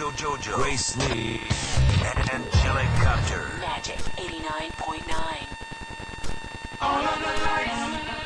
Mojo Jojo, Grace Lee, and Angelic Copter. Magic 89.9. All of the lights.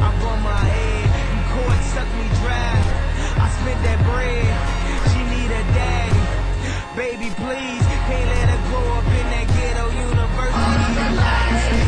I run my head, you cord suck me dry. I spent that bread, she need a daddy. Baby, please, can't let her grow up in that ghetto university. All of her life.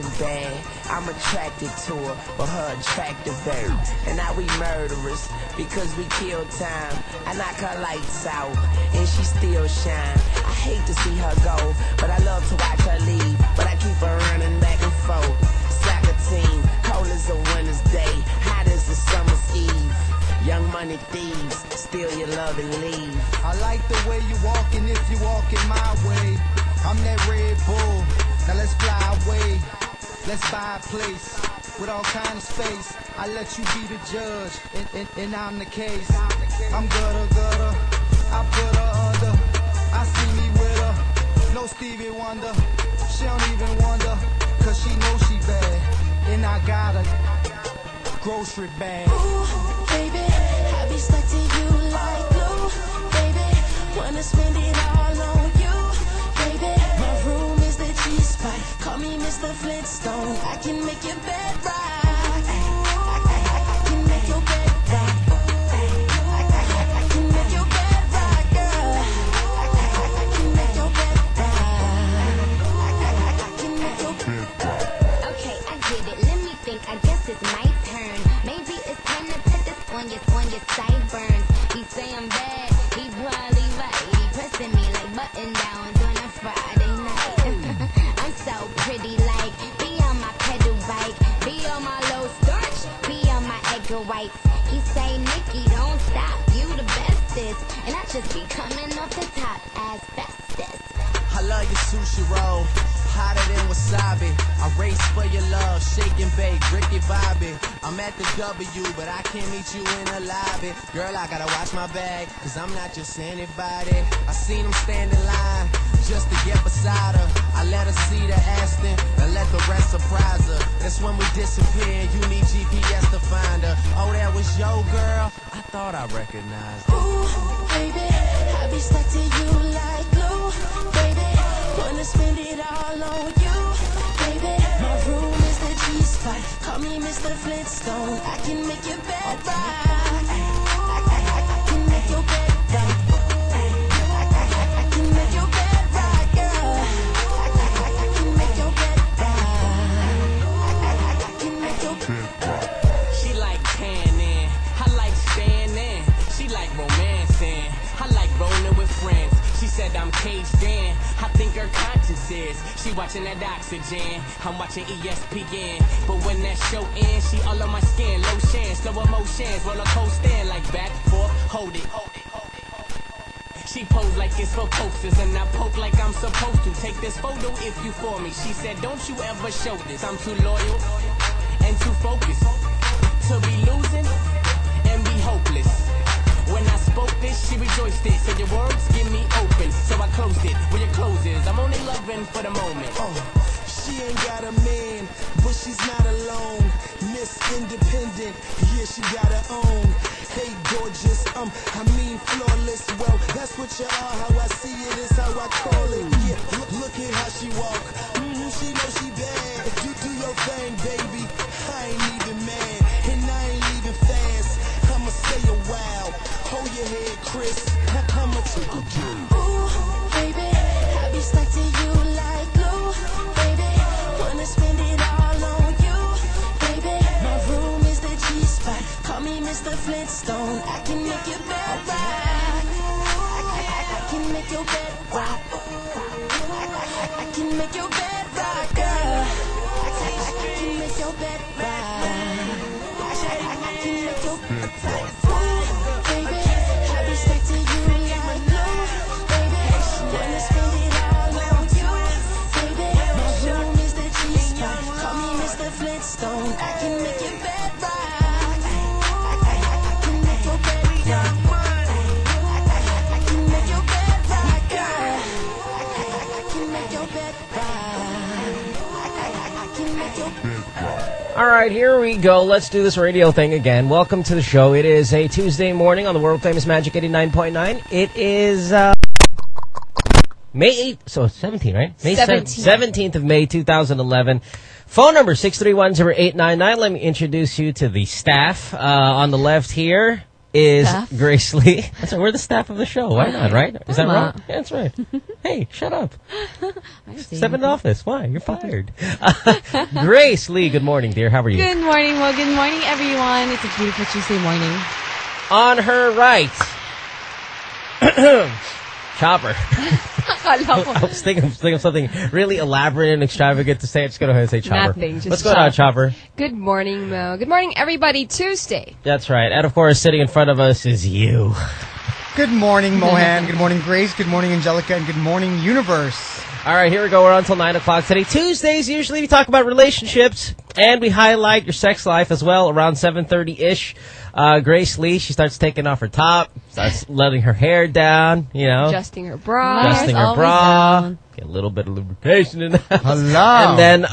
acting bad. I'm attracted to her, but her attractive bird. And now we murderers because we kill time. I knock her lights out. Let's buy a place with all kind of space. I let you be the judge, and, and, and I'm the case. I'm gutter gutter, I put her under. I see me with her, no Stevie Wonder. She don't even wonder, cause she knows she bad. And I got a grocery bag. Ooh, baby, I be stuck to you like glue. Baby, wanna spend it all on is the Flintstone. I can make your bed right. bitches be coming off the top as bestest. I love your sushi roll, hotter than wasabi. I race for your love, shake and bake, Ricky Bobby. I'm at the W, but I can't meet you in the lobby. Girl, I gotta watch my bag, cause I'm not just anybody. I seen them stand in line just to get beside her. I let her see the Aston and let the rest surprise her. That's when we disappear, you need GPS to find her. Oh, that was your girl? Thought I recognized. Ooh, baby, I be stuck to you like glue, baby. Wanna spend it all on you, baby. My room is the G spot. Call me Mr. Flintstone. I can make your bed rock. I'm caged in, I think her conscience is. She watching that oxygen, I'm watching ESPN. But when that show ends, she all on my skin, lotion, slow emotions, roller coaster, like back, forth, hold it. She pose like it's for posters and I poke like I'm supposed to. Take this photo if you for me. She said, don't you ever show this. I'm too loyal and too focused to be losing spoke this, she rejoiced it. Said your words give me open, so I closed it. Where your clothes is, I'm only loving for the moment. Oh, she ain't got a man, but she's not alone. Miss Independent, yeah, she got her own. Hey, gorgeous, um, I mean flawless. Well, that's what you are. How I see it is how I call it. Yeah, look, look at how she walk. Mm, she know she bad. You do your thing, baby. I ain't even mad, and I ain't leaving fast. I'ma stay a while. Hold your head, Chris. I'ma take a journey. Ooh, baby, I be stuck to you like glue, baby. Wanna spend it all on you, baby. My room is the G spot. Call me Mr. Flintstone. I can make your bed rock. I, I, I, can make your bed rock. I, can make your bed rock, girl. I, can make your bed rock. I can make your bed rock. All right, here we go. Let's do this radio thing again. Welcome to the show. It is a Tuesday morning on the world famous Magic 89.9. It is uh, May 8th, so 17, right? May 17th. 17th of May 2011. Phone number 6310899. Let me introduce you to the staff. Uh, on the left here is Staff? Grace Lee. That's right, we're the staff of the show. Why not, right? Is that Tama. wrong? Yeah, that's right. hey, shut up. I see. Step into office. Why? You're fired. Grace Lee, good morning, dear. How are you? Good morning, well, good morning, everyone. It's a beautiful Tuesday morning. On her right, Chopper. Akala ko. I was thinking, thinking of something really elaborate and extravagant to say. I'm just going to go ahead and say Chopper. Nothing, just What's going on, Chopper? Good morning, Mo. Good morning, everybody. Tuesday. That's right. And of course, sitting in front of us is you. Good morning, Mohan. Good morning, Grace. Good morning, Angelica. And good morning, Universe. All right, here we go. We're on until 9 o'clock today. Tuesdays, usually we talk about relationships and we highlight your sex life as well around 7.30-ish. Uh, Grace Lee, she starts taking off her top, starts letting her hair down, you know. Adjusting her bra. adjusting her bra, down. get a little bit of lubrication in there. Hello. And then uh,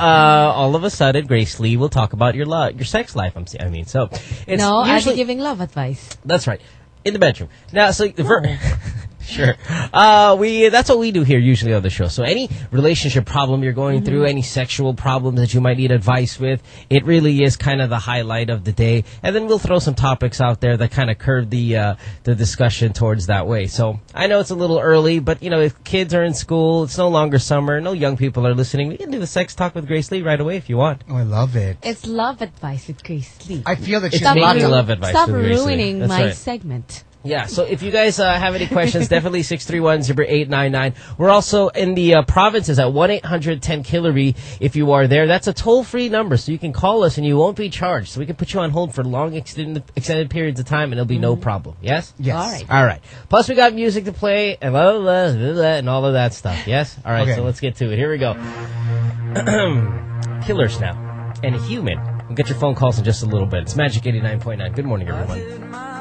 all of a sudden, Grace Lee will talk about your love, your sex life. I'm, se- I mean, so it's no, I'll usually be giving love advice. that's right in the bedroom. Now, so the ver- sure, uh, we that's what we do here usually on the show. So any relationship problem you're going through, any sexual problems that you might need advice with, it really is kind of the highlight of the day. And then we'll throw some topics out there that kind of curve the uh, the discussion towards that way. So I know it's a little early, but you know if kids are in school, it's no longer summer, no young people are listening. We can do the sex talk with Grace Lee right away if you want. Oh, I love it. It's love advice with Grace Lee. I feel that she's a lot of love advice Stop with Grace Lee. ruining my right. segment. Yeah, so if you guys uh, have any questions, definitely 631-0899. We're also in the uh, provinces at 1-800-10-KILLERY if you are there. That's a toll-free number, so you can call us and you won't be charged. So we can put you on hold for long extended, extended periods of time and it'll be no problem. Yes? Yes. All right. All right. Plus we got music to play and blah, blah, blah, blah, and all of that stuff. Yes? All right, Okay. so let's get to it. Here we go. Killers now. And Human. We'll get your phone calls in just a little bit. It's Magic 89.9. Good morning, everyone.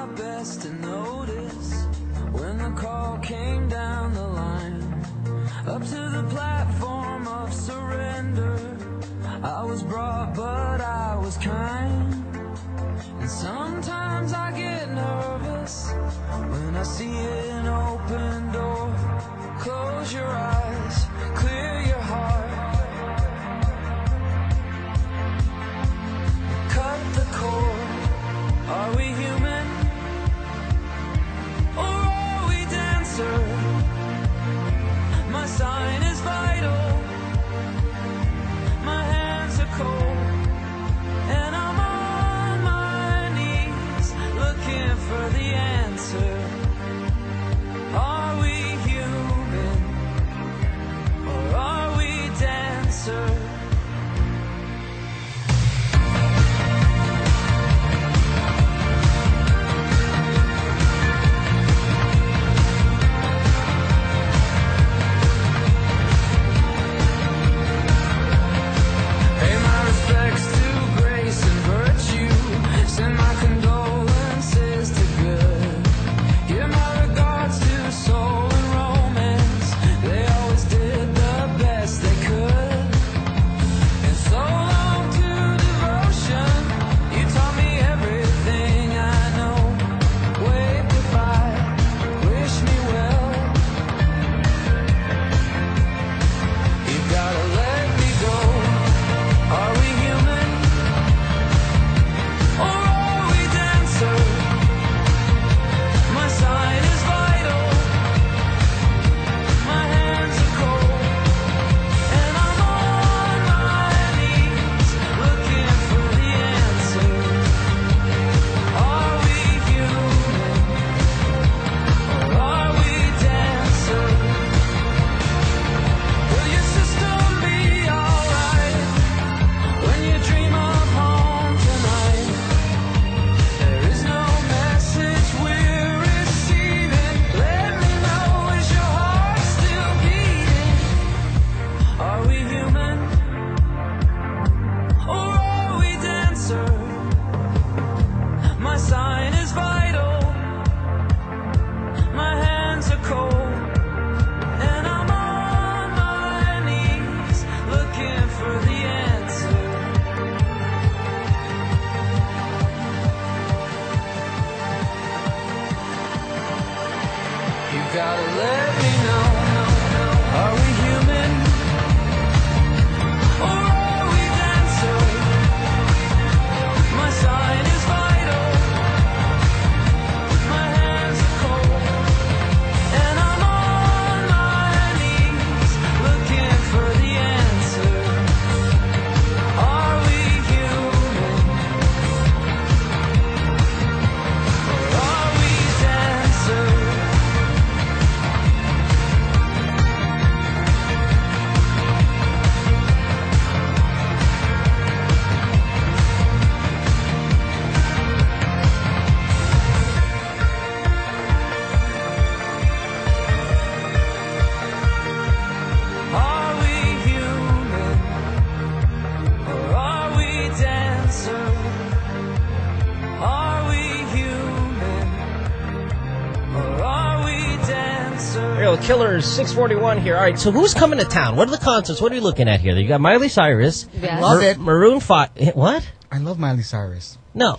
You go, Killers 641 here. All right, so who's coming to town? What are the concerts? What are you looking at here? You got Miley Cyrus. Yes. Love it. Maroon 5. What? I love Miley Cyrus. No,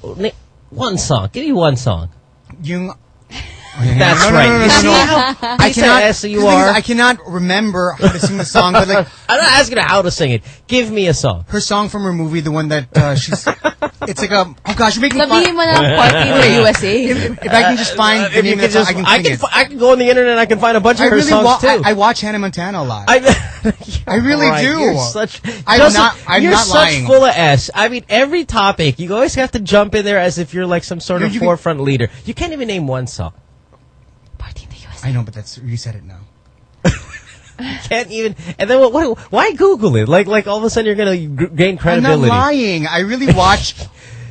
one song. Give me one song. Yung. That's No, no, right. no, no, You no, see no. how I cannot. ass you is, are? I cannot remember how to sing the song, but like I'm not asking her how to sing it. Give me a song. her song from her movie, the one that uh, she's. It's like a. Oh gosh, you're making fun. Sabihin mo na Party in the USA. If, if I can just find Uh, the if you name could of the song, just- I can I can, it. I can go on the internet and I can find a bunch of I her really songs wa- too. I, I watch Hannah Montana a lot. I, I really Right, do. You're such. I'm Joseph, not- I'm you're not such lying. full of s. I mean, every topic you always have to jump in there as if you're like some sort You- of you can- forefront leader. You can't even name one song. Party in the USA. I know, but that's you said it now. Can't even. And then what? what why Google it? Like, like all of a sudden you're gonna gain gain I'm not lying. I really watch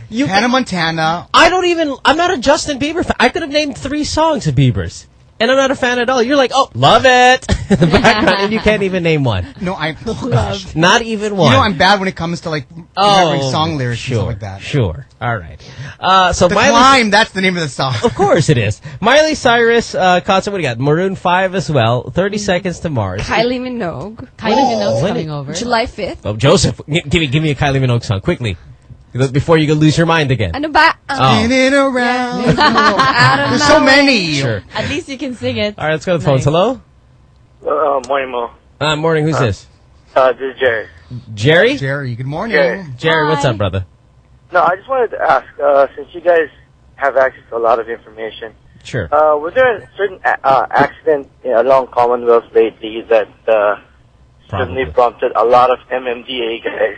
You Hannah Montana. I don't even. I'm not a Justin Bieber fan. I could have named three songs of Bieber's. And I'm not a fan at all. You're like, oh, love it in the background, and you can't even name one. No, I. Oh, gosh. Not even one. You know, I'm bad when it comes to like remembering song lyrics sure, and stuff like that. Sure. All right. Uh, so the Miley, climb. That's the name of the song. of course it is. Miley Cyrus uh, concert. What do you got? Maroon Five as well. 30 seconds to Mars. Kylie Minogue. Kylie Minogue's coming it- over. July 5th. Oh, Joseph, give me give me a Kylie Minogue song quickly before you go lose your mind again. Ano ba? Um, Oh. Spin it around. I don't There's so many. Sure. At least you can sing it. All right, let's go to the phones. Hello. Uh, morning, Mo. Uh, morning. Who's this? Uh, this is Jerry. Jerry. Jerry. Good morning. Jerry. Jerry, what's up, brother? No, I just wanted to ask, uh, since you guys have access to a lot of information, Sure. uh, was there a certain a- uh, accident you know, along Commonwealth lately that uh, suddenly Probably. prompted a lot of MMDA guys?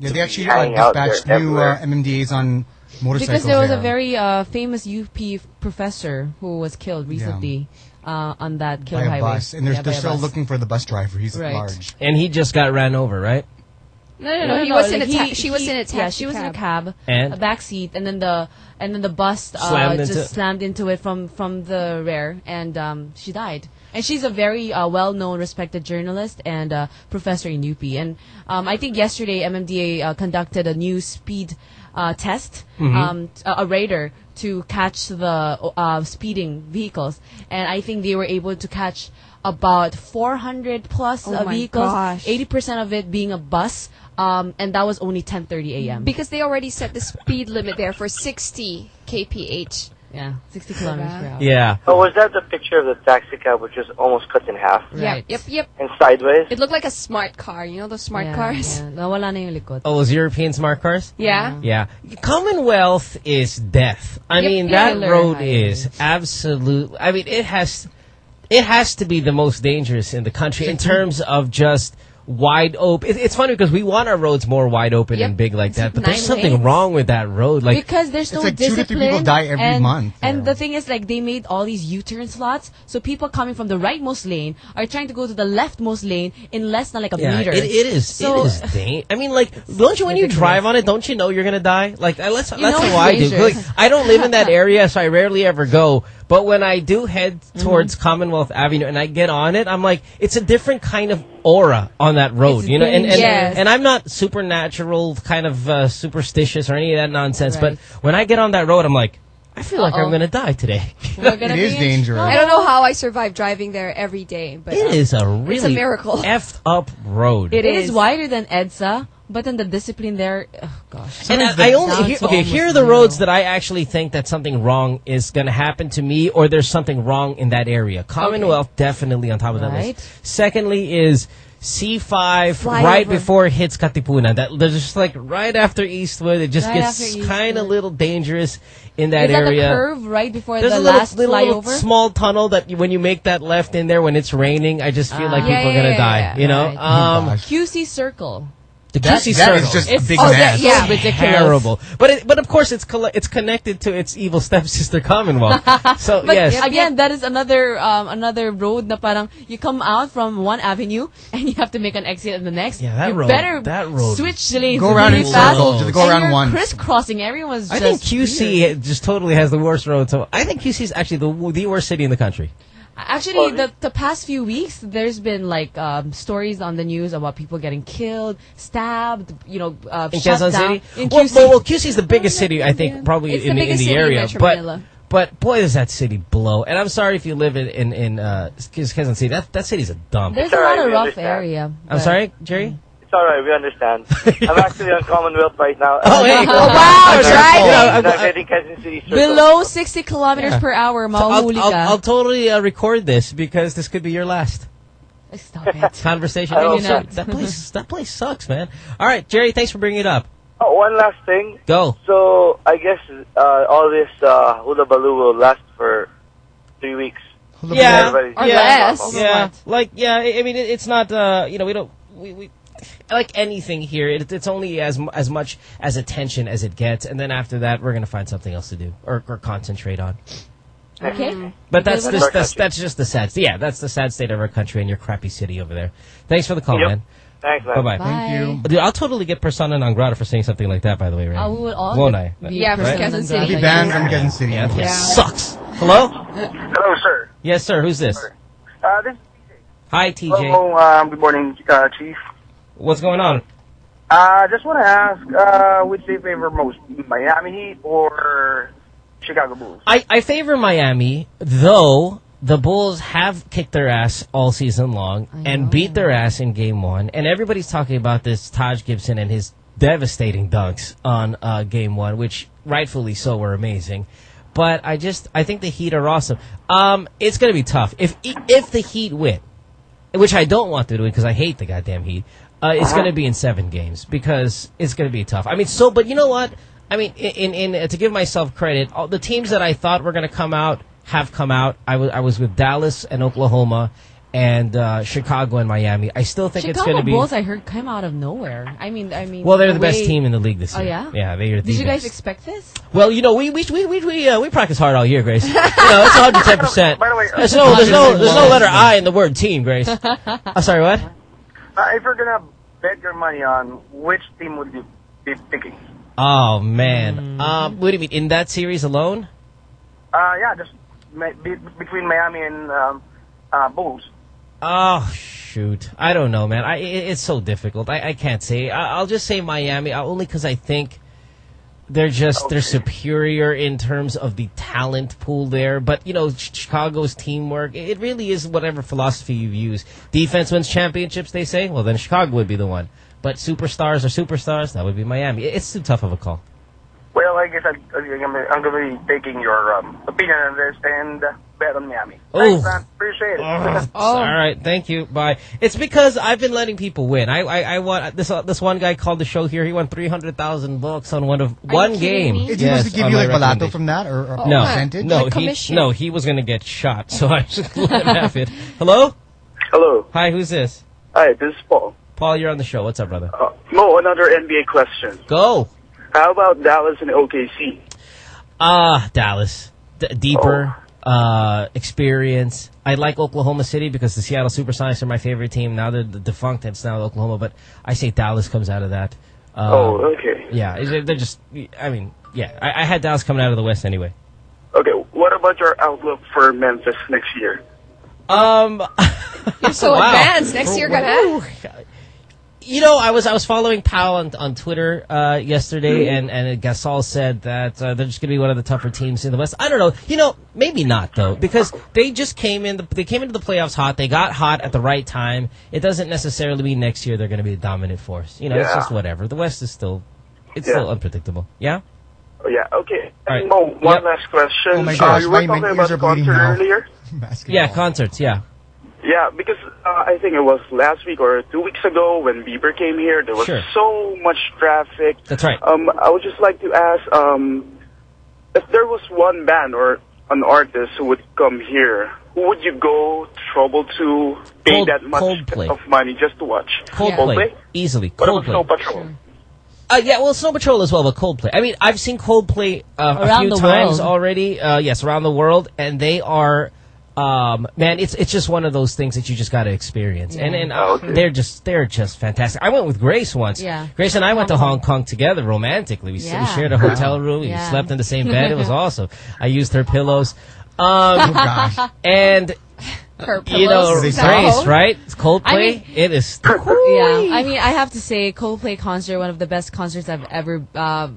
Yeah, they actually uh, dispatched new uh. MMDAs on motorcycles. Because there was yeah. a very uh, famous UP professor who was killed recently uh, on that kill by a highway. bus, and they're, Yeah, they're still bus. looking for the bus driver. He's Right. at large. And he just got ran over, right? No, no, no. He was in a ta- he- she was he- in a taxi Yeah, she was in a cab, And? a back seat, and then the and then the bus uh, Slammed just into- slammed into it from from the rear, and um, she died. And she's a very uh, well-known, respected journalist and uh, professor in UP. And um, I think yesterday MMDA uh, conducted a new speed uh, test, Mm-hmm. um, a, a radar to catch the uh, speeding vehicles, and I think they were able to catch about 400 plus Oh uh, vehicles, gosh. 80% of it being a bus, um, and that was only 10:30 a.m. Because they already set the speed limit there for 60 kph. Yeah, 60 kilometers per hour. Yeah. Oh, was that the picture of the taxi cab which was almost cut in half Right. Yep, yep. and sideways? It looked like a smart car. You know those smart yeah, cars? Yeah. Nawala na yung likod. Oh, those European smart cars? Yeah. Yeah. Commonwealth is death. I Yep, mean, yeah. that Killer road highway. is absolute. I mean, it has, it has to be the most dangerous in the country in terms of just wide open. It, it's funny because we want our roads more wide open Yep. and big like that, but there's something lanes. wrong with that road. Like, because there's no like two to three people die every and, month And there. the thing is, like, they made all these U-turn slots, so people coming from the rightmost lane are trying to go to the leftmost lane in less than like a yeah, meter. it, it is. So- it is dang. I mean, like, don't you when you drive on it, don't you know you're gonna die? Like, uh, let's, You that's know how I do. Like, I don't live in that area, so I rarely ever go. But when I do head Mm-hmm. towards Commonwealth Avenue and I get on it, I'm like, it's a different kind of aura on that road, It's you know. And and, dangerous. and I'm not supernatural, kind of uh, superstitious or any of that nonsense. Right. But when I get on that road, I'm like, I feel like I'm gonna die today. We're gonna It be is dangerous. I don't know how I survive driving there every day, but it um, is a really it's a miracle. effed up road. It It is is. wider than EDSA, but then the discipline there, oh gosh. And I, I only here, okay. Here are the zero. roads that I actually think that something wrong is going to happen to me, or there's something wrong in that area. Commonwealth definitely on top of that Right. list. Secondly is C5 Flyover. right before it hits Katipunan. That there's just like right after Eastwood, it just Right gets kind of little dangerous in that is that area. the curve right before There's the a little, last little, little flyover? small tunnel that you, when you make that left in there when it's raining, I just feel like Ah. people Yeah, are gonna yeah, die. yeah, you know, right. um. QC Circle. The That- QC that is just a It's big so mess. yeah. ridiculous. terrible. But it, but of course it's colle- it's connected to its evil stepsister Commonwealth. so But yes, again, that is another um, another road na parang you come out from one avenue and you have to make an exit in the next. Yeah, that you road- better that road- switch lanes Go around really in fast. circles. Just go and around you're once. crisscrossing. Everyone's I just think QC weird. just totally has the worst road. So I think QC is actually the the worst city in the country. Actually, the the past few weeks, there's been like um, stories on the news about people getting killed, stabbed, you know, uh, In shut Quezon down. City, In well, QC. well, well, QC is the biggest city I think probably It's in the the, in biggest the city in area. Metro but Manila. but boy, does that city blow! And I'm sorry if you live in in, in uh, Quezon City. That that city's a dump. There's It's a lot alright, of we rough understand. area. I'm but- sorry, Jerry. It's all right. We understand. I'm actually on Commonwealth right now. Oh, hey. I'm Oh, wow, I'm sorry. driving. You I'm- I'm heading Quezon City Circle. Below 60 kilometers Yeah. per hour, So I'll, I'll. I'll totally uh, record this because this could be your last Stop it. conversation. Maybe not. That place, that place sucks, man. All right, Jerry, thanks for bringing it up. Oh, one last thing. Go. So I guess uh, all this uh, hula baloo will last for three weeks. Yeah, Or yeah, less. yeah. Like, yeah. I I mean, it, it's not. Uh, you know, we don't. We, we like anything here. It, it's only as as much as attention as it gets, and then after that, we're gonna find something else to do or, or concentrate on. Okay. But that's Good just that's that's just the sad. Yeah, that's the sad state of our country and your crappy city over there. Thanks for the call, Yep. man. Thanks, man. Bye bye. Bye. you. Dude, I'll totally get persona non grata for saying something like that. By the way, right? Uh, we would all Won't I? be Yeah, from persona Quezon non City. grata. Be banned from Quezon City. Yeah, that Yeah. sucks. Hello. Hello, sir. Yes, sir. Who's this? Uh, this Hi, TJ. Hello, um, good morning, uh, Chief. What's going on? Uh, just want to ask, uh, which do you favor most, Miami Heat or Chicago Bulls? I, I favor Miami, though the Bulls have kicked their ass all season long and beat their ass in game one. And everybody's talking about this Taj Gibson and his devastating dunks on uh, game one, which rightfully so were amazing. But I just I think the Heat are awesome. Um, it's going to be tough if if the Heat win, which I don't want them to win because I hate the goddamn Heat. Uh, it's going to be in seven games because it's going to be tough. I mean, so but you know what? I mean, in in, in to give myself credit, all the teams that I thought were going to come out have come out. I was I was with Dallas and Oklahoma and uh, Chicago and Miami. I still think it's going to be. Bulls, I heard, came out of nowhere. I mean, I mean. Well, they're the best team in the league this year. Oh yeah. Yeah, they're the Did you guys best. expect this? Well, you know, we we we we we, uh, we practice hard all year, Grace. you know, it's 110. percent By the way, There's no there's no there's no letter I in the word team, Grace. I'm sorry, what? Uh, if you're gonna bet your money on which team would you be picking? Oh man, um, what do you mean in that series alone? Uh, yeah, just be- between Miami and um, uh, Bulls. Oh shoot, I don't know, man. I it's so difficult. I, I can't say. I, I'll just say Miami, uh, only because I think they're just they're superior in terms of the talent pool there. But you know, Chicago's teamwork. It it really is whatever philosophy you use. Defense wins championships, they say. Well, then Chicago would be the one. But superstars are superstars. That would be Miami. It's too tough of a call. Well, I guess I, I'm gonna I'm gonna be taking your um, opinion on this and uh, bet on Miami. Oh. Thanks, man. Appreciate it. All right, thank you. Bye. It's because I've been letting people win. I I, I want this uh, this one guy called the show here. He won three hundred thousand bucks on one of one you game. kidding me? Is he supposed to give you, like, balato from that, or- or no percentage? No, Like he no he was gonna get shot. So I just let him have it. Hello. Hello. Hi, who's this? Hi, this is Paul. Paul, you're on the show. What's up, brother? Uh, Mo, another NBA question. Go. How about Dallas and OKC? Ah, Dallas. D- deeper uh, experience. I like Oklahoma City because the Seattle SuperSonics are my favorite team. Now they're d- defunct it's now Oklahoma, but I say Dallas comes out of that. Um, Oh, okay. Yeah, they're they're just, I mean, yeah, I, I had Dallas coming out of the West anyway. Okay, what about your outlook for Memphis next year? Um, You're so Wow. advanced. Next year, gonna. You know, I was I was following Powell on, on Twitter uh, yesterday, and and Gasol said that uh, they're just going to be one of the tougher teams in the West. I don't know. You know, maybe not though, because they just came in. The, they came into the playoffs hot. They got hot at the right time. It doesn't necessarily mean next year they're going to be the dominant force. You know, it's just whatever. The West is still, it's Yeah. still unpredictable. Yeah. Oh, yeah, okay. All right. And Mo, one Yep. last question. Oh my Uh, gosh, you were talking about are the concert bleeding now. earlier? Yeah, concerts. Yeah. Yeah, because uh, I think it was last week or two weeks ago when Bieber came here, there was Sure. so much traffic. That's right. Um, I would just like to ask um, if there was one band or an artist who would come here, who would you go trouble to pay Cold- that much Coldplay. of money just to watch? Coldplay, easily. What about Coldplay. Snow Patrol? Uh, yeah, well, Snow Patrol as well, but Coldplay. I mean, I've seen Coldplay uh, a few times world. already. Uh, yes, around the world, and they are, um, man, it's it's just one of those things that you just got to experience, and Yeah. and uh, they're just they're just fantastic. I went with Grace once. Yeah. Grace and I went to Hong Kong together romantically. We, s- we shared a hotel room. Yeah. We slept in the same bed. It was awesome. I used her pillows. Um, and. Her You know, pillows. Grace, right? It's Coldplay. I mean- it is. Yeah, I mean, I have to say, Coldplay concert, one of the best concerts I've ever uh,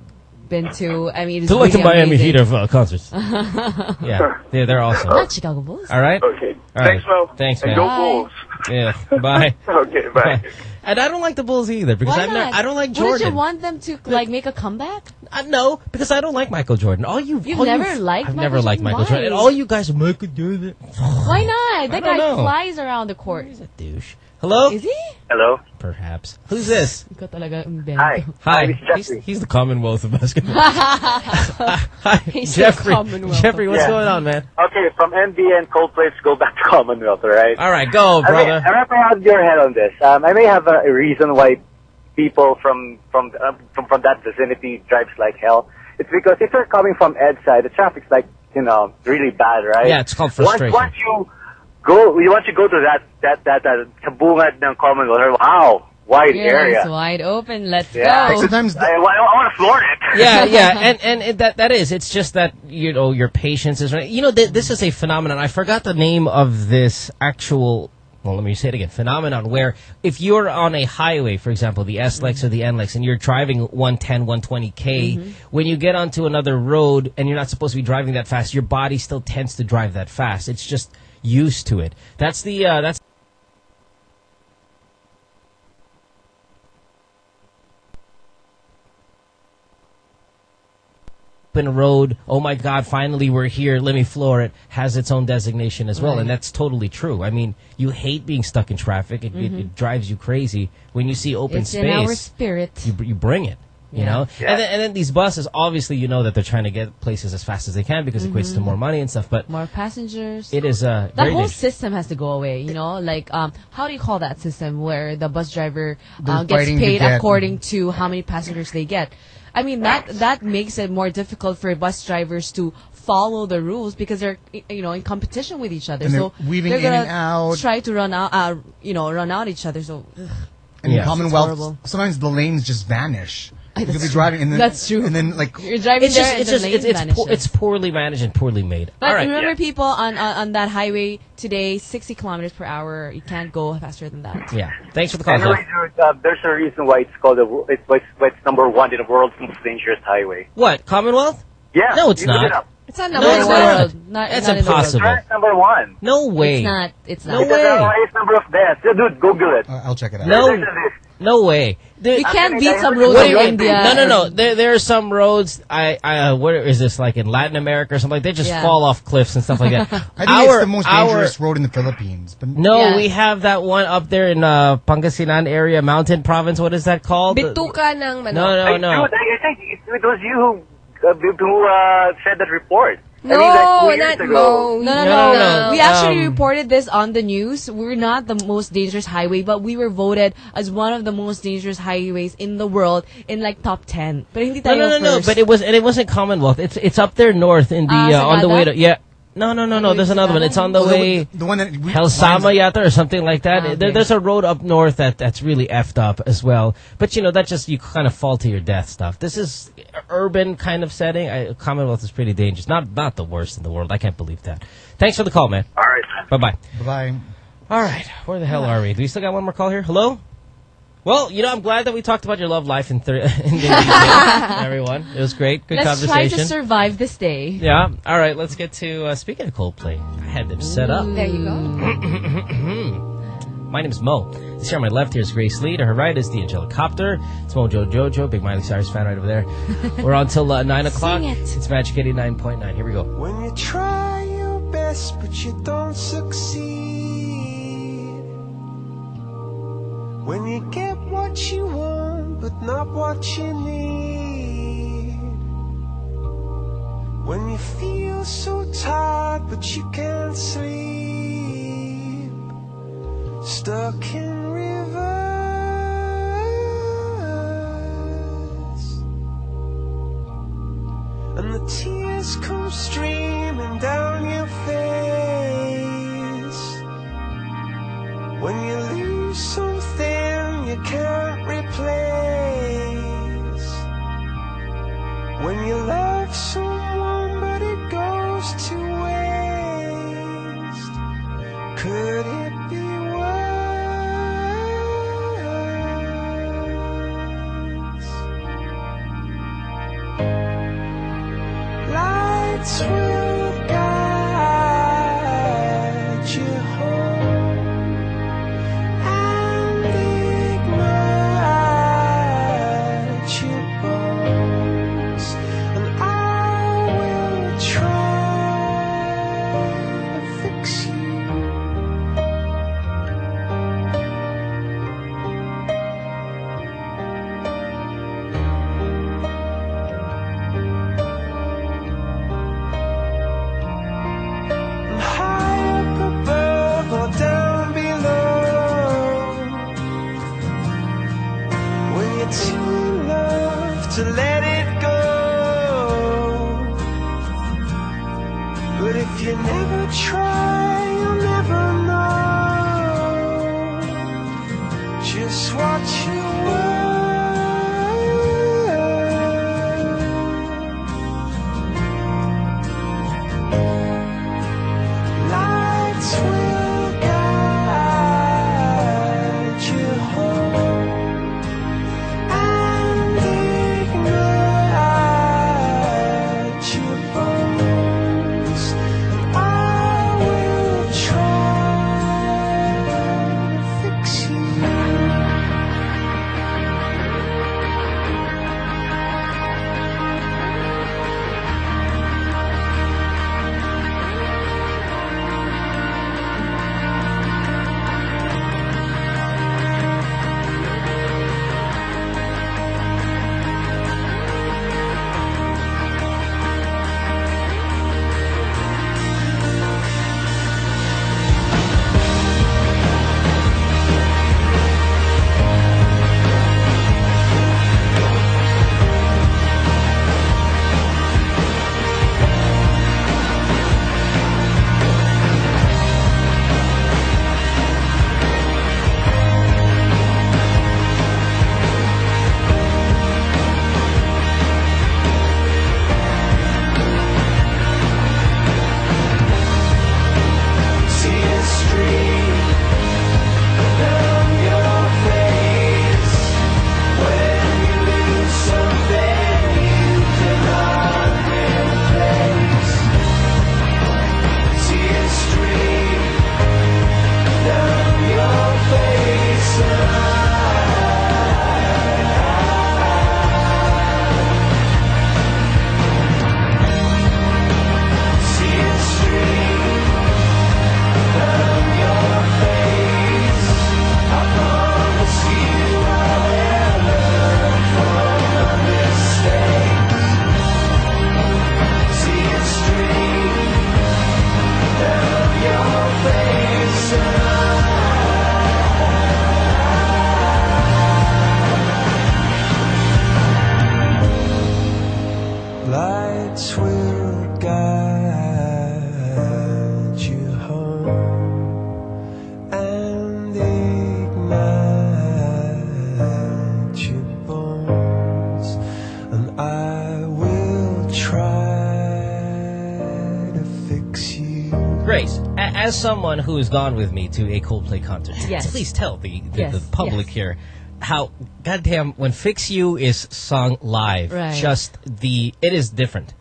been to. I mean, it's They're like the really Miami amazing. Heat of uh, concerts. yeah, they're, they're awesome. Not Chicago Bulls. All right. Okay. All right. Thanks, Mo. Thanks, And man. go Bulls. Yeah. Bye. Okay, bye. And I don't like the Bulls either because Why I've not? never, I don't like Jordan. Wouldn't Jordan. you want them to like make a comeback? Uh, no, because I don't like Michael Jordan. All you, You've all never you, liked I've Michael never liked Michael Why? Jordan. And all you guys are Michael Jordan. Why not? That I guy don't know. flies around the court. He's a douche. Hello? Is he? Hello. Perhaps. Who's this? Ikaw. Hi. Hi. It's He's, Jeffrey. he's the Commonwealth of basketball. Hi, He's the Jeffrey. Commonwealth. Jeffrey, what's Yeah. going on, man? Okay, from NBA and Coldplay, let's go back to Commonwealth, all right? All right, go, I may, brother. I may have your head on this. Um, I may have a, a reason why people from from, uh, from from that vicinity drives like hell. It's because if you're coming from Ed side, the traffic's like you know really bad, right? Yeah, it's called Once, frustration. once you go, you want to go to that that that that sabungad ng Commonwealth, wow, wide Your area. line's wide open. Let's Yeah. go. Sometimes I, I, want to floor it. yeah, yeah, and and it, that that is. It's just that you know your patience is. right. You know, th- this is a phenomenon. I forgot the name of this actual. Well, let me say it again. Phenomenon where if you're on a highway, for example, the S Lex or the N Lex, and you're driving 110, 120k, Mhm. when you get onto another road and you're not supposed to be driving that fast, your body still tends to drive that fast. It's just used to it. That's the uh, that's open road, oh my God, finally we're here, let me floor it, has its own designation as well. Right. And that's totally true. I mean, you hate being stuck in traffic, it, it, Mhm. it drives you crazy. When you see open It's space, in our spirit. you, you bring it. You Yeah. know, Yeah. and, then, and then these buses, obviously, you know that they're trying to get places as fast as they can because it equates to Mhm. more money and stuff. But More passengers. it is uh, That whole system has to go away, you know? Like, um, how do you call that system where the bus driver uh, gets fighting to paid get- according to how many passengers they get? I mean, that that makes it more difficult for bus drivers to follow the rules because they're you know in competition with each other. And they're so weaving they're in and gonna out. Try to run out, uh, you know, run out each other. So ugh. in It's Commonwealth, sometimes the lanes just vanish. You could that's be driving, and then That's true. And then like You're driving It's there just, and it's the just, lane it's, it's, vanishes. it's poorly managed and poorly made. But All right. remember, people on, on on that highway today, 60 kilometers per hour. You can't go faster than that. Yeah. Thanks for the call. And there's, uh, there's a reason why it's called the, wo- it's, why it's, why it's number one in the world's most dangerous highway. What? Commonwealth? Yeah. No, it's not. It's not No, number it's one. not. World. Not, That's not in the world. impossible. That's number one. No way. It's not. It's No not. It's the way. highest number of deaths. Yeah, dude, Google it. I'll check it out. No, There's a list. no way. There- You can't I beat some roads in. India. No, no, no. There, there are some roads. I, I, uh, where is this? Like in Latin America or something? Like they just Yeah. fall off cliffs and stuff like that. I think Our- it's the most our- dangerous road in the Philippines. But No, Yeah. we have that one up there in uh, Pangasinan area, mountain province. What is that called? Bituka ng No, manok. no, Hey, no. Dude, I, I think it, it was you who, uh, who uh, said that report. No, I mean, like not No, no, No, no, no, no. We actually Um, reported this on the news. We're not the most dangerous highway, but we were voted as one of the most dangerous highways in the world in like top 10. But hindi No, tayo no, no, no. first. But it was, and it wasn't Commonwealth. It's, it's up there north in the, Ah, uh, on the way to, yeah. No, no, no, no. There's another one. It's on the Oh, way. the one that we- Halsema lines- Yata or something like that. Ah, okay. There, there's a road up north that that's really effed up as well. But you know, that just you kind of fall to your death stuff. This is urban kind of setting. I, Commonwealth is pretty dangerous. Not not the worst in the world. I can't believe that. Thanks for the call, man. All right. Bye Bye bye. Bye. All right, where the hell are we? Do we still got one more call here? Hello. Well, you know, I'm glad that we talked about your love life in, thir- in the everyone. It was great. Good Let's try conversation. to survive this day. yeah. All right. Let's get to uh, speaking of Coldplay. I had them set up. There you go. My name is Mo. This here on my left here is Grace Lee. To her right is the Angelicopter. It's Mojo Jojo, big Miley Cyrus fan right over there. We're on till uh, 9 o'clock. it. It's Magic 89.9. Here we go. When you try your best but you don't succeed. When you get what you want but not what you need. When you feel so tired but you can't sleep. Stuck in reverse. And the tears come streaming down your face When you something you can't replace When you love someone but it goes to waste Could it be worse? Lights as someone who has gone with me to a Coldplay concert, Yes. please tell the, the, Yes, the public yes. here how goddamn when Fix You is sung live, Right. just the it is different.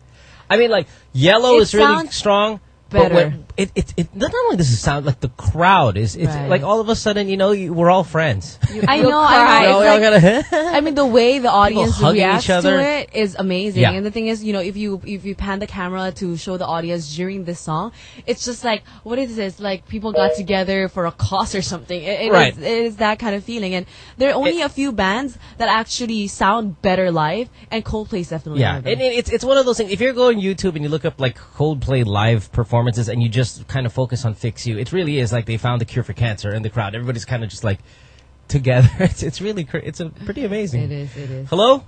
I mean, like Yellow It is really strong. But better. when, it, it, it not only does it sound like the crowd is it's Right. like all of a sudden you know you, we're all friends. I You'll know, cry. I know. We It's like- gotta- I mean, the way the audience reacts each other. to it is amazing. Yeah. And the thing is, you know, if you if you pan the camera to show the audience during this song, it's just like what is this? Like people got together for a cause or something. It, it Right. is- it is that kind of feeling. And there are only a few bands that actually sound better live, and Coldplay's definitely Yeah, one of them. and it- it's it's one of those things. If you're going YouTube and you look up like Coldplay live performances and you just kind of focus on "Fix You," it really is like they found the cure for cancer in the crowd. Everybody's kind of just like together. It's it's really cra- it's a pretty amazing. It is. It is. Hello.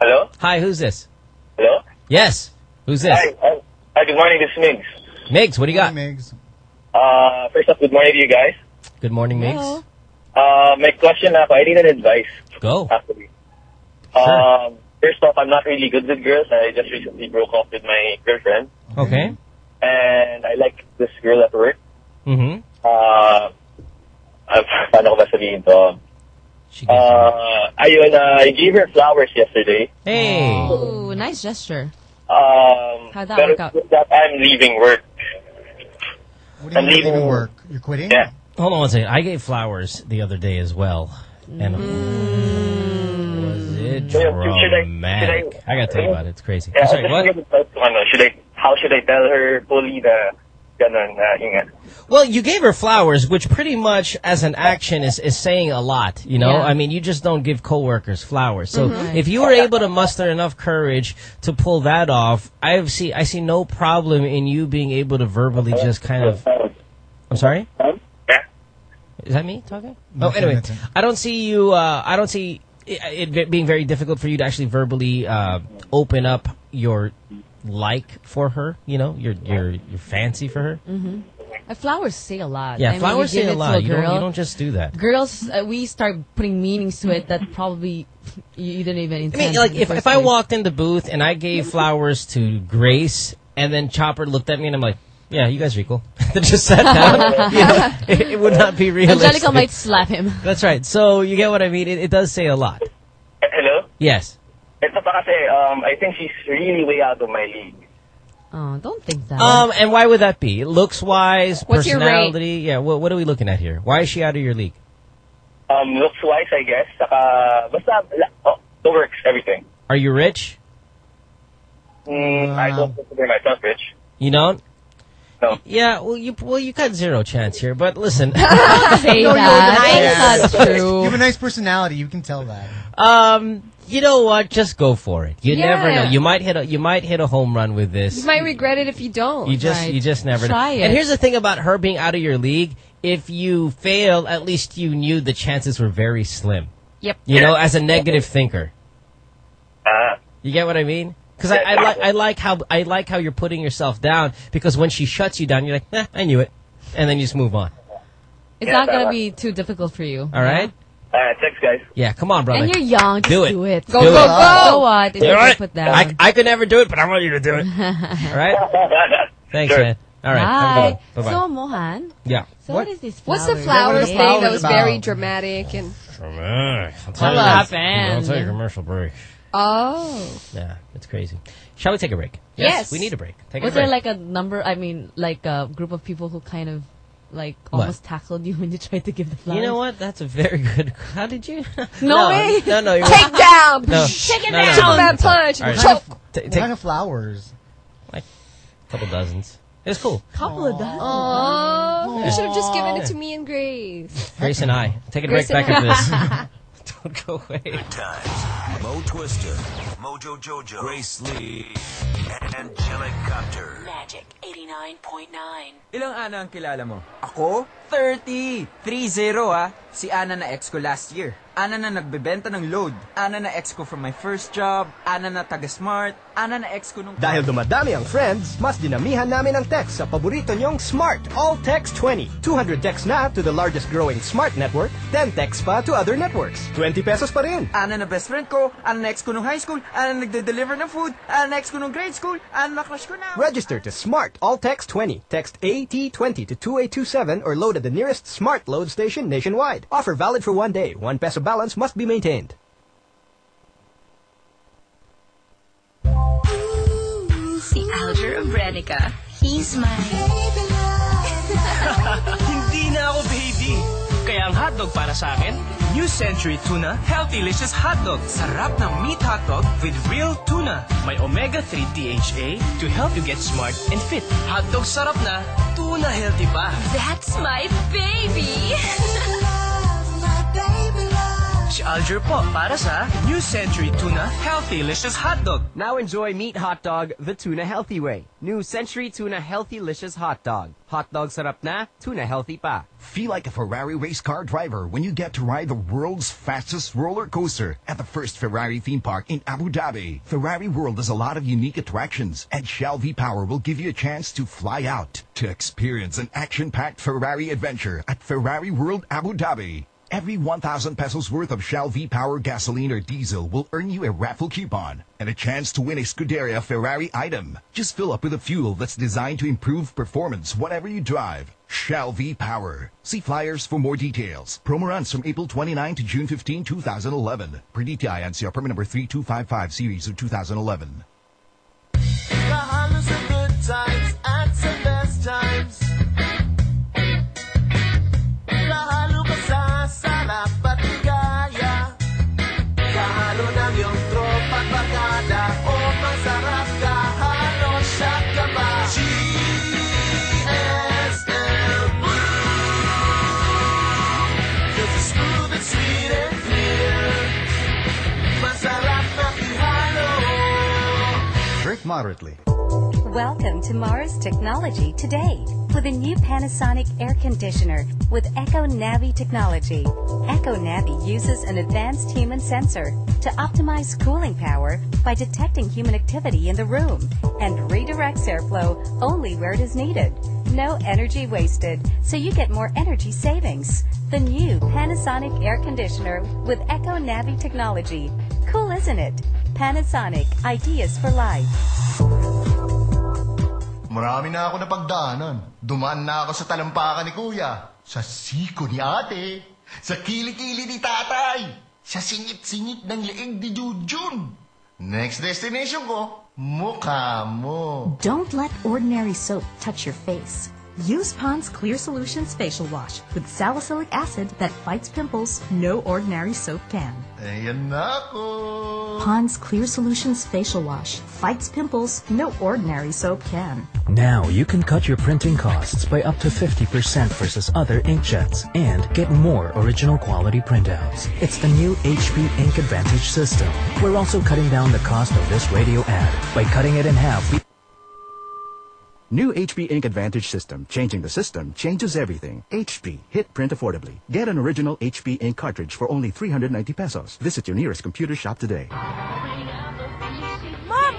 Hello? Hi. Who's this? Hello? Yes. Who's this? Hi, hi, hi, good morning, this is Migs. Migs. What do you got? Migs. Uh, first off, good morning to you guys. Good morning, Migs. Hello. Uh, my question ako, I need an advice, Go. actually. Um, first off, I'm not really good with girls. I just recently broke up with my girlfriend. Okay. And I like this girl at work. Mm-hmm. Uh, uh, paano ko ba sabihin to? Uh, ayun, uh, I gave her flowers yesterday. Hey. Oh, nice gesture. Um, How'd that pero work out? that I'm leaving work. What do you I'm mean leaving leaving work? You're quitting? Yeah. Hold on one second. I gave flowers the other day as well, and was it So, should I- dramatic? should I, gotta tell you about it. It's crazy. Yeah, I'm sorry, what? give advice should I, how should I tell her fully the ganun na ingat? Well, you gave her flowers, which pretty much, as an action, is, is saying a lot. You know, Yeah. I mean, you just don't give coworkers flowers. So Mhm. if you were able to muster enough courage to pull that off, I see I see no problem in you being able to verbally just kind of. I'm sorry. Is that me talking? No, oh, anyway. I don't see you. Uh, I don't see it, it being very difficult for you to actually verbally uh, open up your like for her. You know, your your your fancy for her. Mm-hmm. Uh, flowers say a lot. Yeah, I flowers you give say a it to lot. You don't- you don't just do that. Girls, uh, we start putting meanings to it that probably you, you didn't even I mean, like in if, first if I walked in the booth and I gave flowers to Grace, and then Chopper looked at me and I'm like, "Yeah, you guys are equal," then just sat down. you know, it, it would not be realistic. Angelica might slap him. That's right. So you get what I mean. It, it does say a lot. Hello? Yes. Ito pa kasi, um, I think she's really way out of my league. Oh, don't think that. Um, and why would that be? Looks wise, What's your rate? personality. Yeah. What What are we looking at here? Why is she out of your league? Um, looks wise, I guess. Saka, basta, la- oh, the works, everything. Are you rich? Mm, I don't consider myself rich. You don't. No. Yeah. Well, you well you got zero chance here. But listen. say No, you that. have a That's true. You have a nice personality. You can tell that. Um, you know what? Just go for it. You Yeah. never know. You might hit a you might hit a home run with this. You might regret it if you don't. You just you just never Try know. it. And here's the thing about her being out of your league. If you fail, at least you knew the chances were very slim. Yep. You know, as a negative thinker. Ah. You get what I mean? Because I, I like I like how I like how you're putting yourself down. Because when she shuts you down, you're like, eh, I knew it, and then you just move on. It's not gonna be too difficult for you. All right? Alright, thanks guys. Yeah, come on, brother. And you're young. Just do do it. it. Go, Do go, it. go. So what? It's Do okay it. put down. I, I could never do it, but I want you to do it. All right? Thanks, man. All right. have Bye. Bye-bye. So Mohan. yeah. So what is this? What's the flowers? flowers Yeah, what thing that was flowers very dramatic and Dramatic. I'll What tell you I'll take a commercial break. oh. Yeah, it's crazy. Shall we take a break? Yes. We need a break. Take Was a break. there like a number? I mean, like a group of people who kind of like What? almost tackled you when you tried to give the flowers. You know what? That's a very good. How did you? No way. No, no. You're Take down. No. Take it No, no, down. no. That punch. All right. Choke. T- What take kind of flowers? Like, a couple dozens. It's cool. Couple of dozen. Oh, you should have just given it to me and Grace. Grace and I. Take a break Grace and back into I. this. Don't go away. Times. Mo Twister, Mojo Jojo, Grace Lee, and Angelic Copter. Magic 89.9. Ilang ana ang kilala mo? Ako? 30! 3-0 ah. Si Ana na ex ko last year. Ana na nagbebenta ng load. Ana na ex ko from my first job. Ana na taga-smart. Ana na ex ko nung... Dahil dumadami ang friends, mas dinamihan namin ang text sa paborito niyong Smart All Text 20. 200 texts na to the largest growing smart network, 10 texts pa to other networks. 20 pesos pa rin. Ana na best friend ko. Ana na ex ko nung high school. Ana na nagde-deliver ng food. Ana na ex ko nung grade school. Ana na crush ko na. Register to Smart All Text 20. Text AT20 to 2827 or load at the nearest Smart Load station nationwide. Offer valid for one day. One peso balance must be maintained. Si Aljur Abrenica. He's my... Kaya ang hotdog para sa akin, New Century Tuna Healthylicious Hotdog. Sarap ng meat hotdog with real tuna. May omega-3 DHA to help you get smart and fit. Hotdog sarap na, tuna healthy pa. That's my baby! Si Aljur po para sa New Century Tuna Healthy Licious Hot Dog. Now enjoy Meat Hot Dog the tuna healthy way. New Century Tuna Healthylicious Hot Dog. Hot dog sarap na, tuna healthy pa. Feel like a Ferrari race car driver when you get to ride the world's fastest roller coaster at the first Ferrari theme park in Abu Dhabi. Ferrari World has a lot of unique attractions, and Shell V Power will give you a chance to fly out to experience an action-packed Ferrari adventure at Ferrari World Abu Dhabi. Every 1,000 pesos worth of Shell V Power gasoline or diesel will earn you a raffle coupon and a chance to win a Scuderia Ferrari item. Just fill up with a fuel that's designed to improve performance whatever you drive. Shell V Power. See flyers for more details. Promo runs from April 29 to June 15, 2011. Per DTI NCR permit number 3255 series of 2011. Moderately. Welcome to Mars Technology today with a new Panasonic air conditioner with Econavi technology. Econavi uses an advanced human sensor to optimize cooling power by detecting human activity in the room and redirects airflow only where it is needed. No energy wasted, so you get more energy savings. The new Panasonic air conditioner with Econavi technology. Cool, isn't it? Panasonic, ideas for life. Marami na ako napagdaanan. Dumaan na ako sa talampakan ni Kuya. Sa siko ni ate. Sa kilikili ni tatay. Sa singit-singit ng leeg ni Jujun. Next destination ko, mukha mo. Don't let ordinary soap touch your face. Use Pond's Clear Solutions Facial Wash with salicylic acid that fights pimples no ordinary soap can. Ayan na ako. Pond's Clear Solutions Facial Wash fights pimples no ordinary soap can. Now you can cut your printing costs by up to 50% versus other inkjets and get more original quality printouts. It's the new HP Ink Advantage system. We're also cutting down the cost of this radio ad. By cutting it in half, we New HP Ink Advantage system. Changing the system changes everything. HP. Hit print affordably. Get an original HP Ink cartridge for only 390 pesos. Visit your nearest computer shop today. Mom,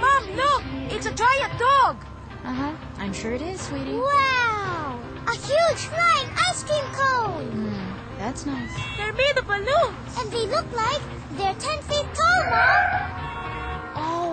Mom, look! It's a giant dog! Uh-huh. I'm sure it is, sweetie. Wow! A huge flying ice cream cone! That's nice. They're made of balloons! And they look like they're 10 feet tall, Mom!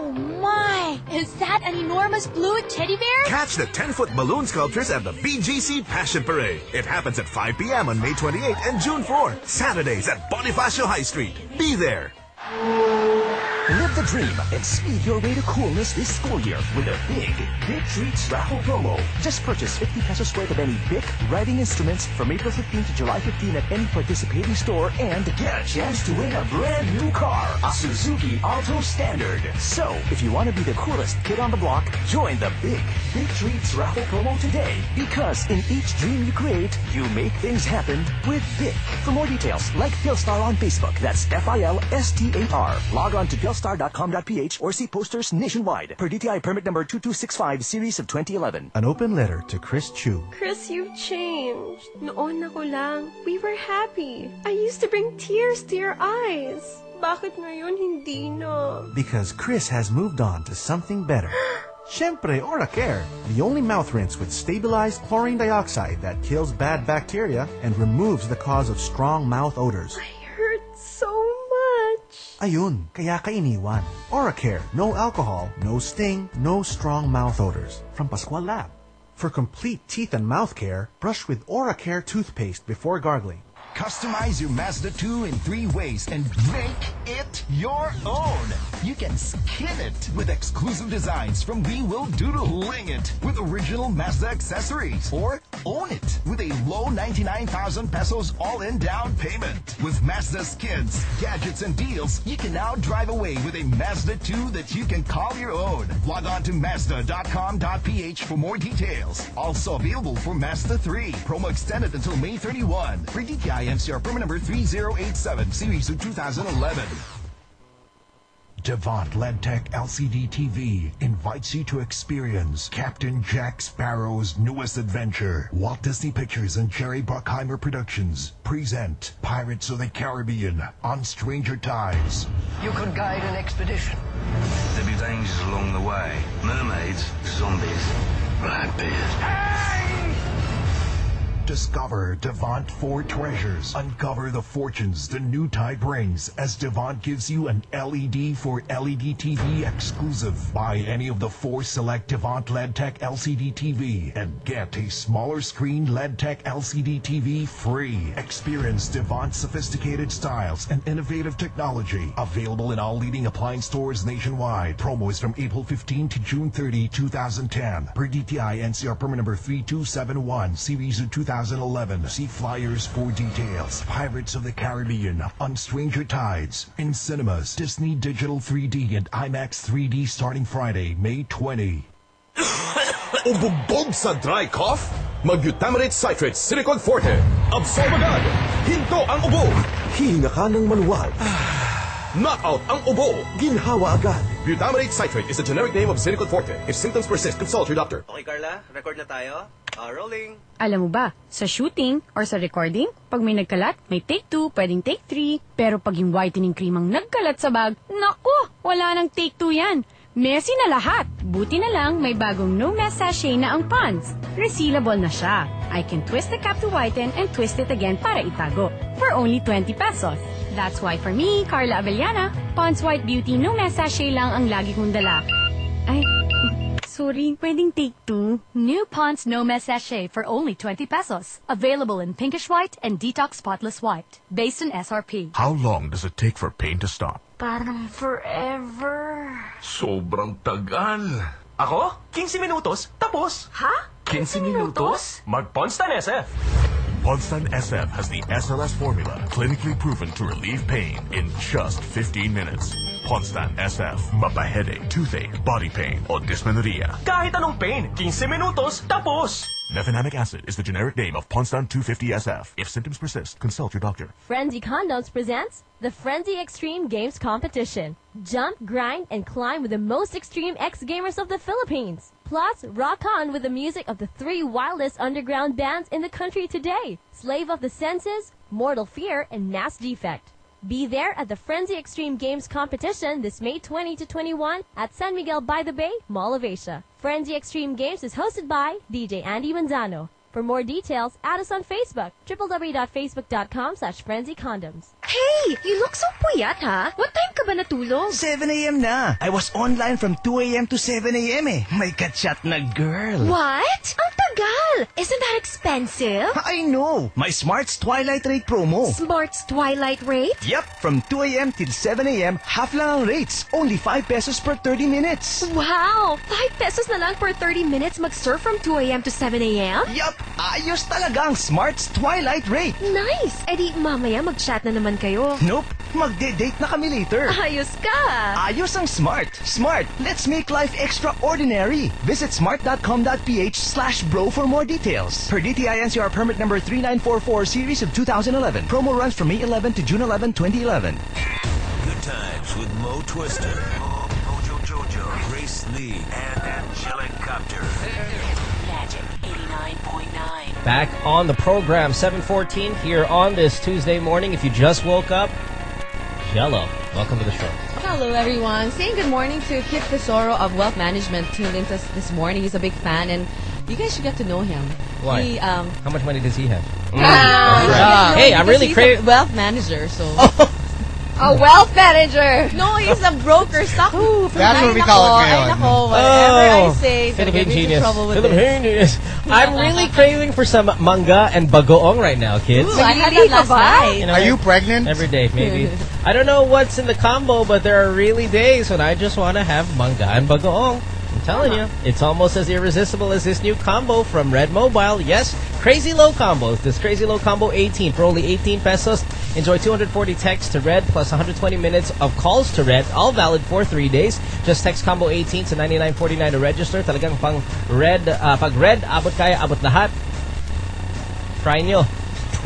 Oh my! Is that an enormous blue teddy bear? Catch the 10-foot balloon sculptures at the BGC Passion Parade. It happens at 5 p.m. on May 28 and June 4. Saturdays at Bonifacio High Street. Be there. Live the dream and speed your way to coolness this school year with a big, big treats raffle promo. Just purchase 50 pesos worth of any big writing instruments from April 15 to July 15 at any participating store and get a chance to win a brand new car, a Suzuki Alto Standard. So, if you want to be the coolest kid on the block, join the big, big treats raffle promo today because in each dream you create, you make things happen with Big. For more details, like Filstar on Facebook. That's F-I-L-S-T-A-R. Log on to Filstar telstar.com.ph or see posters nationwide. Per DTI permit number 2265 series of 2011. An open letter to Chris Chu. Chris, you've changed. Noon ako lang, we were happy. I used to bring tears to your eyes. Bakit ngayon hindi na? Because Chris has moved on to something better. Siempre Oracare, the only mouth rinse with stabilized chlorine dioxide that kills bad bacteria and removes the cause of strong mouth odors. Ayun, kaya ka iniwan. Oracare, no alcohol, no sting, no strong mouth odors. From Pascual Lab. For complete teeth and mouth care, brush with Oracare toothpaste before gargling. Customize your Mazda 2 in three ways and make it your own. You can skin it with exclusive designs from We Will Doodle. Ling it with original Mazda accessories. Or own it with a low 99,000 pesos all-in down payment. With Mazda skins, gadgets, and deals, you can now drive away with a Mazda 2 that you can call your own. Log on to Mazda.com.ph for more details. Also available for Mazda 3. Promo extended until May 31. For DTI NCR permit number 3087, series of 2011. Devant LEDTech LCD TV invites you to experience Captain Jack Sparrow's newest adventure. Walt Disney Pictures and Jerry Bruckheimer Productions present Pirates of the Caribbean on Stranger Tides. You could guide an expedition. There'll be dangers along the way. Mermaids, zombies, Blackbeard. Discover Devant Four Treasures. Uncover the fortunes the new tide brings as Devant gives you an LED for LED TV exclusive. Buy any of the four select Devant LEDTech LCD TV and get a smaller screen LEDTech LCD TV free. Experience Devant's sophisticated styles and innovative technology. Available in all leading appliance stores nationwide. Promo is from April 15 to June 30, 2010. Per DTI NCR permit number 3271, series of 2011. See flyers for details. Pirates of the Caribbean on Stranger Tides in cinemas. Disney Digital 3D and IMAX 3D starting Friday, May 20. Ubugbog sa dry cough? Mag-Butamirate Citrate Sinecod Forte. Absolve agad. Hinto ang ubo. Hihinga ka ng manual. Knock out ang ubo. Ginhawa agad. Butamirate Citrate is the generic name of Silicon Forte. If symptoms persist, consult your doctor. Okay, Carla. Record na tayo. Uh, rolling. Alam mo ba, sa shooting or sa recording, pag may nagkalat, may take two, pwedeng take three. Pero pag yung whitening cream ang nagkalat sa bag, naku, wala nang take two yan. Messy na lahat. Buti na lang may bagong no mess sachet na ang Pond's. Resealable na siya. I can twist the cap to whiten and twist it again para itago. For only 20 pesos. That's why for me, Carla Avellana, Pond's White Beauty no mess sachet lang ang lagi kong dala. Ay, sorry, pwedeng take two. New Pond's No Mess Sachet for only 20 pesos. Available in pinkish white and detox spotless white. Based on SRP. How long does it take for pain to stop? Parang forever. Sobrang tagal. Ako? 15 minutos, tapos. Ha? 15 minutos? Mag-Ponstan SF. Ponstan SF has the SLS formula clinically proven to relieve pain in just 15 minutes. Ponstan SF. Mapaheadache, toothache, body pain, o dysmenorrhea. Kahit anong pain, 15 minutos, tapos. Mefenamic acid is the generic name of Ponstan 250 SF. If symptoms persist, consult your doctor. Frenzy Condoms presents the Frenzy Extreme Games Competition. Jump, grind, and climb with the most extreme ex-gamers of the Philippines. Plus, rock on with the music of the three wildest underground bands in the country today. Slave of the Senses, Mortal Fear, and Mass Defect. Be there at the Frenzy Extreme Games competition this May 20 to 21 at San Miguel by the Bay, Mall of Asia. Frenzy Extreme Games is hosted by DJ Andi Manzano. For more details, add us on Facebook, www.facebook.com slash frenzycondoms. Hey, you look so puyat, ha? What time ka ba natulog? 7 a.m. na. I was online from 2 a.m. to 7 a.m. eh. May kachat na girl. What? Ang tagal! Isn't that expensive? I know. My Smart's Twilight Rate promo. Smart's Twilight Rate? Yep, from 2 a.m. till 7 a.m., half lang ang rates. Only 5 pesos per 30 minutes. Wow! 5 pesos na lang per 30 minutes mag-surf from 2 a.m. to 7 a.m.? Yup! Ayos talaga ang Smart's Twilight Rate. Nice! E di mamaya mag-chat na naman kayo. Nope, magde-date na kami later. Ayos ka! Ayos ang Smart. Smart, let's make life extraordinary. Visit smart.com.ph slash bro for more details. Per DTI NCR permit number 3944 series of 2011. Promo runs from May 11 to June 11, 2011. The Times with Mo Twister, Mo, Mojo Jojo, Grace Lee, and Angelic Copter. Magic 89.9. Back on the program, 714 here on this Tuesday morning. If you just woke up, Jello, welcome to the show. Hello, everyone. Saying good morning to Kip Tesoro of Wealth Management tuned us this morning. He's a big fan, and you guys should get to know him. Why? He, um, How much money does he have? Ah, Hey, I'm really a wealth manager, so. A wealth manager! No, he's a broker. Stock. That's what we call it Ay, ngayon. nako, whatever I oh. say, it's gonna Oh, Philippine get me into genius. trouble with Philippine genius. I'm really craving for some manga and bagoong right now, kids. Ooh, I had that last night. know, Are you pregnant? Every day, maybe. I don't know what's in the combo, but there are really days when I just want to have manga and bagoong. I'm telling you, it's almost as irresistible as this new combo from Red Mobile. Yes, crazy low combos. This crazy low combo 18 for only 18 pesos. Enjoy 240 texts to Red plus 120 minutes of calls to Red, all valid for three days. Just text combo 18 to 99.49 to register. Talagang pang Red, uh, pag Red, abot kaya, abot lahat. Try nyo.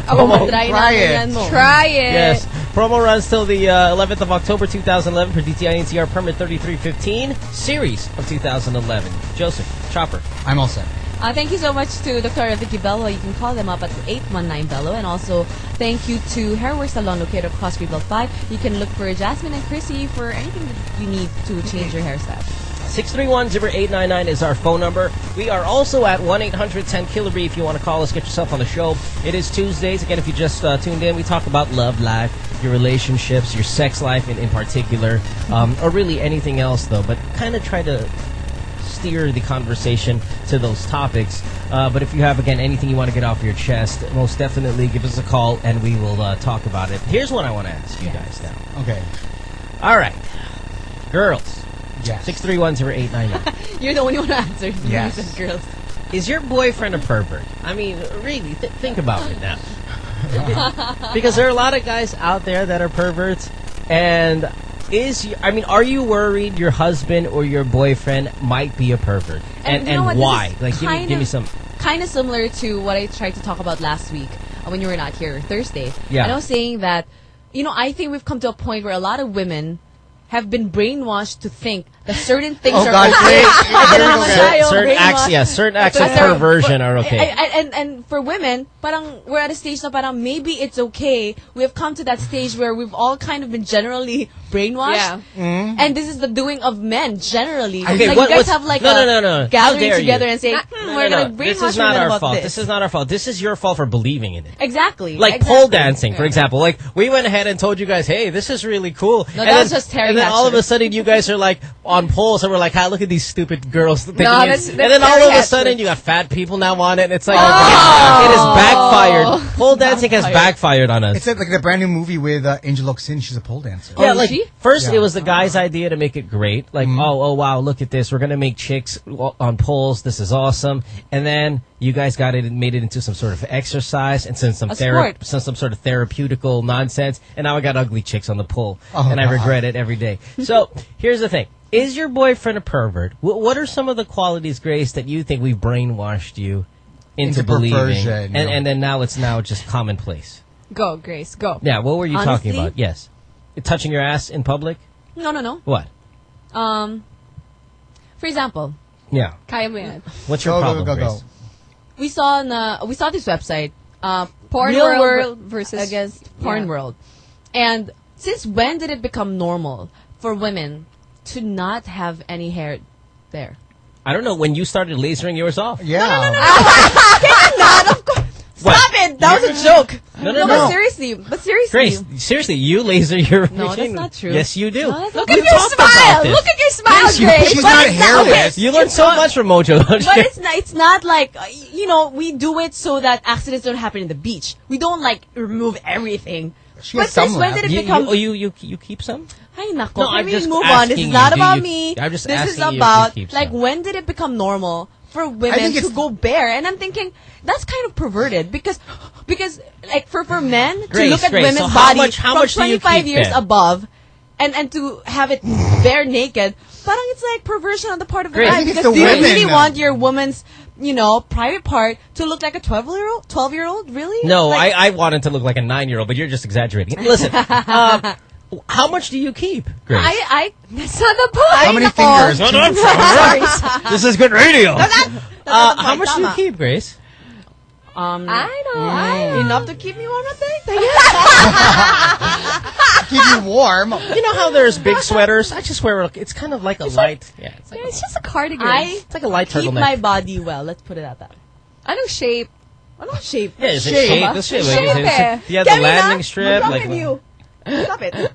Ako, Promo- try namin yan mo. Try it. Yes. Promo runs till the uh, 11th of October 2011 for DTI NCR permit 3315 series of 2011. Joseph, Chopper. I'm all set. Uh, thank you so much to Dr. Vicki Belo. You can call them up at 819 Belo. And also, thank you to Hairwork Salon located across Greenbelt 5. You can look for Jasmine and Chrissy for anything that you need to change your hairstyle. 631-0899 is our phone number. We are also at 1-800-10-KILLERY if you want to call us, get yourself on the show. It is Tuesdays. Again, if you just uh, tuned in, we talk about love life, your relationships, your sex life in, in particular, um, or really anything else, though, but kind of try to steer the conversation to those topics. Uh, but if you have, again, anything you want to get off your chest, most definitely give us a call and we will uh, talk about it. Here's what I want to ask you guys now. Okay. All right. Girls. Yes. 631-0899. You're the only one who answered. You Yes. girls. Is your boyfriend a pervert? I mean, really, th- think about it now. because there are a lot of guys out there that are perverts, and is I mean, are you worried your husband or your boyfriend might be a pervert, and you know? Why? Like, give me, give me some. Kind of similar to what I tried to talk about last week uh, when you were not here Thursday. Yeah. And I was saying that, you know, I think we've come to a point where a lot of women have been brainwashed to think that certain things Oh, are God, okay. wait. At Here we go. tayo, Certain acts, brainwashed. yeah, certain acts of perversion are okay. And, and, and, and for women, parang we're at a stage na parang maybe it's okay. We have come to that stage where we've all kind of been generally brainwashed. Yeah. Mhm. And this is the doing of men generally. Okay, like what- you guys have like no, a no, no, no. How gathering dare you. together and say, hmm, no, we're no. going to brainwash This is not our fault. this. This is not our fault. This is your fault for believing in it. Exactly. Like exactly. pole dancing, for example. Like we went ahead and told you guys, "Hey, this is really cool." No, and that then, was just Terry And then all of a sudden, you guys are like on poles, and we're like, "Ah, look at these stupid girls." No, it's-" that's- and then all of a Hatcher. sudden, you got fat people now on it, and it's like Oh! it has backfired. Pole dancing has backfired on us. It's like the brand new movie with uh, Angel Locsin. She's a pole dancer. Yeah, like first Yeah. it was the guy's idea to make it great. Like, oh, oh, wow, look at this. We're gonna make chicks on poles. This is awesome. And then you guys got it and made it into some sort of exercise and some some, thera- some some sort of therapeutical nonsense. And now I got ugly chicks on the pole, Oh, and I regret it every day. So here's the thing: Is your boyfriend a pervert? Wh- what are some of the qualities, Grace, that you think we've brainwashed you into, Into believing? perversion, and no. and then now it's now just commonplace. Go, Grace, go. Yeah, what were you talking about? Yes, touching your ass in public. No, no, no. What? Um, for example, Yeah. kaya mo yan. What's your Go, go, problem, go, go. Grace? We saw na we saw this website, uh, Porn Real World versus- against Porn yeah. World, and since when did it become normal for women to not have any hair there? I don't know when you started lasering yours off. Yeah. not, of course. What? Stop it! That was a joke. No, no, but no. seriously, but seriously. Grace, seriously, you laser your No, that's not true. Yes, you do. No, Look at true. your talked about smile. Look at your smile, Yes, Grace. she's But not it's hairless. You learned so much from Mojo, don't But you? it's not, it's not like, uh, you know, we do it so that accidents don't happen in the beach. We don't like remove everything. She but since when did it You, become... you, oh, you, you, you keep some? Ay, nako. No, Can I'm we just move on? This is not do about you- me. I'm just this is asking you if you about, keep like, some. when did it become normal for women to go bare? And I'm thinking, that's kind of perverted because, because, like, for, for men to look at Grace, women's so how body much- how from much 25 years then? above and, and to have it bare naked, parang it's like perversion on the part of the Grace, guy I think it's because the do you women. really want your woman's, you know, private part to look like a 12 year old, 12 year old? Really? No, Like, I, I wanted to look like a nine-year-old, but you're just exaggerating. Listen, um, How much do you keep, Grace? I, I, that's not the point. How many Nako. fingers? No, no, I'm sorry. This is good radio. No, that- Uh, how point. much do you keep, Grace? Um, I don't I Enough to keep me warm at night? Keep you warm. You know how there's big sweaters? I just wear, a- it's kind of like a light. yeah, it's like It's just a cardigan. I It's like a light keep turtleneck. my body well. Let's put it at that. Anong shape? Anong shape? Yeah, it's a shape. It's shape. Like, Shape it's- eh. You have the Kevin, landing strip. what's wrong Like, with you? Stop it.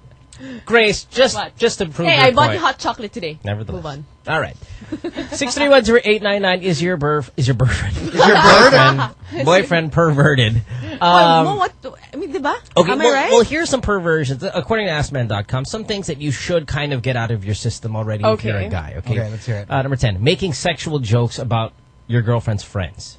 Grace, just What? just to prove Hey, your I bought point. you hot chocolate today. Nevertheless. Move on. All right. Six three one zero eight nine nine is your birth is your boyfriend is your bird? boyfriend boyfriend perverted. well, Um, mo, what? I mean, diba? Okay, Am well, I right? well, here's some perversions. According to AskMen.com, some things that you should kind of get out of your system already if you're a guy. Okay, Okay, let's hear it. Uh, number 10, making sexual jokes about your girlfriend's friends.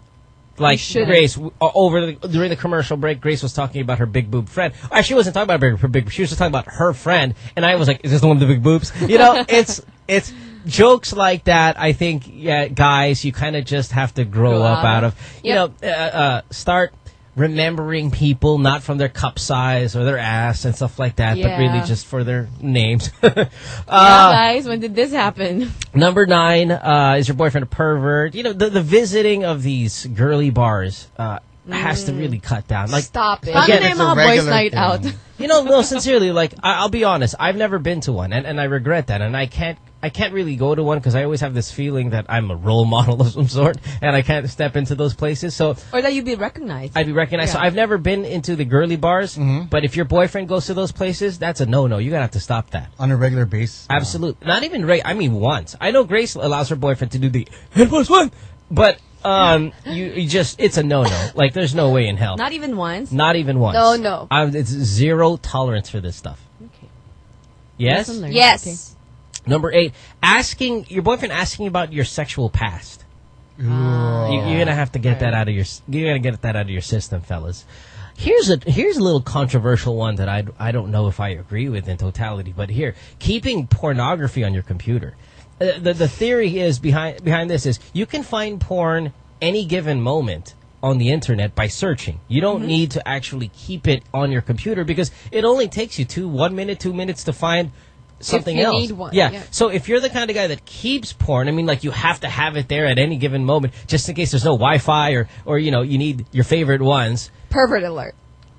Like. Grace, w- o- over the, during the commercial break, Grace was talking about her big boob friend. Actually, she wasn't talking about her big, big. She was just talking about her friend, and I was like, "Is this the one with the big boobs?" You know, it's it's jokes like that. I think, yeah, guys, you kind of just have to grow, Grow up out out of. of. You know, uh, uh, start remembering people not from their cup size or their ass and stuff like that, but really just for their names. yeah, uh, guys, when did this happen? Number nine, uh, is your boyfriend a pervert? You know, the, the visiting of these girly bars uh, has to really cut down. Like, Stop it. Again, yung mga boys night out? you know, no, sincerely, like I, I'll be honest, I've never been to one, and, and I regret that, and I can't. I can't really go to one because I always have this feeling that I'm a role model of some sort, and I can't step into those places. So Or that you'd be recognized. I'd be recognized. So I've never been into the girly bars, Mm-hmm. but if your boyfriend goes to those places, that's a no-no. You gotta have to stop that. On a regular basis. Absolutely. Not even Ray. I mean, once. I know Grace allows her boyfriend to do the it was one, but um, you, you just it's a no no. Like there's no way in hell. Not even once. Not even once. No, no. i it's zero tolerance for this stuff. Okay. Yes. Lesson learned. Number eight, asking your boyfriend asking about your sexual past. You, you're gonna have to get that out of your. You're gonna get that out of your system, fellas. Here's a here's a little controversial one that I I don't know if I agree with in totality, but here keeping pornography on your computer. Uh, the the theory is behind behind this is you can find porn any given moment on the internet by searching. You don't need to actually keep it on your computer because it only takes you two one minute two minutes to find something you else. need one, yeah. yeah. So if you're the kind of guy that keeps porn, I mean, like you have to have it there at any given moment, just in case there's no Wi-Fi or, or you know, you need your favorite ones. Pervert alert.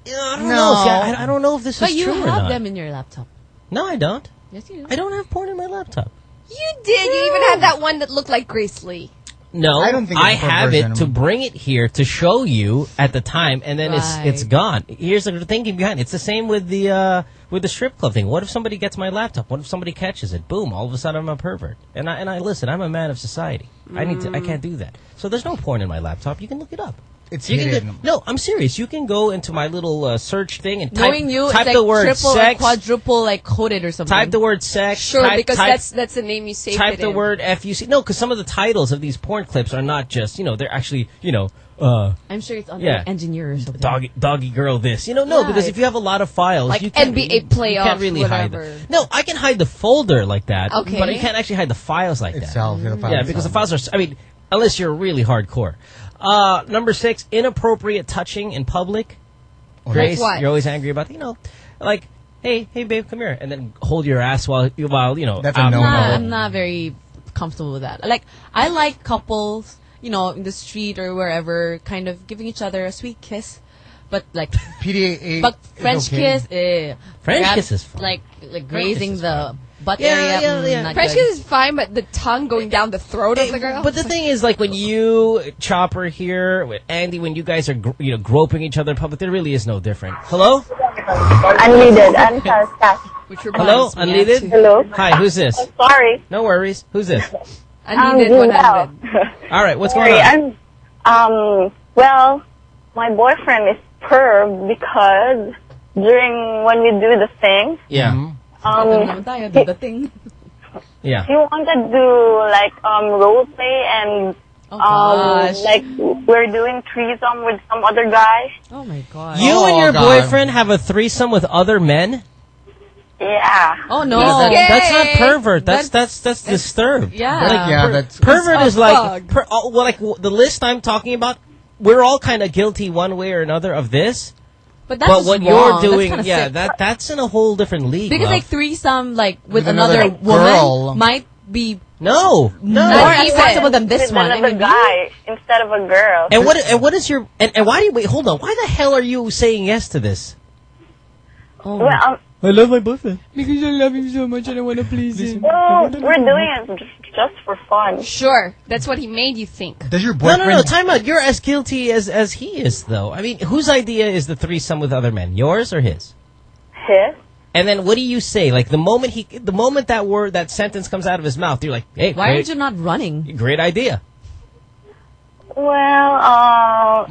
I don't know. See, I, I don't know if this But is you true or have not. them in your laptop. No, I don't. Yes, you do. I don't have porn in my laptop. You did. You even had that one that looked like Grace Lee. No, I don't think I have it to bring it here to show you at the time, and then it's it's gone. Here's the thinking behind it. It's the same with the uh, with the strip club thing. What if somebody gets my laptop? What if somebody catches it? Boom! All of a sudden, I'm a pervert. And I and I listen. I'm a man of society. I need to. I can't do that. So there's no porn in my laptop. You can look it up. It's You can hidden. go- no, I'm serious. You can go into my little uh, search thing and type, Knowing you, type like the word triple sex. or quadruple, like coded or something. Type the word sex. Sure, type, because type- that's that's the name you saved type it the in. word FUC. No, because some of the titles of these porn clips are not just, you know, they're actually, you know, uh, I'm sure it's on Yeah. the engineer or something. doggy, doggy girl this. You know, no, Yeah, because if you have a lot of files, Like you can't, NBA you can't really hide whatever. them. No, I can hide the folder like that, Okay. but I can't actually hide the files like Itself, yeah, the that. Yeah, because the files are, I mean, unless you're really hardcore. Uh, number six, inappropriate touching in public. Grace, what? you're always angry about, you know, like, hey, hey, babe, come here, and then hold your ass while, while you know, That's a out- no-no. I'm not, I'm not very comfortable with that. Like, I like couples, you know, in the street or wherever, kind of giving each other a sweet kiss. But like, PDA. but French okay. kiss, eh, French grab- kiss is fine. Like, like French grazing kiss is the butt Yeah, area. yeah, mm, yeah. not French good. kiss is fine, but the tongue going down the throat of the girl. But the thing is, like when you Chopper here with Andi, when you guys are you know groping each other in public, there really is no different. Hello, Unneeded. I'm Sarastas. Which hello, reminds me, unneeded. Hello. Hi, who's this? Sorry. No worries. Who's this? I needed Um, 100. All right, what's going on? I'm, um, well, my boyfriend is perv because during when we do the thing, Yeah, Sabi um, naman tayo, dadating. yeah. he wanted to do like um role play and Oh, um gosh. like we're doing threesome with some other guy. Oh my god. You Oh, and your God. boyfriend have a threesome with other men? Yeah. Oh no. That- that's not pervert. That's that's that's, disturbed. yeah. Like, Yeah, per- that's- pervert is like per, oh, well, like w- the list I'm talking about. We're all kind of guilty one way or another of this, But that's but what wrong. you're doing, kinda yeah, sick. that that's in a whole different league. Because love. like threesome, like with, With another, another woman, girl. might be no, no. more acceptable than this With one. I another mean, guy instead of a girl. And what and what is your and, and why do you wait? Hold on. Why the hell are you saying yes to this? Oh. Well, um, I love my boyfriend. Because I love him so much and I want to please him. well, we're doing it just, just for fun. Sure, that's what he made you think. Does your boyfriend... No, no, no. Time out. You're as guilty as as he is, though. I mean, whose idea is the threesome with other men? Yours or his? His. And then what do you say? Like the moment he, the moment that word, that sentence comes out of his mouth, you're like, "Hey, Why great, aren't you not running? great idea." Well, uh,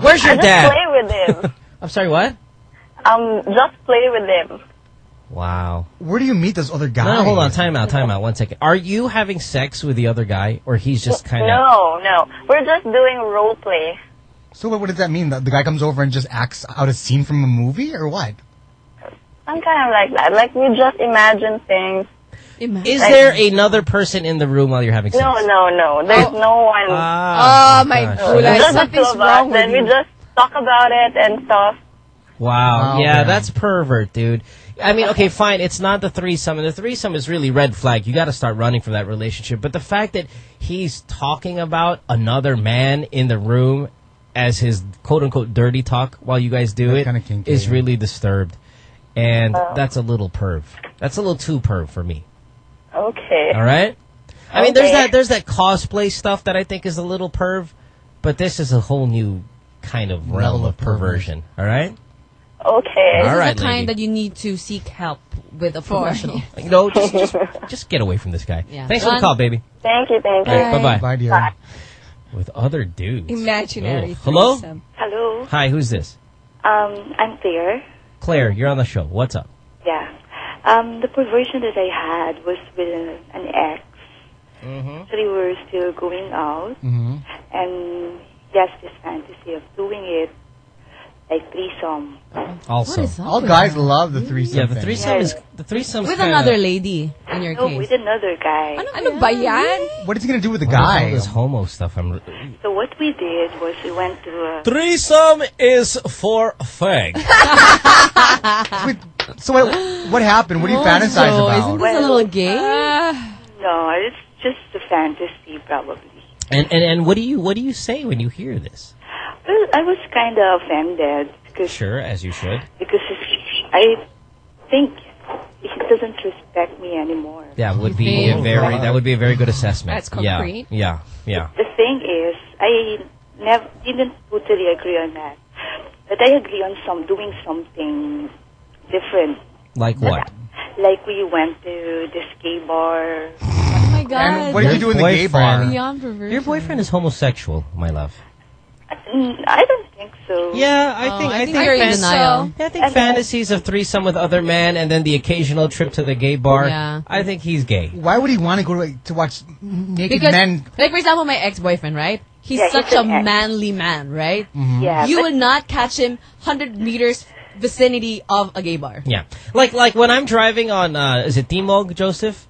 Where's your I just dad? play with him. I'm sorry. What? Um, just play with them. Wow. Where do you meet those other guys? No, no, hold on. Time out. Time out. One second. Are you having sex with the other guy, or he's just kind of? No, no, we're just doing role play. So what, what does that mean? The, the guy comes over and just acts out a scene from a movie, or what? I'm kind of like that. Like we just imagine things. Is Like- there another person in the room while you're having sex? No, no, no. There's no one. Ah, Oh, my gosh. gulay. Just the Something's wrong with and we just talk about it and stuff. Wow. Oh, yeah, okay. that's pervert, dude. I mean, okay, fine. It's not the threesome, and the threesome is really red flag. You got to start running from that relationship. But the fact that he's talking about another man in the room as his quote unquote dirty talk while you guys do That's it kinda kinky, is yeah. really disturbed, and that's a little perv. That's a little too perv for me. Okay. All right. I mean, there's that there's that cosplay stuff that I think is a little perv, but this is a whole new kind of realm Level of of perversion. All right. Okay. This All right, is the kind lady. that you need to seek help with a professional. You know, just, just just get away from this guy. Yeah. Thanks for the call, baby. Thank you, thank you. All right, bye bye. Bye, dear. With other dudes. Imaginary Oh. Hello. Hello. Hi, who's this? Um, I'm Claire. Claire, you're on the show. What's up? Yeah. Um, the perversion that I had was with an ex. Mm-hmm. Actually, we were still going out, hmm and he has this fantasy of doing it like threesome. Also, What is up All guys that? love the threesome. yeah, the thing. threesome is the threesome With another lady, in your No, case. with another guy. Ano ba yan? What is he gonna do with the All guy? this homo stuff. I'm. So what we did was we went to a Threesome is for fag. Wait, so what, what happened? What do you fantasize Mojo, about? Isn't this a little uh, gay? no, it's just a fantasy probably. and, and and what do you what do you say when you hear this? Well, I was kind of offended because Sure, as you should. because I think he doesn't respect me anymore. That would be a very that would be a very good assessment. That's concrete. Yeah, yeah. The thing is, I never didn't totally agree on that, but I agree on some doing something different. Like what? Like we went to this gay bar. Oh my god. And what did you do in the gay bar? boyfriend- Beyond perversion. Your boyfriend is homosexual, my love. Mm, I don't think so. Yeah, I Oh, think I I, think think, you're in denial. I think fantasies of threesome with other men and then the occasional trip to the gay bar. Yeah. I think he's gay. Why would he want to go to, to watch naked Because, men? like for example, my ex-boyfriend, right? He's Yeah, he's such a ex. manly man, right? Yeah, You but- would not catch him 100 meters vicinity of a gay bar. Yeah, like like when I'm driving on uh, is it Timog, Joseph?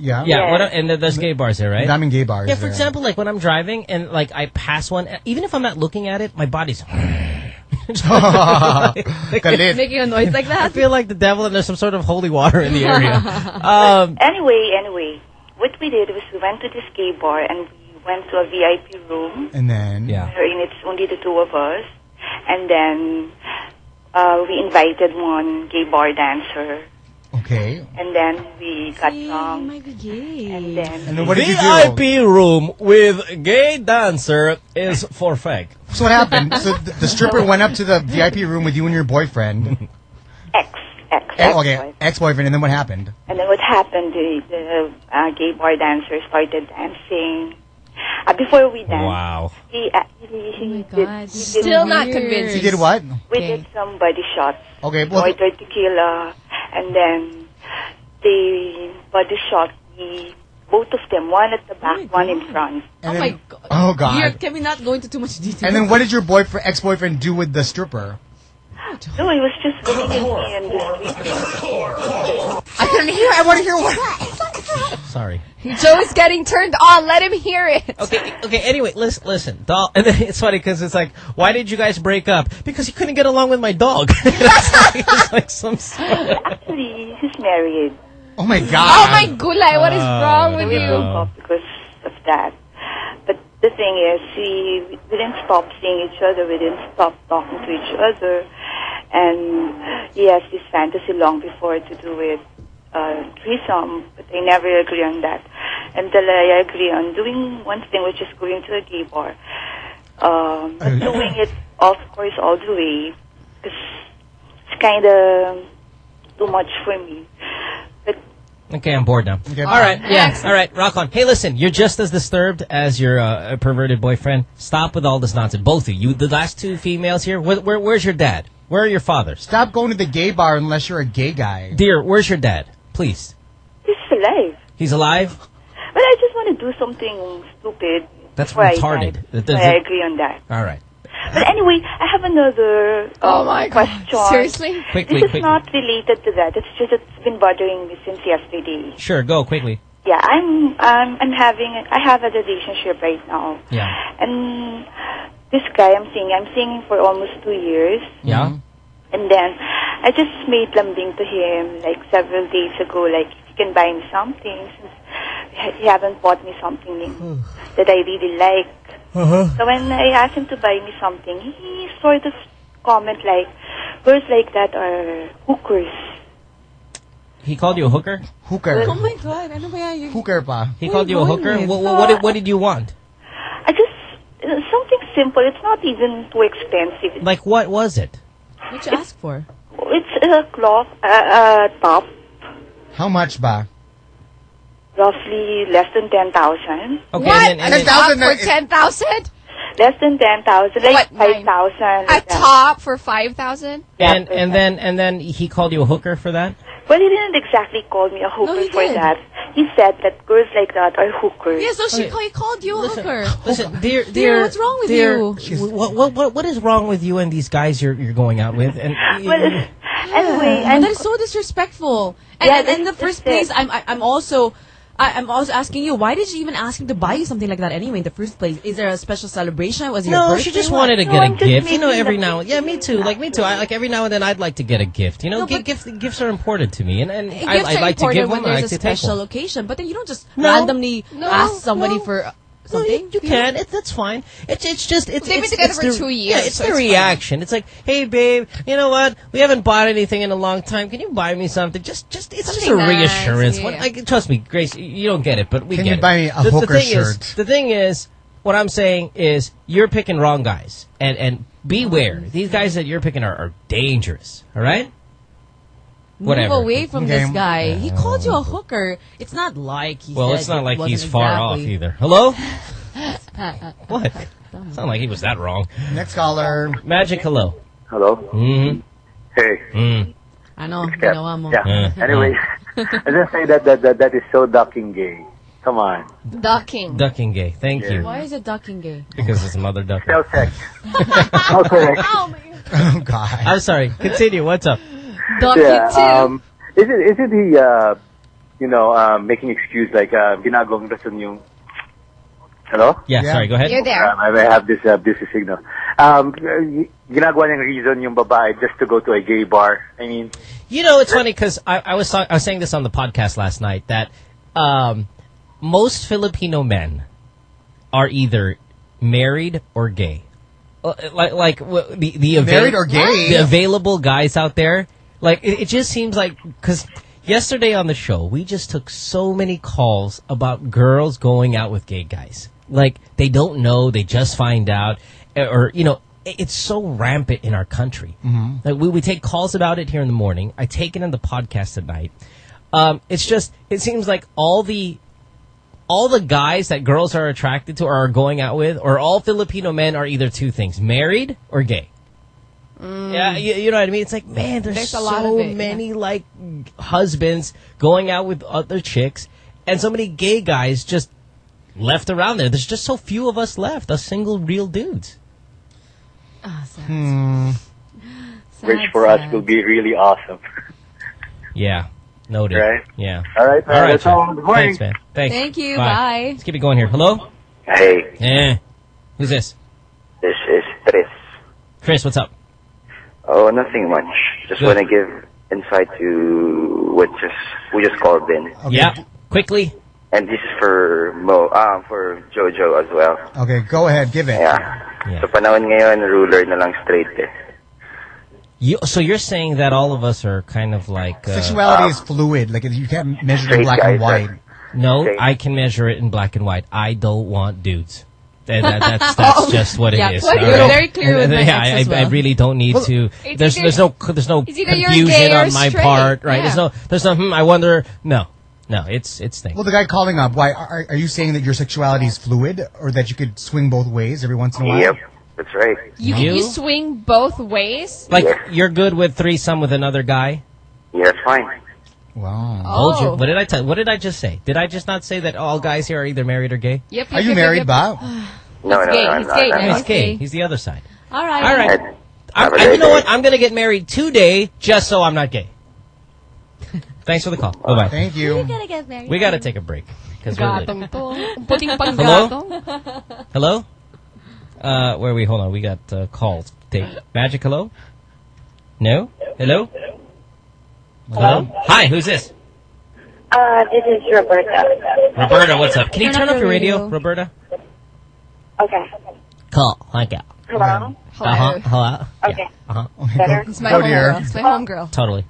Yeah. Yeah, Yeah. what, and there- there's gay bars there, right? Daming gay bars. yeah, for there. example, like when I'm driving and like I pass one, even if I'm not looking at it, my body's. Galit. Making a noise like that. I feel like the devil and there's some sort of holy water in the area. um, Anyway, anyway, what we did was we went to this gay bar and we went to a VIP room. And then. yeah. wherein it's only the two of us. And then uh, we invited one gay bar dancer. Okay. And then we got See, drunk. might be gay. And then And then what did you do? VIP room with gay dancer is for fag. So what happened? so the, the stripper went up to the VIP room with you and your boyfriend. ex, ex, Eh, ex okay, ex-boyfriend. And then what happened? And then what happened? The, the uh, gay bar dancer started dancing. Uh, before we danced, Wow. he, uh, he, he, Oh my did, god. he did, Still not weird. convinced. He did what? we Okay. did some body shots. Okay, well, ordered tequila, and then they body shot me. Both of them, one at the back, oh one in front. Oh and Oh then, my god. Oh You're, god. can we not go into too much detail? And then what did your boyfriend, ex-boyfriend, do with the stripper? No, he was just looking at me and I couldn't hear. I want to hear what. Sorry. Joe's getting turned on. Let him hear it. Okay, okay. Anyway, listen, listen. Dog, and then it's funny because it's like, why did you guys break up? Because he couldn't get along with my dog. it's like some. Actually, he's married. Oh my god. Oh my gulay, what is Uh, wrong with we you? broke up because of that. But the thing is, we, we didn't stop seeing each other. We didn't stop talking to each other. And he has this fantasy long before to do with uh, threesome, but they never agree on that. Until I agree on doing one thing, which is going to a gay bar. Um, but doing it, of course, all the way, because it's kind of too much for me. But Okay, I'm bored now. Okay, all right, yeah, all right, rock on. Hey, listen, you're just as disturbed as your uh, perverted boyfriend. Stop with all this nonsense, both of you. The last two females here. Where, where, where's your dad? Where are your fathers? Stop going to the gay bar unless you're a gay guy. Dear, where's your dad? Please. he's alive. He's alive. But I just want to do something stupid. That's before I retarded. That I agree on that. All right. But anyway, I have another uh, Oh my God. question. Seriously? Quickly, this is quickly. not related to that. It's just it's been bothering me since yesterday. Sure, go quickly. Yeah, I'm I'm I'm having I have a relationship right now, Yeah. and this guy I'm seeing I'm seeing him for almost two years, Yeah. and then I just made lambing to him like several days ago, like if he can buy me something since he haven't bought me something that I really like. Uh-huh. So when I asked him to buy me something, he sort of comment like, girls like that are hookers. He called you a hooker. Hooker. Oh my God, ano ba yan? Hooker pa. He Who called you a hooker. What, what, what, did, what did you want? I just uh, something simple. It's not even too expensive. Like, what was it? What'd you ask for? It's a cloth, uh, uh, top, How much ba? roughly less than ten thousand. Okay, what? and then, and a then, top for 10,000? Less than ten thousand, like What, five thousand. A top for 5,000? and, and then and then he called you a hooker for that. Well, he didn't exactly call me a hooker he for did. that. He said that girls like that are hookers. Yeah, so she Okay. call, he called you a hooker. Listen, dear, Dear, dear, what's wrong with dear, you? What, what what what is wrong with you and these guys you're you're going out with? And Well, anyway, and and that is so disrespectful. And, Yeah, and, and in the first place, I'm I, I'm also. I, I'm also asking you, why did you even ask him to buy you something like that anyway in the first place? Is there a special celebration? Was it your no, she just wanted to No, get I'm a gift. You know, every now yeah, me too. Like me too. I like every now and then I'd like to get a gift. You know, No, Gi- gifts gifts are important to me, and and I, I like to give when I there's like a special occasion, but then you don't just No. randomly ask somebody no. For No, you, you can. It, that's fine. It's it's just it's They've been together for the, two Yeah, it's so the it's fine. reaction. It's like, hey babe, you know what? We haven't bought anything in a long time. Can you buy me something? Just just it's just a nice, reassurance. yeah. What, like trust me, Grace, you- you don't get it, but we Can get you it. buy me a the, hooker the thing shirt? Is, the thing is, what I'm saying is, you're picking wrong guys, and and beware. These guys that you're picking are, are dangerous. All right. Whatever. Move away from Okay. this guy. He called you a hooker. It's not like he Well, said it's not it like he's wasn't far off either. Hello. what? It's not like he was that wrong. Next caller. Magic. Hello. Hello. Mm-hmm. Hey. Mm. Ano, Cap. ginawa mo. Yeah. Yeah. Anyway, I just say that, that that that is so ducking gay. Come on. Ducking. Ducking gay. Thank you. Why is it ducking gay? Because it's mother ducker. Spell check. okay. Oh God. I'm sorry. Continue. What's up? Ducking Yeah. too. Um, is it is it the uh, you know uh, making excuse like uh, ginagawang rason yung Hello? Yeah, Yeah. sorry. Go ahead. You're there. Um, I may have this uh, busy signal. Um, ginagawa niyang reason yung babae just to go to a gay bar. I mean, You know, it's funny because I, I was I was saying this on the podcast last night that um, most Filipino men are either married or gay. Uh, Like like w- the the Married or gay? the available guys out there. Like it, it just seems like because yesterday on the show we just took so many calls about girls going out with gay guys. Like they don't know, they just find out, eh, or you know, it's so rampant in our country. Mhm. Like we, we take calls about it here in the morning. I take it in the podcast at night. Um, it's just it seems like all the all the guys that girls are attracted to or are going out with, or all Filipino men are either two things: married or gay. Yeah, you, you know what I mean. It's like man, there's, There's a so lot of it, yeah. many like husbands going out with other chicks, and so many gay guys just left around there. There's just so few of us left, us single real dudes. Ah, sad. Hmm. bridge for us will be really awesome. Yeah. Noted. Right. Yeah. All right, man. All right. That's all. Good morning. Thanks, man. Thanks. Thank you. Bye. Let's keep it going here. Hello? Hey, Eh. Who's this? this is Chris. Chris, what's up? Oh, nothing much. Just want to give insight to what just we just called in. Yeah. Quickly. And this is for Mo, ah, for Jojo as well. Okay, go ahead, give it. Yeah. Sa panahon ngayon, ruler na lang straight eh. You, so you're saying that all of us are kind of like uh, Sexuality is fluid. Like you can't measure it in black and guys white. No, Okay. I can measure it in black and white. I don't want dudes. That, that, that's that's Oh, just what yeah, it is. Well, you're right? very clear with And, my yeah, I, as I, I really don't need Well, to. There's either- there's no there's no it's either you're confusion on my straight. part, right? There's no there's no. Hmm, I wonder. No, no. It's it's thing. Well, the guy calling up, why are, are you saying that your sexuality is fluid, or that you could swing both ways every once in a while? Yep, that's right. You, You? you swing both ways? Like you're good with threesome with another guy. Yeah, that's fine. Wow. Told you. Oh. What did I tell? What did I just say? Did I just not say that all guys here are either married or gay? Yep, Are you married, Bob? No, no, gay. no, I'm He's not. gay I'm. He's not. gay. He's the other side. All right. All right. I, Have a I- you know day. what? I'm gonna get married today just so I'm not gay. Thanks for the call. Bye bye. Thank you. We gotta get married. We gotta take a break because we're late. To. Puting pang Hello? gato. Hello. Uh, where are we? Hold on. We got uh, calls. Take magic. Hello. No. Hello. Hello. Hi. Who's this? Uh, this is Roberta. Roberta. What's up? Can you Turn turn off your your radio, radio. Roberta? Okay. Call. Like it. Hello? Uh huh. Hello. Okay. Uh huh. Better? It's my Oh, homegirl. dear. It's my homegirl. Totally.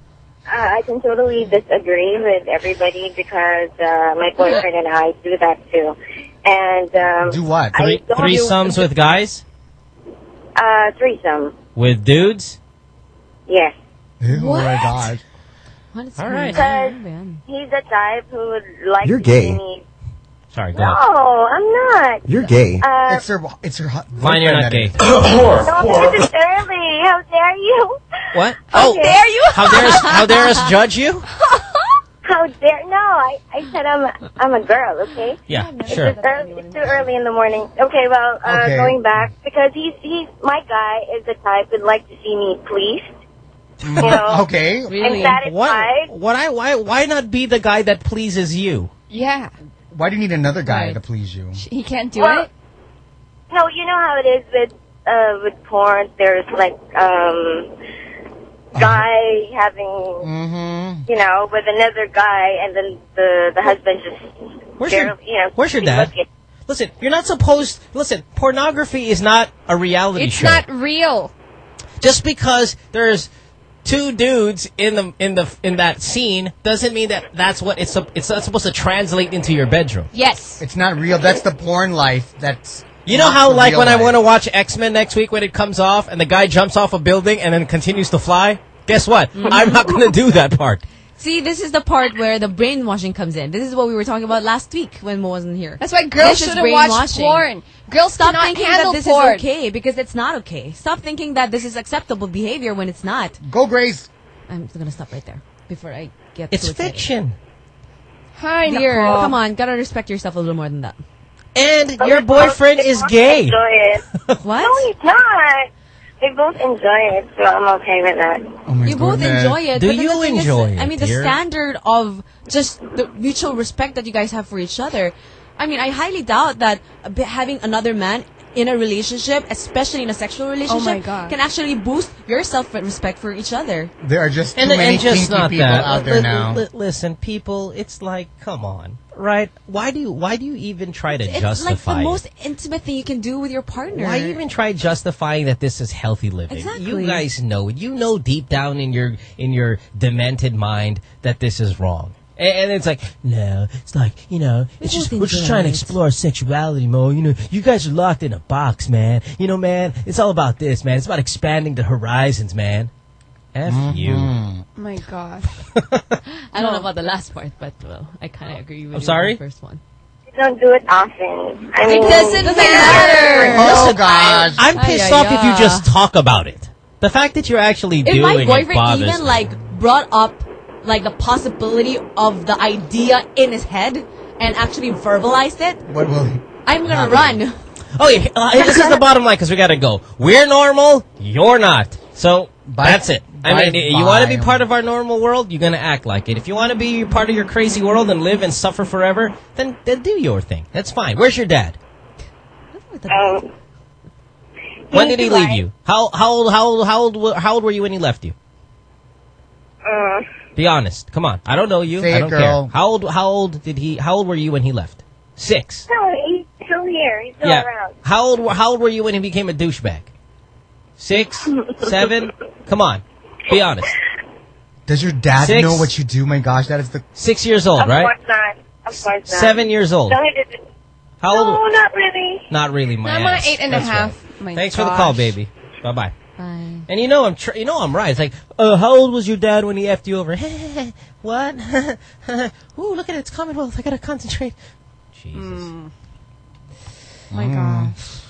Uh, I can totally disagree with everybody because uh, my boyfriend and I do that too. And um, Do what? I Three don't with guys, uh, threesome. with dudes. Yes. Ew, Oh my god. All right. Because he's the type who would like You're to gay. see me. Sorry. Go No, ahead. I'm not. You're gay. Uh, It's her. It's her. hu- Fine. You're not gay. is. no, this is early. How dare you? What? How Oh, dare you? how dare us, how dare us judge you? How dare? No, I, I said I'm a, I'm a girl. Okay. Yeah, It's sure. just early, it's too early in the morning. Okay, well, uh, Okay. going back because he's he's my guy is the type who'd like to see me pleased. You know, Okay. and satisfied. What? What? I? Why? Why not be the guy that pleases you? Yeah. Why do you need another guy Right. to please you? He can't do Well, it? No, you know how it is with uh with porn. There's like um guy having Mm-hmm. you know with another guy, and then the the husband just Where's your you know Where's your dad? looking. Listen, you're not supposed. Listen, pornography is not a reality It's show. not real. Just because there's two dudes in the in the in that scene doesn't mean that that's what it's it's not supposed to translate into your bedroom. Yes. It's not real. That's the porn life. That's. You know how like real when I want to watch X Men next week when it comes off and the guy jumps off a building and then continues to fly. Guess what? Mm-hmm. I'm not going to do that part. See, this is the part where the brainwashing comes in. This is what we were talking about last week when Mo wasn't here. That's why girls This shouldn't watch porn. Girls Stop cannot thinking handle that this porn. is okay because it's not okay. Stop thinking that this is acceptable behavior when it's not. Go, Grace. I'm gonna stop right there before I get. It's too fiction. Hi, Nako, dear. Come on, gotta respect yourself a little more than that. And your boyfriend is gay. Enjoy it. What? No, he's not. They both enjoy it, so I'm okay with that. Oh my you both goodness. enjoy it. Do but you the thing is, enjoy I it, mean, the dear? standard of just the mutual respect that you guys have for each other. I mean, I highly doubt that having another man in a relationship, especially in a sexual oh relationship, Oh can actually boost your self-respect for each other. There are just too And, many and just kinky not people that. out there Li- now. li- listen, people, it's like, come on, right? Why do you why do you even try to It's justify? like the it? most intimate thing you can do with your partner. Why even try justifying that this is healthy living? Exactly. You guys know it. You know deep down in your in your demented mind that this is wrong. And, and it's like, no, it's like, you know, it's just we're just trying to it. explore sexuality, Mo. You know, you guys are locked in a box, man. You know, man, it's all about this, man. It's about expanding the horizons, man. F Mm-hmm. you. Oh my gosh. I don't know about the last part, but well, I kind of agree with I'm you sorry? on the first one. They don't do it often. I mean, It doesn't matter. Oh Listen, gosh. I'm pissed Ay, ay, off if you just talk about it. The fact that you're actually If doing my it boyfriend bothers even me. like brought up like the possibility of the idea in his head and actually verbalized it, What will he? I'm gonna run. Okay, uh, this is the bottom line because we gotta go. We're normal, you're not. So That's it. I Bye mean, you want to be part of our normal world, you're going to act like it. If you want to be part of your crazy world and live and suffer forever, then, then do your thing. That's fine. Where's your dad? Um, When did he leave you? How how old how old how old how old were you when he left you? Uh, Be honest. Come on. I don't know you. Say I don't girl. care. How old how old did he how old were you when he left? 6. no, he's still here. He's still yeah. around. How old were- how old were you when he became a douchebag? 6? 7? Come on. Be honest. Does your dad Six. know what you do? My gosh, that is the 6 years old, of right? course not. Of course not. 7 years old. No, he didn't. How no, not really. Not really my Not my ass. eight and a half. right. Oh my Thanks for the call, baby. Bye bye. And you know I'm you know I'm right. It's like, uh, how old was your dad when he effed you over? what? Ooh, look at it. It's Commonwealth. I gotta concentrate. Jesus. Mm. My Mm. gosh.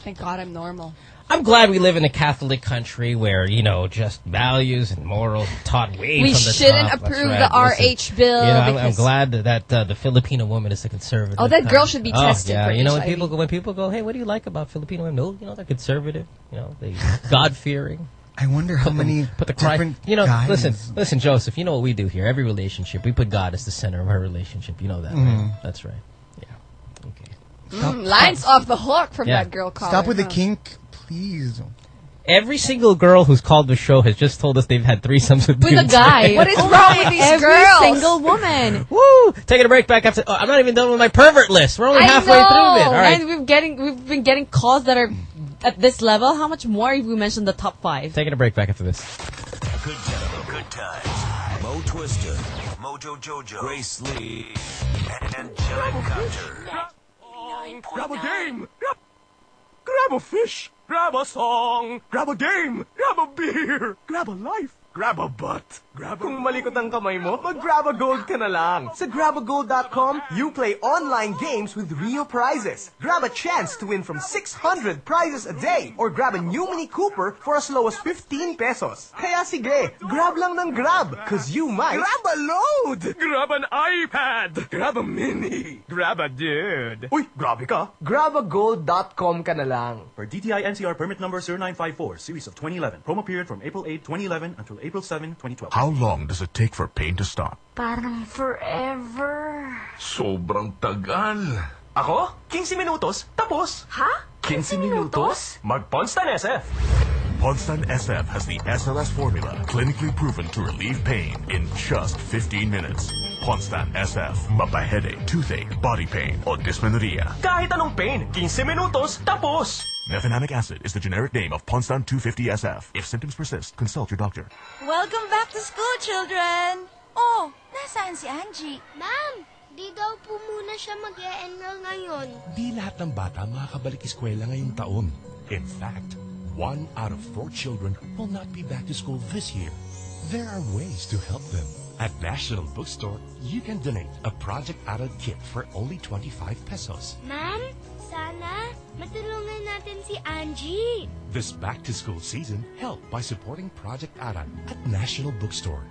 Thank God I'm normal. I'm glad we live in a Catholic country where you know just values and morals are taught way We from the shouldn't top. Approve right. the Listen, RH bill You know, I'm, I'm glad that, that uh, the Filipino woman is a conservative. Oh, that girl should be Oh, tested yeah, for you know when HIV. people go when people go, hey, what do you like about Filipino women? No, you know they're conservative. You know they God fearing. I wonder how many put the Christ. different You know, guys. listen, listen, Joseph. You know what we do here? Every relationship, we put God as the center of our relationship. You know that, right? Mhm. That's right. Yeah. Okay. Mm, lines off the hook from Yeah. that girl caller. Stop with the kink, please. Every single girl who's called the show has just told us they've had threesomes with, With a dudes. guy. What is Oh wrong with these every girls? single woman. Woo! Taking a break back after. Oh, I'm not even done with my pervert list. We're only I halfway know. through it. All right. And we've getting we've been getting calls that are at this level. How much more if we mentioned the top five? Taking a break back after this. Good times, good times. Mo Twister, Mojo Jojo, Grace Lee, and Angelic Gunter. Grab a game! Grab, a fish! Grab a song! Grab a game! Grab a beer! Grab a life! Grab a butt! Grab a... Kung malikot ang kamay mo, mag-grab a gold ka na lang. Sa grabagold.com, you play online games with real prizes. Grab a chance to win from 600 prizes a day or grab a new Mini Cooper for as low as 15 pesos. Kaya sige, grab lang ng grab, cause you might... Grab a load! Grab an iPad! Grab a mini! Grab a dude! Uy, grabe ka! Grabagold.com ka na lang. For DTI NCR permit number 0954, series of 2011. Promo period from April 8, 2011 until April 7, 2012. How long does it take for pain to stop? Parang forever. Sobrang tagal. Ako? 15 minutos, tapos. Ha? 15 minutos? Mag-Ponstan SF. Ponstan SF has the SLS formula, clinically proven to relieve pain in just 15 minutes. Ponstan SF, mapaheadache, toothache, body pain, o dysmenorrhea. Kahit anong pain, 15 minutos, tapos. Mefenamic acid is the generic name of Ponstan 250 SF. If symptoms persist, consult your doctor. Welcome back to school, children! Oh, nasaan si Angie? Ma'am, di daw po muna siya mag-e-enroll ngayon. Di lahat ng bata makakabalik eskwela ngayong taon. In fact, one out of four children will not be back to school this year. There are ways to help them. At National Bookstore, you can donate a Project Adult kit for only 25 pesos. Ma'am, sana matulungan natin si Angie. This back-to-school season, help by supporting Project Aral at National Bookstore.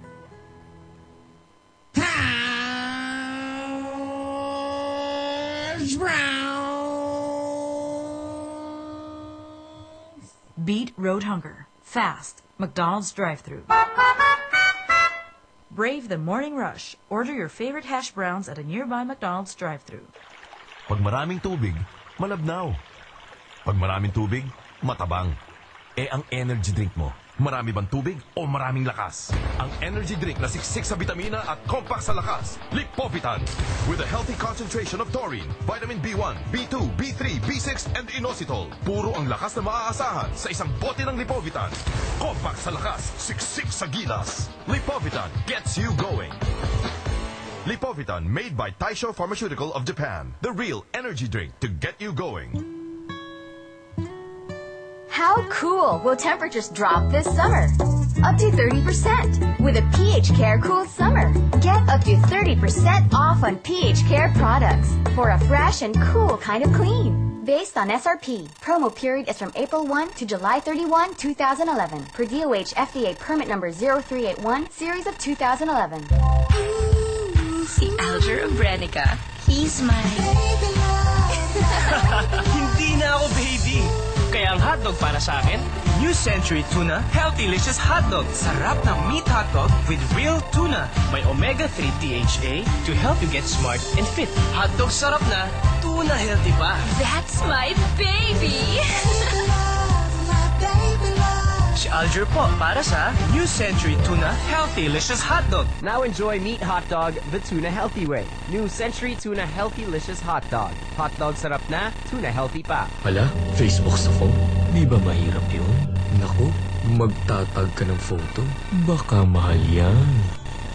Beat road hunger. Fast. McDonald's drive-thru. Brave the morning rush. Order your favorite hash browns at a nearby McDonald's drive-thru. Pag maraming tubig, malabnaw. Pag maraming tubig, matabang. Eh ang energy drink mo, marami bang tubig o maraming lakas? Ang energy drink na siksik sa bitamina at compact sa lakas, Lipovitan. With a healthy concentration of taurine, vitamin B1, B2, B3, B6, and inositol. Puro ang lakas na maaasahan sa isang bote ng Lipovitan. Compact sa lakas, siksik sa gilas. Lipovitan gets you going. Lipovitan, made by Taisho Pharmaceutical of Japan. The real energy drink to get you going. How cool will temperatures drop this summer? Up to 30% with a pH Care Cool Summer. Get up to 30% off on pH Care products for a fresh and cool kind of clean. Based on SRP, promo period is from April 1 to July 31, 2011. Per DOH FDA permit number 0381, series of 2011. Si Alger Obrenica. He's my... Hindi na ako baby. Kaya ang hot hotdog para sa akin? New Century Tuna Healthy-licious Hotdog. Sarap ng meat hotdog with real tuna. May omega-3 DHA to help you get smart and fit. Hotdog sarap na, tuna healthy pa. That's my baby! Si Alger po para sa New Century Tuna Healthy-licious Hotdog. Now enjoy Meat Hot Dog the tuna healthy way. New Century Tuna Healthy Licious Hot Dog. Hot dog sarap na, tuna healthy pa. Hala, Facebook sa phone? Di ba mahirap yun? Naku, magtatag ka ng photo. Baka mahal yan.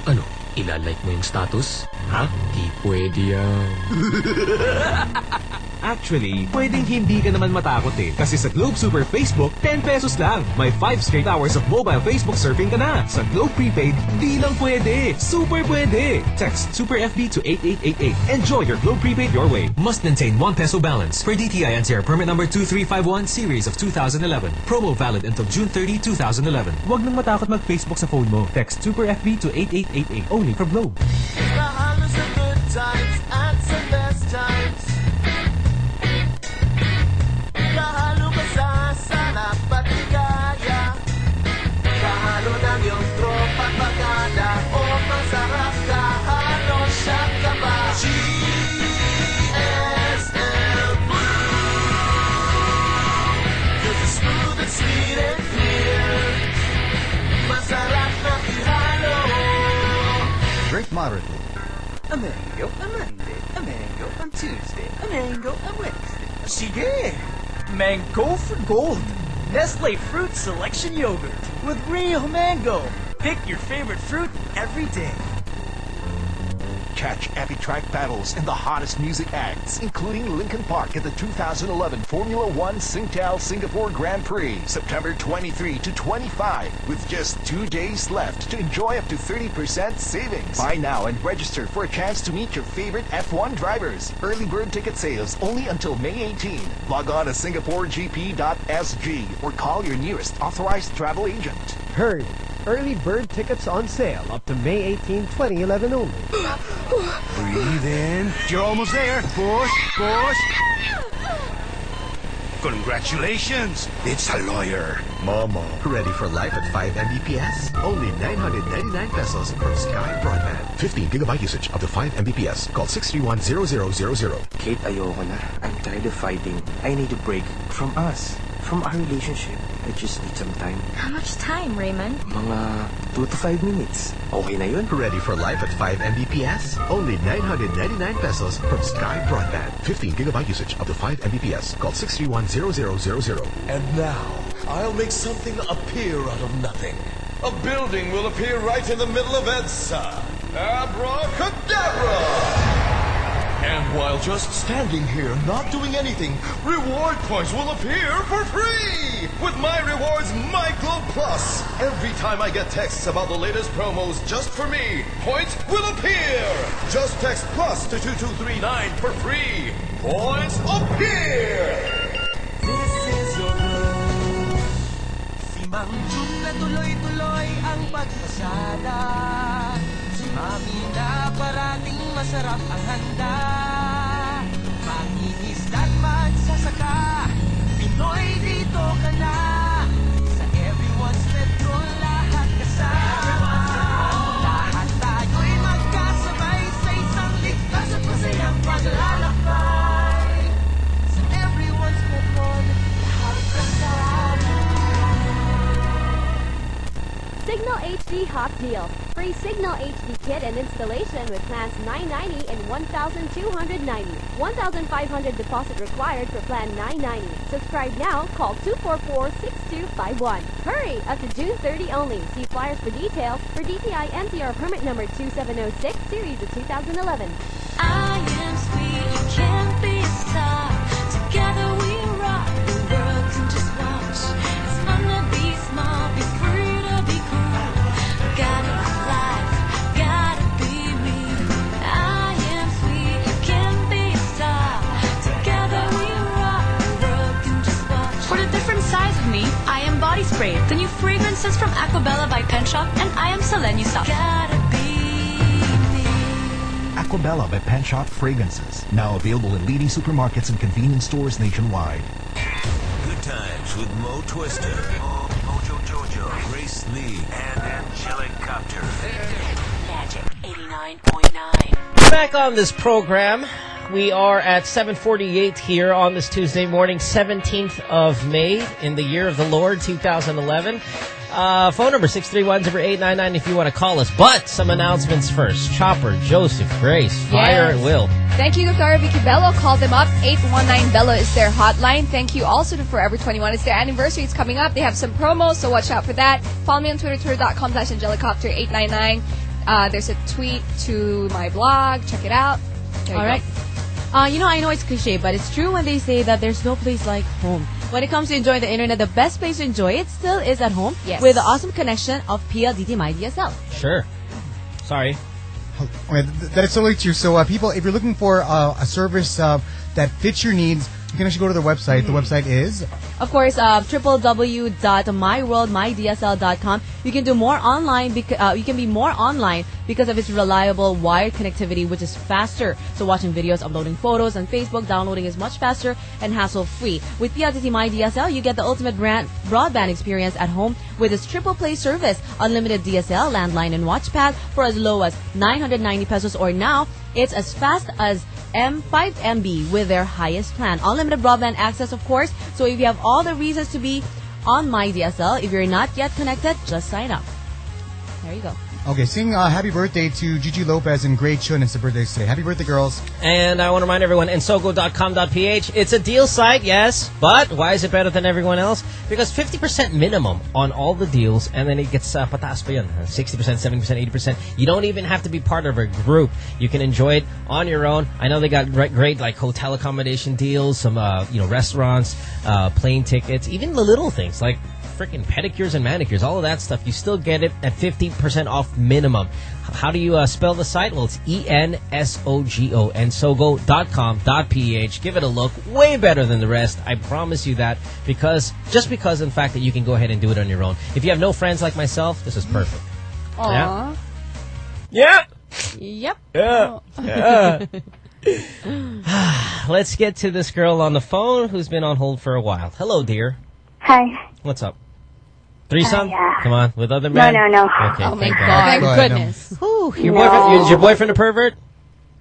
Ano, ilalike mo yung status? Ha? Di pwede yan. Actually, pwedeng hindi ka naman matakot eh. Kasi sa Globe Super Facebook, 10 pesos lang. May 5 straight hours of mobile Facebook surfing ka na. Sa Globe Prepaid, di lang pwede. Super pwede. Text Super FB to 8888. Enjoy your Globe Prepaid your way. Must maintain 1 peso balance per DTI NCR permit number 2351 series of 2011. Promo valid until June 30, 2011. Huwag nang matakot mag-Facebook sa phone mo. Text Super FB to 8888. Only for Globe. Moderately. A mango, a Monday, a mango on Tuesday, a mango on Wednesday. Sige! Mango for gold. Nestle Fruit Selection Yogurt with real mango. Pick your favorite fruit every day. Catch epic track battles and the hottest music acts, including Linkin Park at the 2011 Formula One Singtel Singapore Grand Prix, September 23 to 25, with just two days left to enjoy up to 30% savings. Buy now and register for a chance to meet your favorite F1 drivers. Early bird ticket sales only until May 18. Log on to singaporegp.sg or call your nearest authorized travel agent. Hurry! Early bird tickets on sale up to May 18, 2011 only. Breathe in. You're almost there. Push, push. Congratulations! It's a lawyer. Mama, ready for life at 5 Mbps? Only 999 pesos from Sky Broadband. 15 gigabyte usage up to 5 Mbps. Call 631-0000. Kate, ayoko na. I'm tired of fighting. I need a break from us. From our relationship. I just need some time. How much time, Raymond? Mga uh, 2 to 5 minutes. Okay na yun? Ready for life at 5 Mbps? Only 999 pesos from Sky Broadband. 15 gigabyte usage up to 5 Mbps. Call 631-0000. And now, I'll make something appear out of nothing. A building will appear right in the middle of EDSA. Abracadabra! And while just standing here, not doing anything, reward points will appear for free! With my rewards, Globe Plus! Every time I get texts about the latest promos just for me, points will appear! Just text plus to 2239 for free! Points appear! This is your road Si Mang Jun na tuloy-tuloy ang pagpasada Si Mami na parating masarap ang handa. Magsasaka. Pinoy dito ka na. Sa Everyone's Metro lahat kasama. Lahat tayo'y magkasabay Sa isang at masayang paglalakbay. Cignal HD Hot Deal. Free Cignal HD kit and installation with plans 990 and 1,290. 1,500 deposit required for plan 990. Subscribe now. Call 244-6251. Hurry! Up to June 30 only. See flyers for details for DTI NCR permit number 2706 series of 2011. I am sweet, you can't be a star. Together we rock, the world can just watch. It's fun to be small, be free to be cool. Gotta Spray, the new fragrances from Aquabella by Penshoppe, and I am Selenu Soft. Gotta Aquabella by Penshoppe Fragrances. Now available in leading supermarkets and convenience stores nationwide. Good times with Mo Twister, Mo, Mojo Jojo, Grace Lee, and Angelicopter. Magic 89.9. Back on this program, we are at 7:48 here on this Tuesday morning, 17th of May in the year of the Lord 2011. Uh, phone number 631-0899 if you want to call us. But some announcements first. Chopper, Joseph, Grace, fire Yes. at will. Thank you, Dr. Vicki Belo. Call them up. 819 Belo is their hotline. Thank you also to Forever 21. It's their anniversary. It's coming up. They have some promos, so watch out for that. Follow me on Twitter, twitter.com slash angelicopter899. Uh, there's a tweet to my blog. Check it out. All go. Right. Uh, you know, I know it's cliche, but it's true when they say that there's no place like home. When it comes to enjoying the internet, the best place to enjoy it still is at home Yes. with the awesome connection of PLDT My DSL. Sure. Sorry. That is totally true. So, uh, people, if you're looking for uh, a service uh, that fits your needs, you can actually go to their website. The website is Of course, uh, www.myworldmydsl.com. You can do more online. Bec- uh, you can be more online because of its reliable wired connectivity, which is faster. So watching videos, uploading photos on Facebook, downloading is much faster and hassle-free. With PLDT My DSL, you get the ultimate brand broadband experience at home with its triple play service, unlimited DSL, landline, and watch pack for as low as 990 pesos, or now it's as fast as M5 MB with their highest plan. Unlimited broadband access, of course. So if you have all the reasons to be on my DSL, if you're not yet connected, just sign up. There you go. Okay. Sing uh, happy birthday to Gigi Lopez and Gray Chun. It's the birthday today. Happy birthday, girls! And I want to remind everyone, ensogo.com.ph, it's a deal site, yes, but why is it better than everyone else? Because 50% minimum on all the deals, and then it gets uh, pataas pa yun, 60%, 70%, 80%. You don't even have to be part of a group. You can enjoy it on your own. I know they got great, great like hotel accommodation deals, some uh, you know restaurants, uh, plane tickets, even the little things like freaking pedicures and manicures, all of that stuff. You still get it at 50% off minimum. How do you uh, spell the site? Well, it's E N S O G O, ensogo.com.ph. Give it a look. Way better than the rest. I promise you that. Because, just because, in fact, that you can go ahead and do it on your own. If you have no friends like myself, this is perfect. Aww. Yeah. Yep. Yeah. Yeah. Let's get to this girl on the phone who's been on hold for a while. Hello, dear. Hi. What's up? Threesome? Uh, yeah. Come on, with other men? no, no. no. Okay, Oh my thank God. Thank Go goodness. Ooh, your No. boyfriend, is your boyfriend a pervert?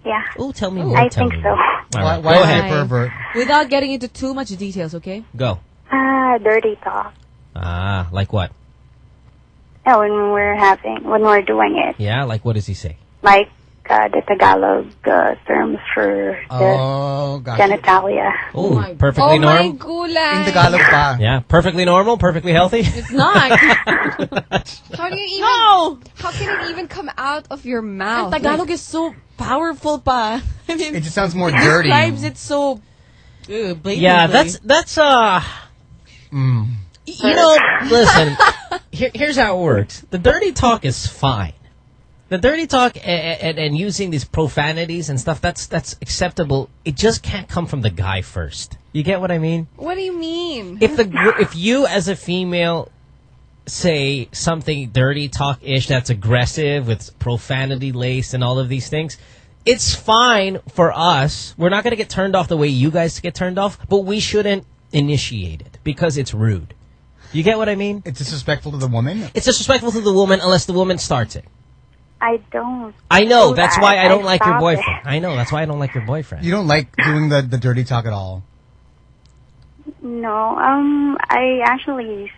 Yeah. Ooh, tell me more. I tell think me so. more. All right, Why go is he ahead. a pervert? Without getting into too much details, okay? Go. Ah, dirty talk. Ah, like what? Yeah, when we're having, when we're doing it. Yeah, like what does he say? Like uh, the Tagalog uh, terms for the Oh, gotcha. genitalia. Oh, perfectly oh my normal. gulay. In Tagalog pa. Yeah, perfectly normal, perfectly healthy. It's not. How do you even? No! How can it even come out of your mouth? And Tagalog is so powerful pa. I mean, It just sounds more it dirty. describes it so blatantly. yeah, that's that's uh Mm. you know, listen. Here, here's how it works. The dirty talk is fine. The dirty talk and, and, and using these profanities and stuff that's that's acceptable. It just can't come from the guy first. You get what I mean? What do you mean? if the if you as a female say something dirty talk ish that's aggressive with profanity laced and all of these things it's fine for us we're not going to get turned off the way you guys get turned off but we shouldn't initiate it because it's rude you get what i mean It's disrespectful to the woman. it's disrespectful to the woman unless the woman starts it I don't. i know do that's that. why i don't like your stop it. boyfriend i know that's why i don't like your boyfriend You don't like doing the, the dirty talk at all. No, um, I actually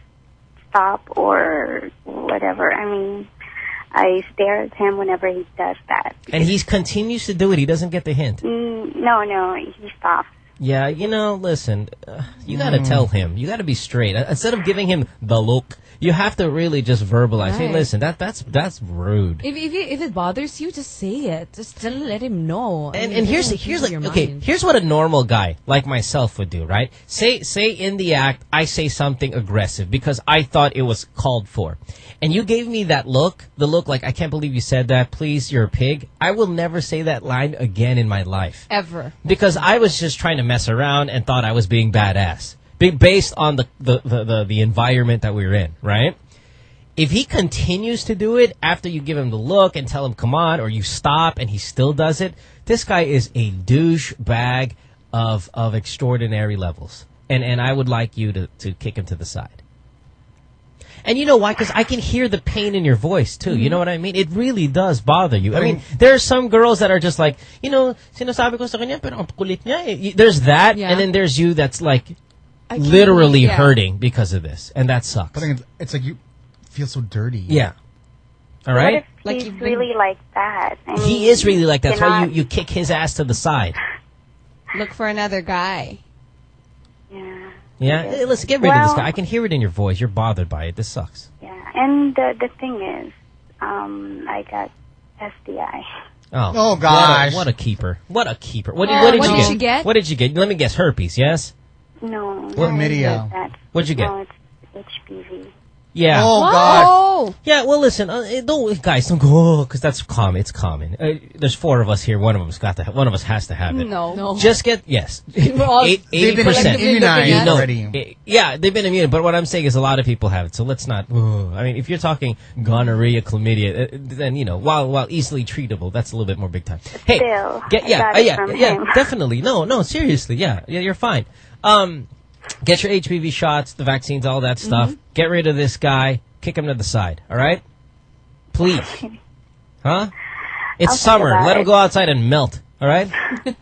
stop or whatever. I mean, I stare at him whenever he does that. and he continues to do it he doesn't get the hint Mm, no, no, he stops. Yeah, you know, listen, uh, you got to tell him. You got to be straight. Uh, Instead of giving him the look, you have to really just verbalize. Hey, listen, that that's that's rude. If if, you, if it bothers you, just say it. Just tell, let him know. I And, mean, and here's here's like it in your okay, mind. here's what a normal guy like myself would do, right? Say say in the act, I say something aggressive because I thought it was called for, and you gave me that look, the look like I can't believe you said that. Please, you're a pig. I will never say that line again in my life. Ever. because I was just trying to mess around and thought I was being badass, based on the the, the, the the environment that we are in, right? If he continues to do it after you give him the look and tell him come on, or you stop and he still does it, this guy is a douche bag of of extraordinary levels. and and I would like you to to kick him to the side. And you know why? Because I can hear the pain in your voice too. You know what I mean? It really does bother you. I, mean, there are some girls that are just like, you know, sinasabi ko sa kanya, pero ang kulit niya. eh." There's that, Yeah. and then there's you that's like literally yeah. hurting because of this, and that sucks. But I think it's, it's like you feel so dirty. Yeah. All right. What if Like he's you've been- really like that? I mean, He is really like that. That's why you, you kick his ass to the side. Look for another guy. Yeah. Yeah. Hey, let's get rid of this guy. I can hear it in your voice. You're bothered by it. This sucks. Yeah. And the the thing is, um, I got SDI. Oh. Oh, what a- gosh. What a, keeper. What a keeper. What, did what did what you did get? you get? What did you get? Let me guess. Herpes. Yes. No. What no, media? That. What'd you get? No, it's HPV. Yeah. Oh, God. Oh, Yeah, well, listen, uh, don't guys don't go because that's common. It's common. Uh, there's four of us here. One of them's got to. Ha- one of us has to have it. no. No. Just get yes. all- Eight- They've Eighty been percent. collectively immunized No, already. yeah, they've been immune. But what I'm saying is, a lot of people have it. So let's not. ugh. I mean, if you're talking gonorrhea, chlamydia, uh, then you know, while while easily treatable, that's a little bit more big time. Hey, Still, get yeah, uh, it yeah, yeah, him. definitely. No, no, seriously, yeah, yeah, you're fine. Um, get your HPV shots, the vaccines, all that stuff. Mm-hmm. Get rid of this guy. Kick him to the side. All right, please. Huh? It's I'll summer. about Let him go outside and melt. All right?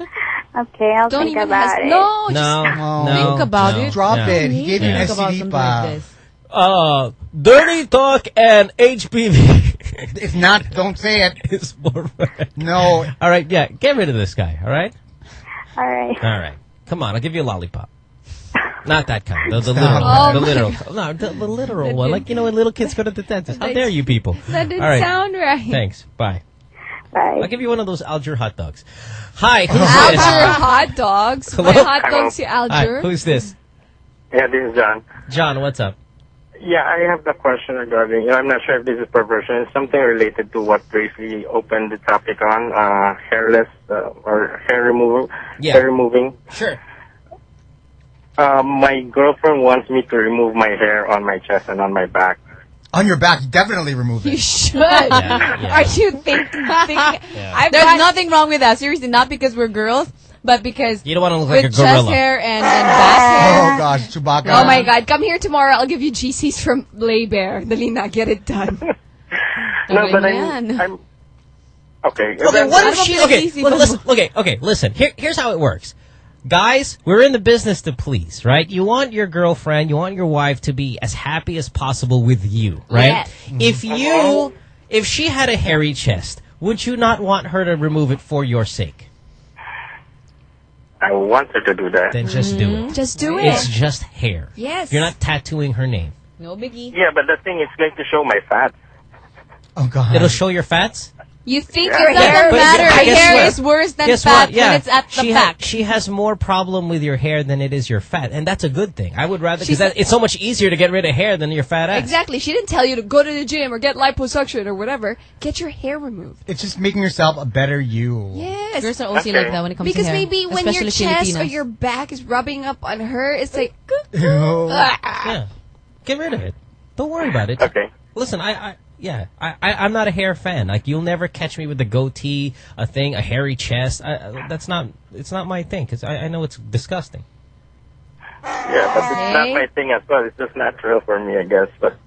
Okay, I'll Don't think about it. no. No, Just, No. no. Think about no. it. Drop Yeah. it. He gave you an Think about STD something like. Uh, dirty talk and HPV If not, don't say it. it. is more. No. All right, yeah, get rid of this guy. All right, All right. all right. Come on, I'll give you a lollipop. Not that kind. The, the literal, Oh one. the my literal, no, the, the literal one. Like you know when little kids go to the dentist. How dare you people? that didn't All right. sound right. Thanks. Bye. Bye. I'll give you one of those Aljur hot dogs. Hi, who's Aljur this? hot dogs. Hello? My hot dogs, si Hi, Aljur. who's this? Yeah, this is John. John, what's up? Yeah, I have the question regarding, I'm not sure if this is perversion. It's something related to what briefly opened the topic on, uh, hairless, uh, or hair removal, Yeah. hair removing. Sure. Um, my girlfriend wants me to remove my hair on my chest and on my back. On your back, definitely remove it. You should. yeah. Are you thinking? think I've There's got, nothing wrong with that. Seriously, not because we're girls, but because You don't want to look like a chest gorilla. hair and, and back hair. Oh gosh, Chewbacca. Oh my god, come here tomorrow. I'll give you GCs from Lay Bare. Dalina, get it done. No, but man. I'm, I'm, okay. Okay, what if she? Okay, easy, listen. Okay, okay, listen. Here, here's how it works. Guys, we're in the business to please, right? You want your girlfriend, you want your wife to be as happy as possible with you, right? Yes. Mm-hmm. If you, if she had a hairy chest, would you not want her to remove it for your sake? I want her to do that. Then just do mm-hmm. it. Just do it. It's just hair. Yes. You're not tattooing her name. No biggie. Yeah, but the thing is going to show my fat. Oh god. It'll show your fats. You think your It hair doesn't but- matter. but guess hair what? is worse than Guess fat what? Yeah, when it's at the she ha- back. she has more problem with your hair than it is your fat, and that's a good thing. I would rather because it's so much easier to get rid of hair than your fat ass. Exactly. She didn't tell you to go to the gym or get liposuction or whatever. Get your hair removed. It's just making yourself a better you. Yes. Girls are also Okay. like that when it comes Because to hair. Because maybe when your especially chest or your back is rubbing up on her, it's like, Ew. ah. Yeah, get rid of it. Don't worry about it. Okay. Listen, I, I yeah, I, I, I'm not a hair fan. Like you'll never catch me with a goatee, a thing, a hairy chest. I, I- that's not. It's not my thing because I, I know it's disgusting. Yeah, but it's not my thing as well. It's just natural for me, I guess. But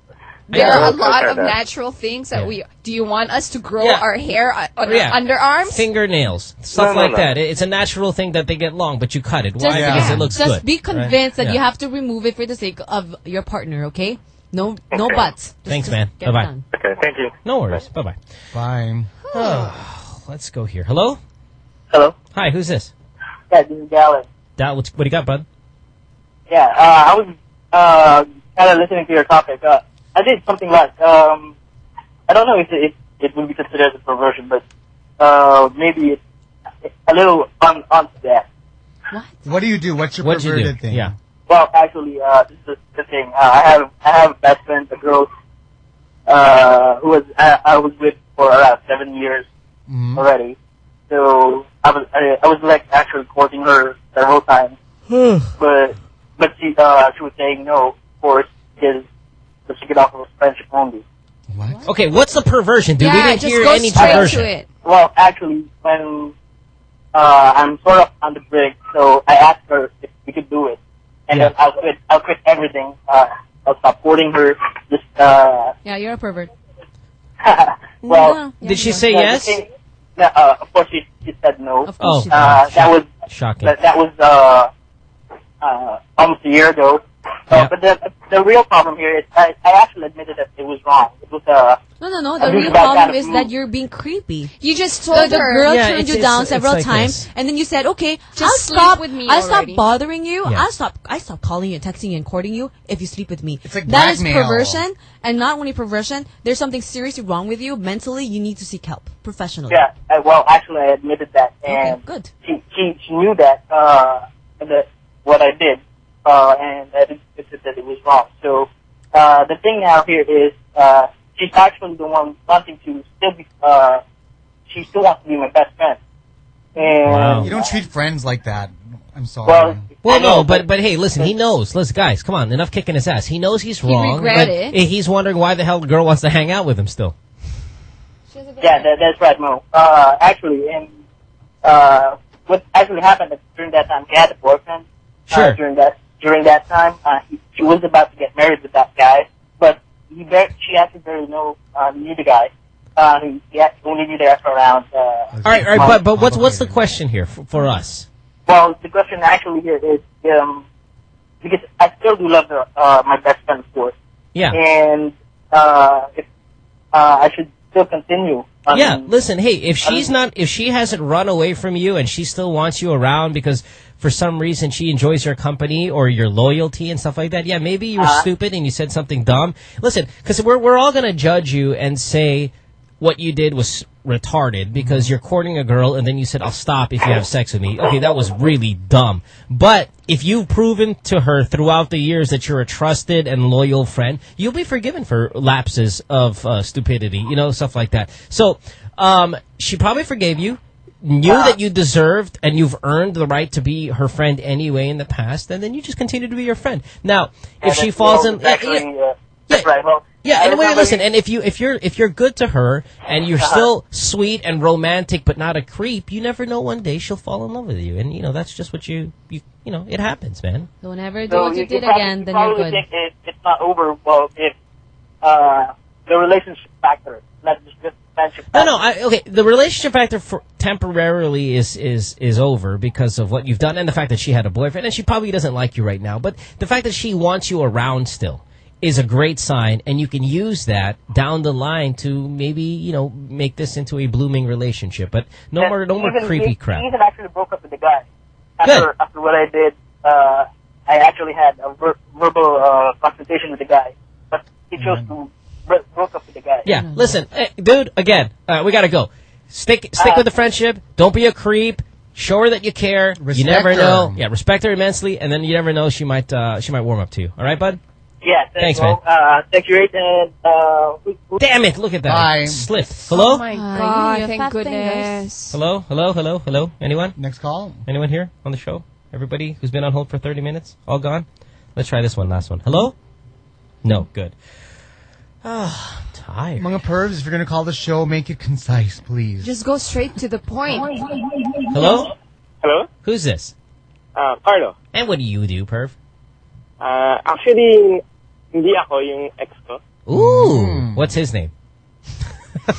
there Yeah, are a I'll lot of that. natural things that Yeah. we. Do you want us to grow Yeah. our hair on on Yeah. our underarms? Fingernails, stuff No, no, like no. that. It's a natural thing that they get long, but you cut it. Why? Just, Because it looks just good. be right? convinced that Yeah. you have to remove it for the sake of your partner, okay? No, no buts. Just- Thanks, man. Bye-bye. done. okay, thank you. No worries. Bye bye. Fine. Let's go here. Hello. Hello. Hi. Who's this? Yeah, this is Galen. Dal, what, what do you got, bud? Yeah, uh, I was uh, kind of listening to your topic. Uh, I did something like um, I don't know if it, if it would be considered as a perversion, but uh, maybe it's a little on onto that. What What do you do? What's your What'd you do? thing? Yeah. Well, actually, uh, this is the thing. Uh, I have I have a best friend, a girl, uh, who was I, I was with for around seven years Mhm. already. So I was I, I was like actually courting her several times, but but she uh she was saying no, of course, because because she could offer us friendship only. What? Okay. What's the perversion, dude? we yeah, didn't just hear go any straight perversion. to it. Well, actually, when uh I'm sort of on the brink, so I asked her if we could do it, and Yeah. I'll quit. I'll quit everything. Uh, I'll stop courting her. Just uh, Yeah, you're a pervert. well, Did she say yeah, yes? thing- no, uh, of course, she, she said no. Of course Oh. she did. uh, that was Shocking. that, that was uh, uh, almost a year ago. So, Yeah. But the the real problem here is I, I actually admitted that it was wrong. It was uh, No, no, no. The real problem is that you're being creepy. You just The, told the her. girl Yeah, turned you down several like times, this. and then you said, "Okay, Just I'll sleep stop with me I'll stop bothering you. Yeah. I'll stop. I stop calling you, texting you, and courting you if you sleep with me." It's like That is blackmail. perversion, and not only perversion. There's something seriously wrong with you mentally. You need to seek help professionally. Yeah, uh, well, actually, I admitted that, and good. She, she she knew that uh that what I did, uh, and I admitted that it was wrong. So uh, the thing now here is uh, she's actually the one wanting to still be uh, she still wants to be my best friend. And You don't treat friends like that. I'm sorry. Well, Well, no, but but hey, listen, he knows. Listen, guys, come on, enough kicking his ass. He knows he's He wrong. regret but it. He's wondering why the hell the girl wants to hang out with him still. Yeah, that, that's right, Mo. Uh, actually, and uh, what actually happened during that time, he had a boyfriend. Sure. Uh, during that during that time, uh, he, she was about to get married with that guy, but he bar- she actually barely know uh, knew the guy. Uh, he, he only knew there for around. Uh, All right, all right, but but what's what's the question here for, for us? well, the question actually here is um, because I still do love her, uh, my best friend, of course. Yeah. And uh, if uh, I should still continue. on- yeah, listen, hey, if she's not, if she hasn't run away from you and she still wants you around because for some reason she enjoys your company or your loyalty and stuff like that, yeah, maybe you were Uh-huh. stupid and you said something dumb. Listen, because we're we're all gonna judge you and say what you did was retarded because you're courting a girl and then you said I'll stop if you have sex with me. Okay, that was really dumb. But if you've proven to her throughout the years that you're a trusted and loyal friend, you'll be forgiven for lapses of uh, stupidity, you know, stuff like that. So, um, she probably forgave you. Knew that you deserved and you've earned the right to be her friend anyway in the past, and then you just continue to be your friend. Now, if she falls well, in, it's actually, uh, that's right. Well, yeah, I and wait, remember- listen, and if you if you're if you're good to her and you're Uh-huh. still sweet and romantic but not a creep, you never know one day she'll fall in love with you. And you know, that's just what you you you know, it happens, man. Don't ever do So what you, you did probably- again, you then you're probably good. think it, it's not over. Well, if uh, the relationship factor, not just the friendship. No, no, I, okay. The relationship factor for temporarily is is is over because of what you've done and the fact that she had a boyfriend and she probably doesn't like you right now. But the fact that she wants you around still is a great sign, and you can use that down the line to maybe you know make this into a blooming relationship. But no And more no more even- creepy he, crap. Even actually broke up with the guy after after what I did. Uh, I actually had a ver- verbal uh, confrontation with the guy, but he chose to bro- broke up with the guy. Yeah, listen, hey, dude. Again, uh, we gotta go. Stick stick Uh, with the friendship. Don't be a creep. Show her that you care. you never her. know. Yeah, respect her immensely, and then you never know she might uh, she might warm up to you. All right, bud. Yeah, Thanks, thanks, man. Uh, thank you, Ray, and uh, who- who- Damn it! Look at that. Bye. Slip. Hello. Oh my god, you thank goodness. Hello. Hello. Hello. Hello. Anyone? Next call. Anyone here on the show? Everybody who's been on hold for thirty minutes, all gone. Let's try this one. Last one. Hello. No. Good. Ah, I'm tired. Mga pervs, if you're gonna call the show, make it concise, please. Just go straight to the point. Hello. Hello? Who's this? Ah, Carlo. And what do you do, perv? Ah, actually, hindi ako yung ex ko. Ooh. What's his name?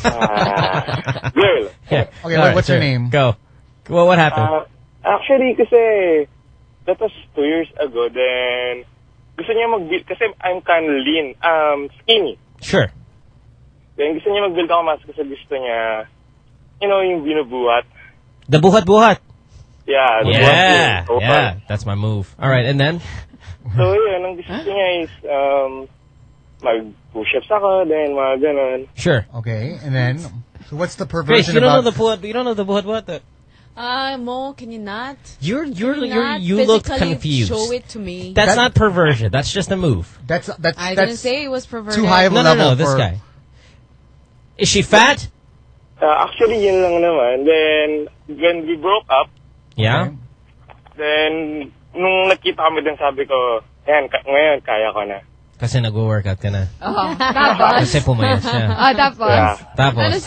Ah, girl. Yeah. Okay, All what- what's her sure. name? Go. Well, what happened? Ah, actually, kasi that was two years ago. Then, gusto niya mag-build, kasi I'm kind of lean, um, skinny. Sure. Then, gusto niya mag-build ako mas kasi gusto niya, you know, yung binubuhat. The buhat-buhat. Yeah, the Yeah. buhat Yeah. That's my move. All right, and then? So, yun, ang gusto niya is, um, mag-push-ups ako, then mga ganon. Sure. Okay, and then, so what's the Grace, perversion you don't know the buhat. You don't know the buhat-buhat. That- Uh, Mo, can you not? You're you're Can you you're not you look confused. Show it to me. That's That- not perversion. That's just a move. That's that's I that's didn't say it was perverted. too high of a No, no, level no. This guy. Is she fat? Uh, actually, yun lang naman. Then, when we broke up, Yeah. then, nung nakita kami din, sabi ko, ayan, ka- ngayon, kaya ko na. Kasi nag-workout ka na. Oh, tapos. Kasi pumayat siya. Ah, tapos. Yeah. Tapos, Ano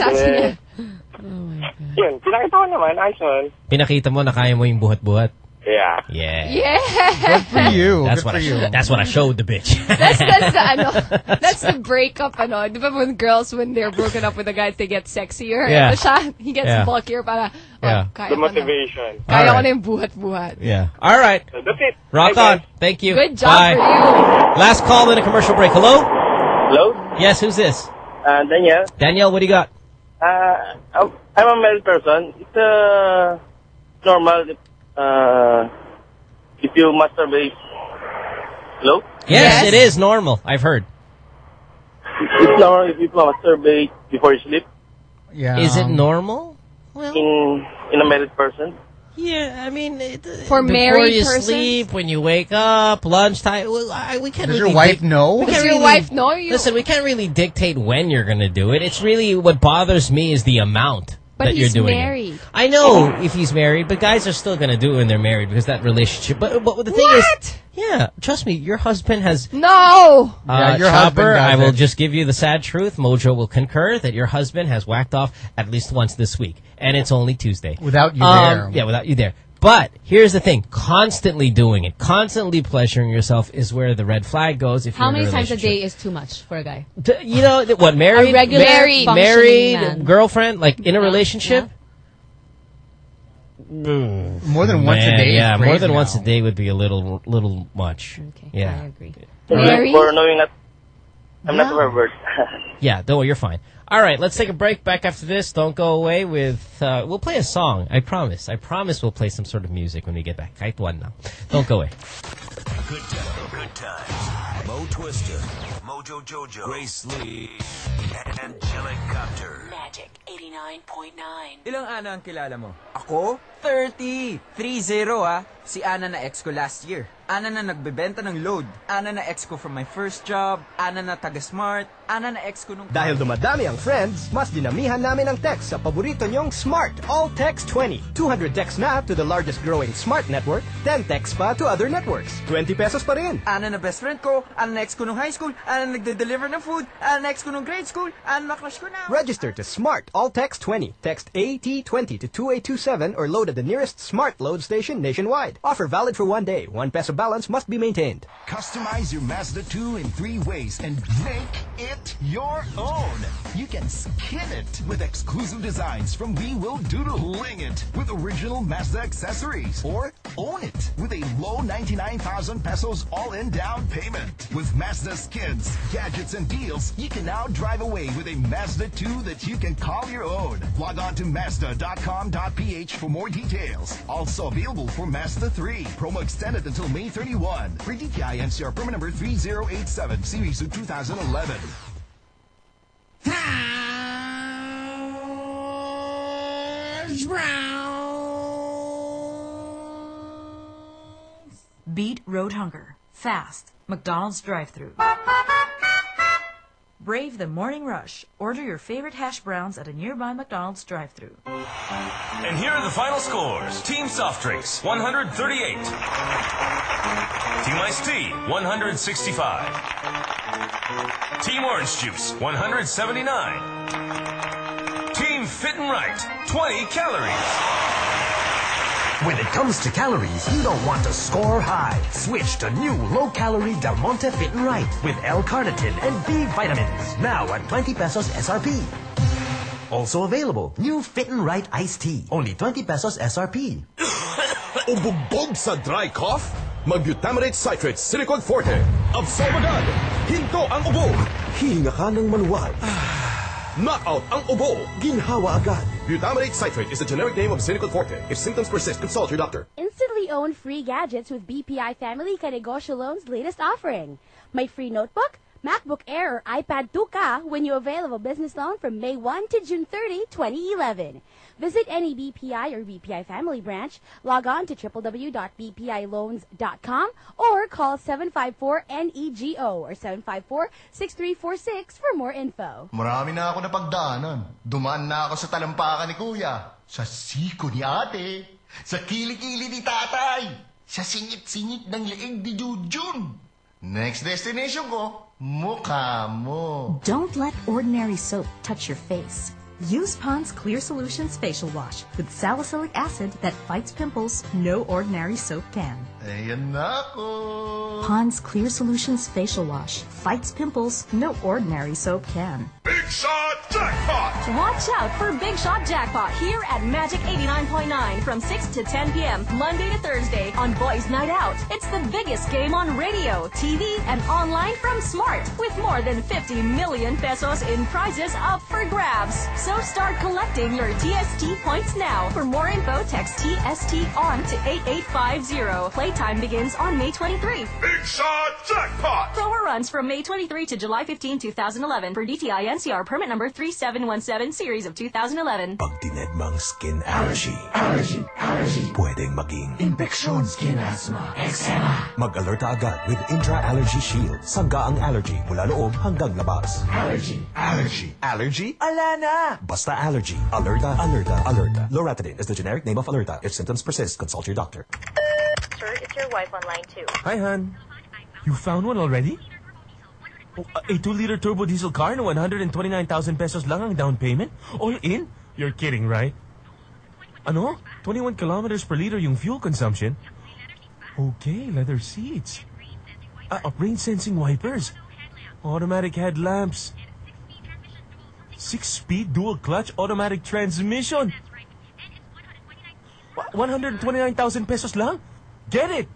sabi niya? Yun, pinakita ko naman, ayos naman. pinakita mo na kaya mo yung buhat-buhat. Yeah. Yeah. Yeah. Good for you. That's Good what for I you. that's what I showed the bitch. That's that's the ano, that's the breakup ano. Di ba when girls when they're broken up with a guy they get sexier. Yeah. Ito siya, he gets Yeah. bulkier para oh, Yeah. kaya The ko na. motivation. Kaya ko Alright. na yung buhat-buhat. yeah. All right. So that's it. Rock Hi, on. guys. Thank you. Good job Bye. for you. Last call in a commercial break. Hello? Hello? Yes, who's this? Uh, Daniel? Danielle, what do you got? Uh, I'm I'm a married person. It's uh, normal if, uh, if you masturbate. Hello? Yes, it is normal. I've heard. It's normal if you masturbate before you sleep Yeah. Is it normal? in in a married person. Yeah, I mean, it, uh, For before married you persons? sleep, when you wake up, lunchtime. Well, I, we can't Does really your wife know? we Does can't your really- wife know you? Listen, we can't really dictate when you're going to do it. It's really what bothers me is the amount But that you're he's doing. it. married. I know if he's married, but guys are still going to do it when they're married because that relationship. But but the thing is, yeah, trust me, your husband has No. uh, Yeah, your husband Chopper, does I will it. just give you the sad truth. Mojo will concur that your husband has whacked off at least once this week, and it's only Tuesday. Without you Um, there. Yeah, without you there. But here's the thing: constantly doing it, constantly pleasuring yourself is where the red flag goes. If How you're in many times a day is too much for a guy? D- You know what? Married, A regular married, married man. girlfriend, like in a relationship. Mm. More than once a day. Yeah, more crazy than once a day would be a little little much. Okay, Yeah. I agree. Mary? For knowing that I'm not a pervert. Yeah, don't worry, you're fine. All right, let's take a break. Back after this. Don't go away with. Uh, we'll play a song. I promise. I promise we'll play some sort of music when we get back. Kahit one now. Don't go away. Good times. Good times. Mo Twister, Mojo Jojo, Grace Lee, and Angelic Copter. Magic 89.9. Ilang Ana ang kilala mo? Ako? 30! 3-0 ah! Si Ana na ex ko last year. Ana na nagbebenta ng load. Ana na ex ko from my first job. Ana na taga-smart. Ana na ex ko nung... Dahil dumadami ang friends, mas dinamihan namin ang text sa paborito nyong Smart All Text 20. 200 texts na to the largest growing smart network, 10 texts pa to other networks. 20 pesos pa rin. Ana na best friend ko. Ana na ex ko nung high school. Ana na nagde-deliver ng food. Ana na ex ko nung grade school. Ana na crush ko na. Register to Smart All Text 20. Text AT20 to 2827 or load at the nearest Smart Load station nationwide. Offer valid for one day. One peso balance must be maintained. Customize your Mazda 2 in three ways and make it your own. You can skin it with exclusive designs from We Will Doodling It with original Mazda accessories. Or own it with a low 99,000 pesos all-in down payment. With Mazda skins, gadgets, and deals, you can now drive away with a Mazda 2 that you can call your own. Log on to Mazda.com.ph for more details. Also available for Mazda 3. Promo extended until May 31. For DTI NCR permit number 3087, series of 2011. Beat road hunger. Fast. McDonald's drive-through. Brave the morning rush. Order your favorite hash browns at a nearby McDonald's drive-through. And here are the final scores. Team Soft Drinks, 138. Team Iced Tea, 165. Team Orange Juice, 179. Team Fit and Right, 20 calories. When it comes to calories, you don't want to score high. Switch to new low-calorie Del Monte Fit and Right with L-carnitine and B vitamins. Now at 20 pesos SRP. Also available, new Fit and Right iced tea. Only 20 pesos SRP. o bugbog sa dry cough? Mag-butamirate citrate Sinecod Forte. Absolve agad. Hinto ang ubo. Hihinga ka ng manual. Knockout ang ubo. Ginhawa agad. Butamirate citrate is the generic name of silicone forte. If symptoms persist, consult your doctor. Instantly own free gadgets with BPI Family Kanegosyo Loan's latest offering. My free notebook, MacBook Air or iPad 2K when you avail of a business loan from May 1 to June 30, 2011. Visit any BPI or BPI Family branch, log on to www.bpiloans.com or call 754-NEGO or 754-6346 for more info. Marami na ako napagdaanan. Dumaan na ako sa talampakan ni Kuya. Sa siko ni ate. Sa kilikili ni tatay. Sa singit-singit ng leeg ni Jujun. Next destination ko, mukha mo. Don't let ordinary soap touch your face. Use Pond's Clear Solutions Facial Wash with salicylic acid that fights pimples no ordinary soap can. Ayan na ako. Pond's Clear Solutions Facial Wash fights pimples no ordinary soap can. Big Shot Jackpot! Watch out for Big Shot Jackpot here at Magic 89.9 from 6 to 10 p.m. Monday to Thursday on Boys Night Out. It's the biggest game on radio, TV, and online from Smart with more than 50 million pesos in prizes up for grabs. So start collecting your TST points now. For more info, text TST on to 8850. Playtime begins on May 23. Big Shot Jackpot! Promo runs from May 23 to July 15, 2011 for DTI NCR permit number 3717 series of 2011. Pag tinedmang skin allergy, allergy, allergy, pwedeng maging infeksyon, skin asthma, eczema. Mag-alert agad with Intra-Allergy Shield. Sangga ang allergy mula loob hanggang labas. Allergy, allergy, allergy? Ala na! Basta allergy. Alerta, alerta, alerta. Loratadine is the generic name of Alerta. If symptoms persist, consult your doctor. It's your wife on line two. Hi, Han. You found one already? Oh, a 2-liter turbo diesel car na 129,000 pesos lang ang down payment? All in? You're kidding, right? Ano? 21 kilometers per liter yung fuel consumption? Okay, leather seats. Ah, uh, rain-sensing wipers. Automatic headlamps. Six-speed dual-clutch automatic transmission. 129,000 pesos lang? Get it!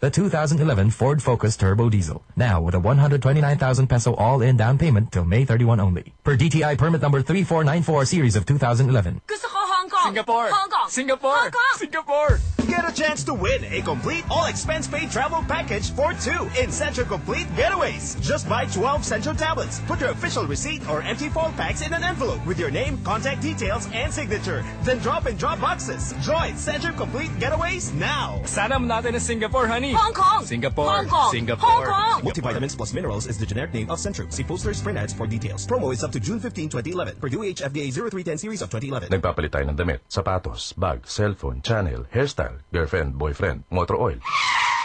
The 2011 Ford Focus Turbo Diesel. Now with a 129,000 peso all-in down payment till May 31 only. Per DTI permit number 3494 series of 2011. Gusto ko Hong Kong! Singapore! Hong Kong! Singapore! Hong Kong! Singapore! Get a chance to win a complete all-expense-paid travel package for two in Centrum Complete Getaways. Just buy 12 Centrum tablets. Put your official receipt or empty foil packs in an envelope with your name, contact details, and signature. Then drop in drop boxes. Join Centrum Complete Getaways now. Sana natin ang Singapore, honey. Hong Kong! Singapore. Hong Kong! Singapore. Hong Kong! Multivitamins plus minerals is the generic name of Centrum. See posters, print ads for details. Promo is up to June 15, 2011. Purdue H FDA 0310 series of 2011. Nagpapalit tayo ng damit, sapatos, bag, cellphone, channel, hairstyle, girlfriend, boyfriend, motor oil.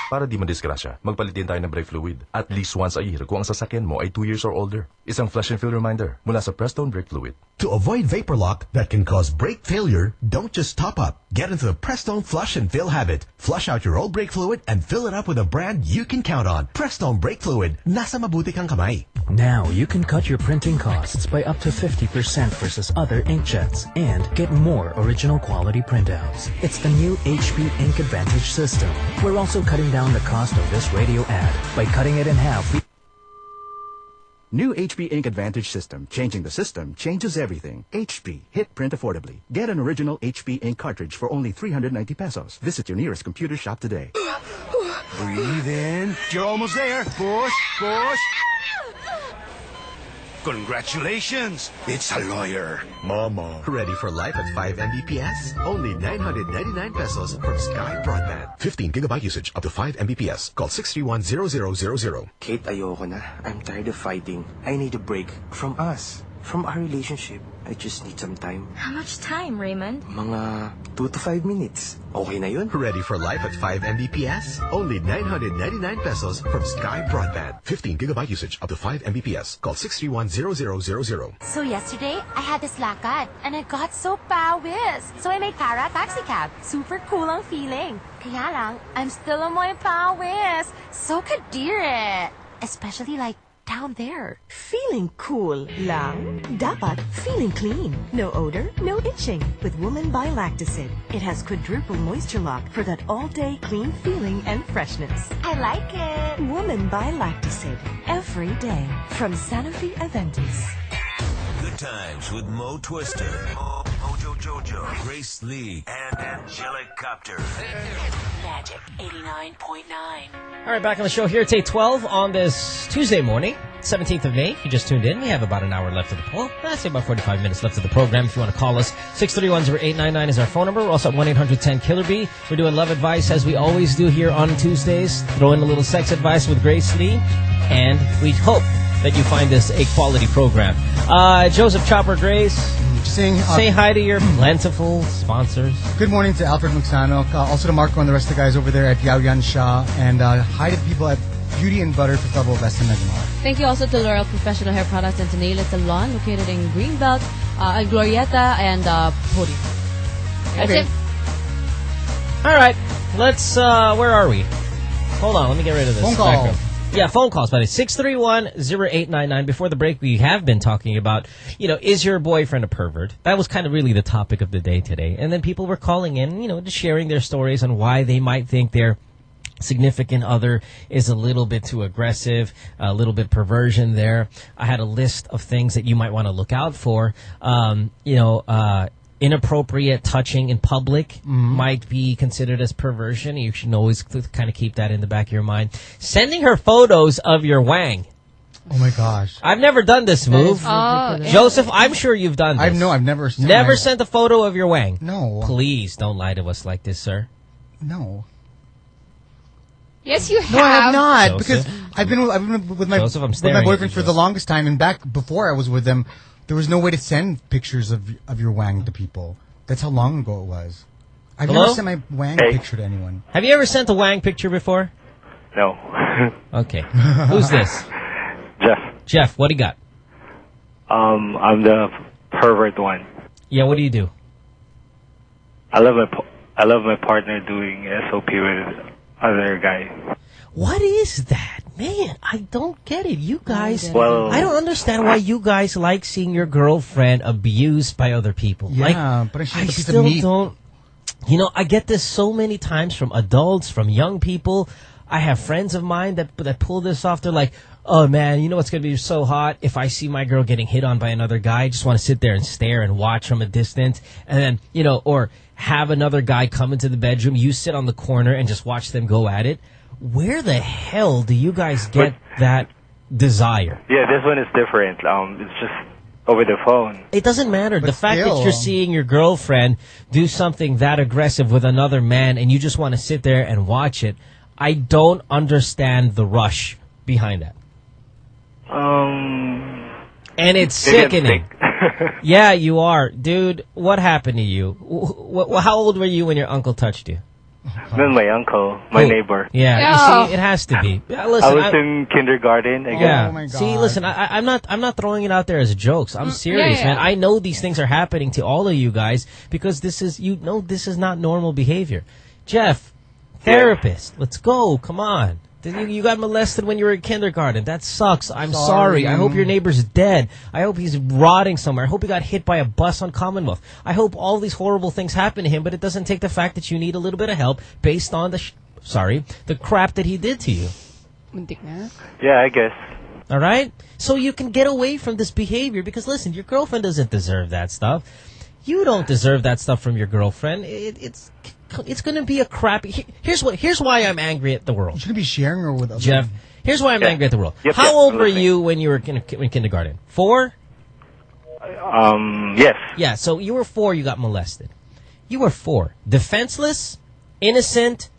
Para di madisgrasya, magpalit din tayo ng brake fluid. At least once a year kung ang sasakyan mo ay 2 years or older. Isang flush and fill reminder mula sa Prestone Brake Fluid. To avoid vapor lock that can cause brake failure, don't just top up. Get into the Prestone flush and fill habit. Flush out your old brake fluid and fill it up with a brand you can count on. Prestone Brake Fluid. Nasa mabuti kang kamay. Now you can cut your printing costs by up to 50% versus other inkjets and get more original quality printouts. It's the new HP Ink Advantage system. We're also cutting down the cost of this radio ad. By cutting it in half, New HP Ink Advantage system. Changing the system changes everything. HP. Hit print affordably. Get an original HP Ink cartridge for only 390 pesos. Visit your nearest computer shop today. Breathe in. You're almost there. Push, push. Congratulations! It's a lawyer. Mama. Ready for life at 5 Mbps? Only 999 pesos from Sky Broadband. 15 gigabyte usage up to 5 Mbps. Call 631-0000. Kate, ayoko na. I'm tired of fighting. I need a break from us. From our relationship. I just need some time. How much time, Raymond? Mga 2 to 5 minutes. Okay na yun? Ready for life at 5 Mbps? Only 999 pesos from Sky Broadband. 15 gigabyte usage up to 5 Mbps. Call 631-0000. So yesterday, I had this lakad and I got so pawis. So I made para taxi cab. Super cool ang feeling. Kaya lang, I'm still amoy pawis. So kadire. Especially like down there. Feeling cool lang? Dapat feeling clean. No odor, no itching. With Woman by Lactacyd. It has quadruple moisture lock for that all-day clean feeling and freshness. I like it. Woman by Lactacyd. Every day. From Sanofi Aventis. Good times with Mo Twister, Mo, Mojo Jojo, Grace Lee, and Angelicopter. Magic 89.9. All right, back on the show here. It's 812 on this Tuesday morning, 17th of May. If you just tuned in, we have about an hour left of the poll. I'd say about 45 minutes left of the program. If you want to call us, 631-0899 is our phone number. We're also at 1-800-10-KILLER-B. We're doing love advice as we always do here on Tuesdays. Throw in a little sex advice with Grace Lee. And we hope that you find this a quality program. Uh, Joseph Chopper Grace, saying, uh, say hi to your plentiful sponsors. Good morning to Alfred Muxano, uh, also to Marco and the rest of the guys over there at Yao Yan Sha, and uh, hi to people at Beauty and Butter for double best in Nagmar. Thank you also to L'Oreal Professional Hair Products and to Nail Salon, located in Greenbelt, uh, Glorietta, and uh, Puri. That's Okay. it. All right, let's. uh Where are we? Hold on, let me get rid of this. Phone call. background. Yeah, phone calls, buddy. 631-0899. Before the break, we have been talking about, you know, is your boyfriend a pervert? That was kind of really the topic of the day today. And then people were calling in, you know, just sharing their stories on why they might think their significant other is a little bit too aggressive, a little bit perversion there. I had a list of things that you might want to look out for. Um, you know, uh, inappropriate touching in public mm-hmm. might be considered as perversion. You should always kind of keep that in the back of your mind. Sending her photos of your wang. Oh my gosh. I've never done this move. Oh, Joseph, I'm sure you've done this. I've no, I've never sent Never my- sent a photo of your wang. No. Please don't lie to us like this, sir. No. Yes, you have. No, I have not Joseph? because I've been with, I've been with my Joseph, with my boyfriend for the longest time, and back before I was with them, there was no way to send pictures of of your wang to people. That's how long ago it was. I've Hello? never sent my wang Hey. picture to anyone. Have you ever sent a wang picture before? No. Okay. Who's this? Jeff. Jeff, what do you got? Um, I'm the pervert one. Yeah, what do you do? I love my pa- I love my partner doing SOP with other guy. What is that? Man, I don't get it. You guys, Well- I don't understand why you guys like seeing your girlfriend abused by other people. Yeah, like, but she's I a piece of still meat. don't. You know, I get this so many times from adults, from young people. I have friends of mine that that pull this off. They're like, "Oh man, you know what's gonna be so hot if I see my girl getting hit on by another guy. I just want to sit there and stare and watch from a distance, and then you know, or have another guy come into the bedroom. You sit on the corner and just watch them go at it. Where the hell do you guys get that desire? Yeah, this one is different. Um, it's just over the phone. It doesn't matter. the fact that you're um, seeing your girlfriend do something that aggressive with another man and you just want to sit there and watch it, I don't understand the rush behind that. Um, And it's sickening. yeah, you are. Dude, what happened to you? Wh- wh- how old were you when your uncle touched you? Then my uncle, my Who? neighbor. Yeah, you see, it has to be. Listen, I was I- in kindergarten. I guess. Yeah. Oh see, listen, I, I- I'm not. I'm not throwing it out there as jokes. I'm mm, serious, yeah, man. I know these things are happening to all of you guys because this is. You know, this is not normal behavior. Jeff, therapist, let's go. Come on. Did You, you got molested when you were in kindergarten. That sucks. I'm sorry. Sorry. I hope your neighbor's dead. I hope he's rotting somewhere. I hope he got hit by a bus on Commonwealth. I hope all these horrible things happen to him, but it doesn't take the fact that you need a little bit of help based on the, sh- sorry, the crap that he did to you. Yeah, I guess. All right? So you can get away from this behavior because listen, your girlfriend doesn't deserve that stuff. You don't deserve that stuff from your girlfriend. It, it's it's going to be a crappy. Here's what. Here's why I'm angry at the world. You shouldn't be sharing her with other Jeff, here's why I'm angry at the world. Yep, How yep, old were you when you were in, in kindergarten? Four. Um, yes. Yeah. So you were four. You got molested. You were four, defenseless, innocent,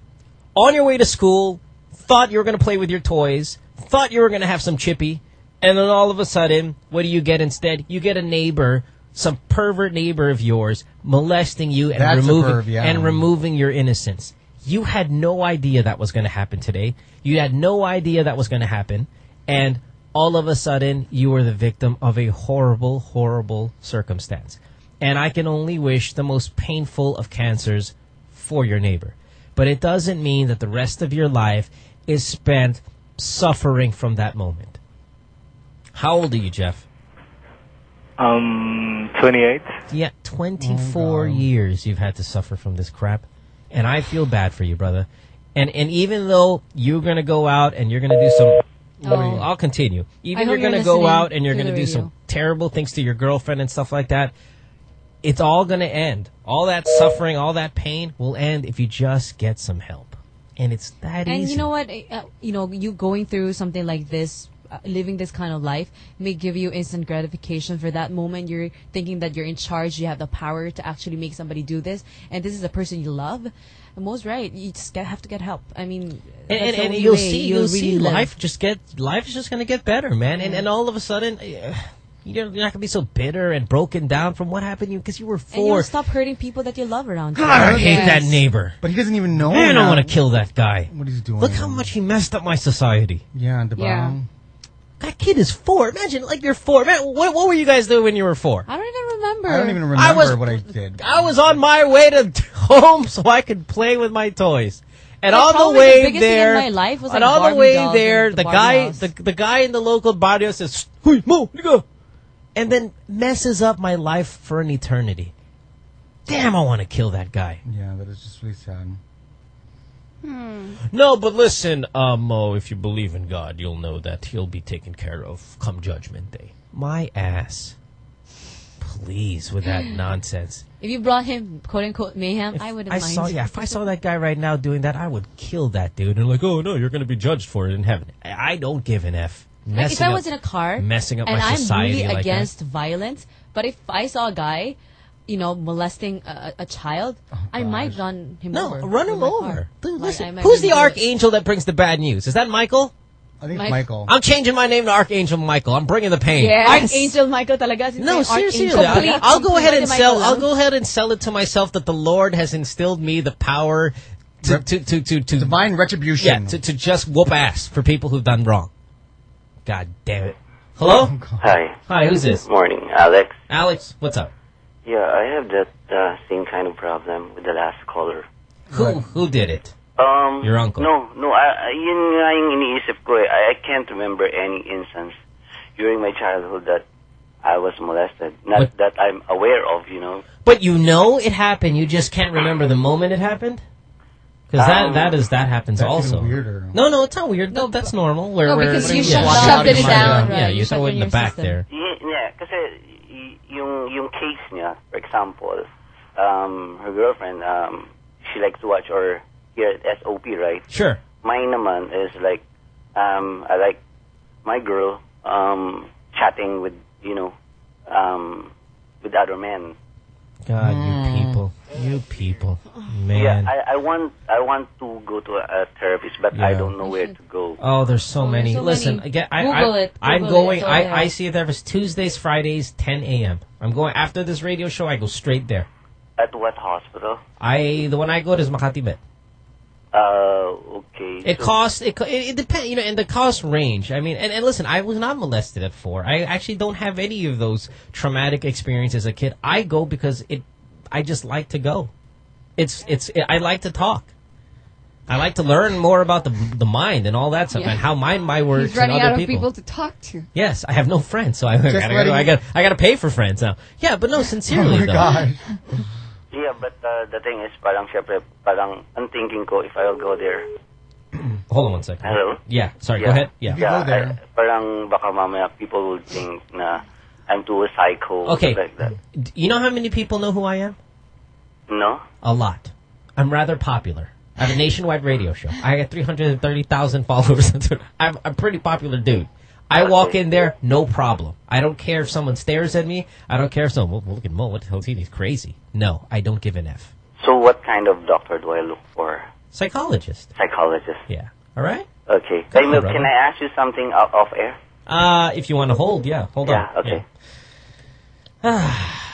on your way to school. Thought you were going to play with your toys. Thought you were going to have some chippy, and then all of a sudden, what do you get instead? You get a neighbor, some pervert neighbor of yours, molesting you and That's removing perv, yeah. and removing your innocence. You had no idea that was going to happen today. You had no idea that was going to happen, and all of a sudden, you were the victim of a horrible, horrible circumstance. And I can only wish the most painful of cancers for your neighbor. But it doesn't mean that the rest of your life is spent suffering from that moment. How old are you, Jeff? Um, 28. Yeah, 24 years you've had to suffer from this crap. And I feel bad for you, brother. And and even though you're going to go out and you're going to do some Oh. I'll continue. Even you're you're going to go out and you're going to the do some radio. terrible things to your girlfriend and stuff like that. It's all going to end. All that suffering, all that pain will end if you just get some help. And it's that And easy. you know what? Uh, you know, you going through something like this, living this kind of life, may give you instant gratification for that moment. You're thinking that you're in charge, you have the power to actually make somebody do this, and this is a person you love. And most right, you just get, have to get help. I mean, and, and, and you'll see, you'll really see, live. life just get life is just going to get better, man. And and all of a sudden, uh, you're not going to be so bitter and broken down from what happened to you because you were And four. you'll stop hurting people that you love around you. God, I hate that neighbor. But he doesn't even know. I don't want to kill that guy. What he's doing. Look how much he messed up my society. Yeah, the Yeah. bomb. That kid is four. Imagine, like, you're four. Man, what, what were you guys doing when you were four? I don't even remember. I don't even remember I was- what I did. I was on my way to home so I could play with my toys. And Like, on the probably the way in there, my life was, and like, on the way there, the, the guy, house. the, the guy in the local barrio says, "Huy, mo, liga," and then messes up my life for an eternity. Damn, I want to kill that guy. Yeah, that is just really sad. No, but listen, uh, Mo, if you believe in God, you'll know that he'll be taken care of come Judgment Day. My ass. Please, with that nonsense. If you brought him quote unquote mayhem, I wouldn't I mind. saw, yeah, if I saw that guy right now doing that, I would kill that dude. And like, oh no, you're going to be judged for it in heaven. I I don't give an F. Like, if I up- was in a car messing up and my I'm society really like that. against violence, but if I saw a guy, you know, molesting a, a child, oh, I might run him Oh, no, over. run him over. car. Dude, Like, listen, might who's the really it. archangel that brings the bad news? Is that Michael? I think Mike- Michael. I'm changing my name to Archangel Michael. I'm bringing the pain. Yeah, Archangel Michael talaga. since No, seriously. Archangel I'll. I'll go ahead and sell. lang. I'll go ahead and sell it to myself that the Lord has instilled me the power to to to to, to Divine retribution. yeah to, to just whoop ass for people who've done wrong. God damn it. Hello. Oh, Hi. Hi. Who's this? Morning, Alex. Alex. What's up? Yeah, I have that uh, same kind of problem with the last caller. Who who did it? Um, Your uncle. No, no, I, I- yun nga yung iniisip ko eh. I, I can't remember any instance during my childhood that I was molested. Not that I'm aware of, you know. But you know it happened. You just can't remember the moment it happened. Because that Um, that is that happens That's also. weirder. No, no, it's not weird. No, that's normal. Where, No, because where- you yeah. shoved- shoved it down, Yeah, right, you you throw it it in in the back system. there. Y- yeah, kasi y- yung, yung case niya, for example, um, her girlfriend, um, she likes to watch or hear SOP, right? Sure. Mine naman is like, um, I like my girl um, chatting with, you know, um, with other men. God, you mm. people, you people, man. Yeah, I, I want I want to go to a, a therapist, but I don't know where to go. Oh, there's so Oh, there's many. so Listen, many. again, I, Google I, it. I'm Google it. going. It's all I, there. I see a therapist Tuesdays, Fridays, 10 a.m. I'm going after this radio show. I go straight there. At what hospital? I the one I go to is Makati Med. Uh, okay. It so- costs. It, it, it depends. You know, and the cost range. I mean, and, and listen, I was not molested at four. I actually don't have any of those traumatic experiences as a kid. I go because it. I just like to go. It's it's. I like to talk. I like to learn more about the the mind and all that stuff Yeah. and how my mind works He's running and other out of people. people to talk to. Yes, I have no friends, so I, gotta, letting- I got I got to pay for friends now. Yeah, but no, sincerely Oh my though. God. Yeah, but uh, the thing is, parang syempre, parang ang thinking ko, if I'll go there. Hold on one second. Hello? Yeah, sorry. Go ahead. Yeah. I- parang baka mamaya people will think na I'm too psycho. Okay. Like that. You know how many people know who I am? No? A lot. I'm rather popular. I have a nationwide radio show. I got 330,000 followers. on Twitter. I'm a pretty popular dude. I walk in there, no problem. I don't care if someone stares at me. I don't care if someone, well, look at Mo, what the hell is he? He's crazy. No, I don't give an F. So what kind of doctor do I look for? Psychologist. Psychologist. Yeah. All right? Okay. Come Hey, on, Milk, can I ask you something off air? Uh, if you want to hold, yeah, hold on. Yeah, on. okay.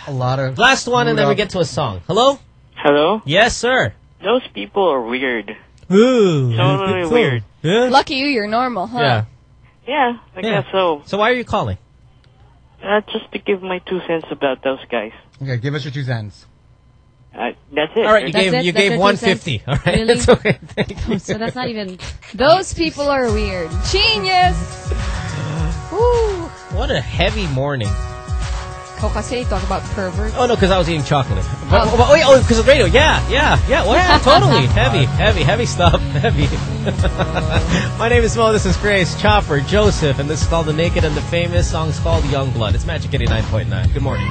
a lot of Last one, and then we get to a song. Hello? Hello? Yes, sir. Those people are weird. Ooh. So really weird. Yeah. Lucky you, you're normal, huh? Yeah. Yeah, I Yeah. guess so. So why are you calling? Uh, just to give my two cents about those guys. Okay, give us your two cents. Uh, that's it. All right, you That's gave it? you That's gave your two one cents? fifty. All right, Really? it's okay. Thank you. So that's not even. Those people are weird. Genius! Woo! What a heavy morning. Kokase, talk about pervert. Oh no, because I was eating chocolate. Oh. But, Oh. but oh, because of radio. Yeah, yeah, yeah. Well, yeah, totally heavy, heavy, heavy stuff. Heavy. Uh. My name is Mo. This is Grace Chopper Joseph, and this is called "The Naked and the Famous." Song's called "Young Blood." It's Magic eighty nine point nine. Good morning.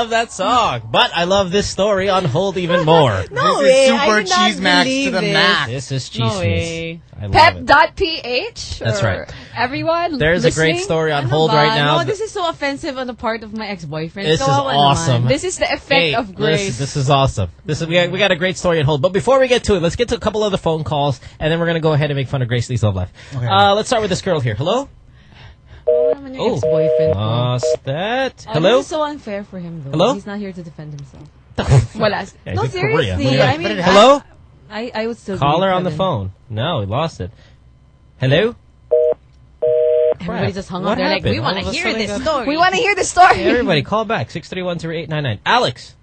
Love that song. But I love this story on hold even more. No This is way. I super did not cheese max to believe the this. max. This is cheese No way. I love it. Pep.ph? That's or right. Everyone There's a great listening? story on Ano hold ba? right now. No, this is so offensive on the part of my ex-boyfriend. This is Kawawa awesome. This is the effect Hey, of grace. listen, this is awesome. This is we got, we got a great story on hold. But before we get to it, let's get to a couple of other phone calls, and then we're gonna go ahead and make fun of Grace Lee's love life. Okay. Uh, let's start with this girl here. Hello. Oh, naman yung ex-boyfriend ko. Lost that. Oh, Hello. This is so unfair for him, though. Hello? He's not here to defend himself. Wala. Yeah, no, he's in Korea. seriously. I mean, Hello. I, I would still Call her on the phone. No, he lost it. Hello. Everybody just hung What up. They're like, we want to hear this story. We want to hear the story. Hey, everybody, call back six three one zero eight nine nine. Alex.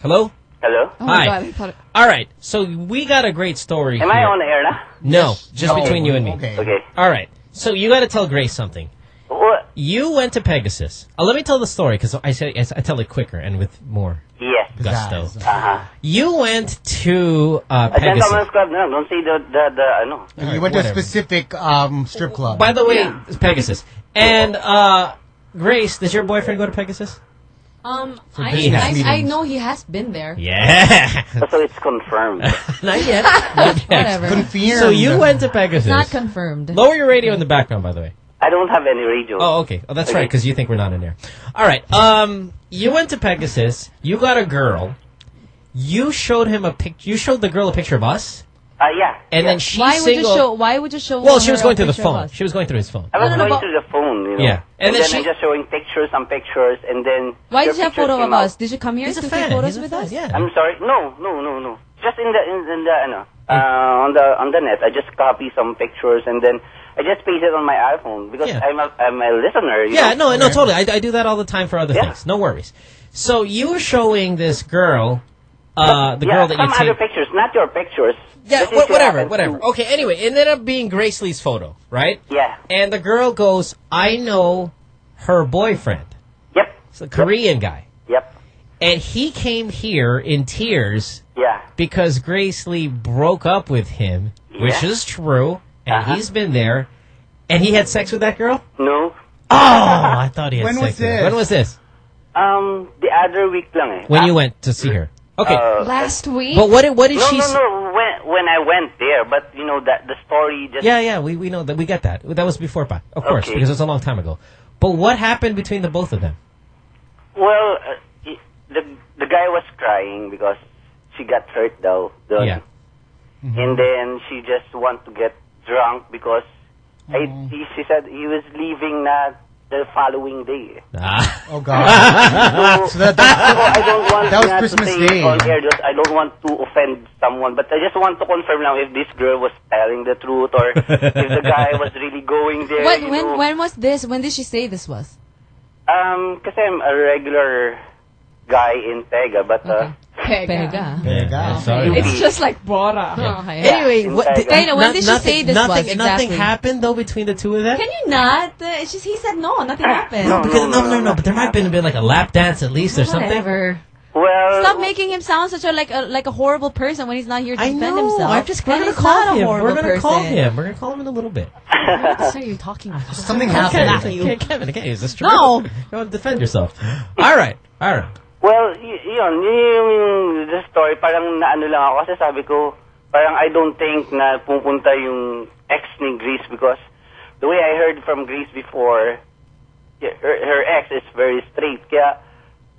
Hello. Hello? Oh Hi. God, it- All right. So we got a great story. Am here. I on air na? No, just No. between you and me. Okay. Okay. All right. So you got to tell Grace something. What? You went to Pegasus. Uh, let me tell the story because I say I tell it quicker and with more Yes. gusto. Uh-huh. You went to uh, A Pegasus. gentleman's club No, Don't say the, the, the, ano. You went to a specific um, strip club. By the way, it's Pegasus. And uh, Grace, does your boyfriend go to Pegasus? Um, For I, I, I know he has been there. Yeah. So it's confirmed. Not yet. Not yet. Whatever. Confirmed. So you went to Pegasus. It's not confirmed. Lower your radio in the background, by the way. I don't have any radio. Oh, okay. Oh, that's Okay. right, because you think we're not in there. All right. Um, you went to Pegasus. You got a girl. You showed him a pic. You showed the girl a picture of us, Uh, yeah. and yeah. then she why would you show? Why would you show? Well, she was a going through the phone. us? She was going through his phone. I was No, no, no, going through the phone, you know. Yeah. And And, then then, she- I'm just showing pictures, some pictures, and then. Why did you have pictures photo of us? Did you come here He's to a take fan. photos He's a with fan, us? Yeah. I'm sorry. No, no, no, no. Just in the in, in the ano, uh, on the on the net. I just copy some pictures and then I just paste it on my iPhone because Yeah. I'm a I'm a listener. You Yeah, know? no, no, totally. I, I do that all the time for other Yeah. things. No worries. So you were showing this girl, uh, the yeah, girl that you some other pictures, not your pictures. Yeah, Just wha- if you whatever, whatever. Okay, anyway, it ended up being Grace Lee's photo, right? Yeah. And the girl goes, I know her boyfriend. Yep. It's a Korean guy. Yep. And he came here in tears Yeah. because Grace Lee broke up with him, which is true, and Uh-huh. he's been there. And he had sex with that girl? No. Oh, I thought he had When sex was with her. this? When was this? Um, the other week lang eh. When you Ah, went to see her. Okay. uh, Last week? but what did, what did no, she no, s- no. When when I went there, but you know that the story just Yeah, yeah, we, we know that. We get that. That was before Pa. Of course, because it was a long time ago. But what happened between the both of them? Well, uh, the the guy was crying because she got hurt though. The, Yeah. And then she just want to get drunk because Mm-hmm. he, she said he was leaving na the following day. Ah. Oh God. So, So that- so I don't want that was Christmas to Day. on air because I don't want to offend someone, but I just want to confirm now if this girl was telling the truth or if the guy was really going there. What, when know. when was this? When did she say this was? Um, kasi I'm a regular guy in Tega, but uh, Pega. Pega. Yeah, sorry. It's just like Bora. Oh, okay. Anyway, in what, Tega. did, Kaino, when no- did she say this nothing, was Nothing happened though between the two of them. Can you not? Uh, it's just he said no. Nothing happened. No, Because, no, no, no, But there might have been, been like a lap dance at least or something. Whatever. well, Stop making him sound such a like a like a horrible person when he's not here to I defend know. himself. I'm just we're And gonna call him. We're gonna person. call him. We're gonna call him in a little bit. What are you talking about? Something Kevin, happened. you- Kevin, okay, is this true? No. You want to defend yourself. All right, all right. Well, y- yun, yung the story, parang naano lang ako kasi sabi ko, parang I don't think na pupunta yung ex ni Grace because the way I heard from Grace before, her, her ex is very straight. Kaya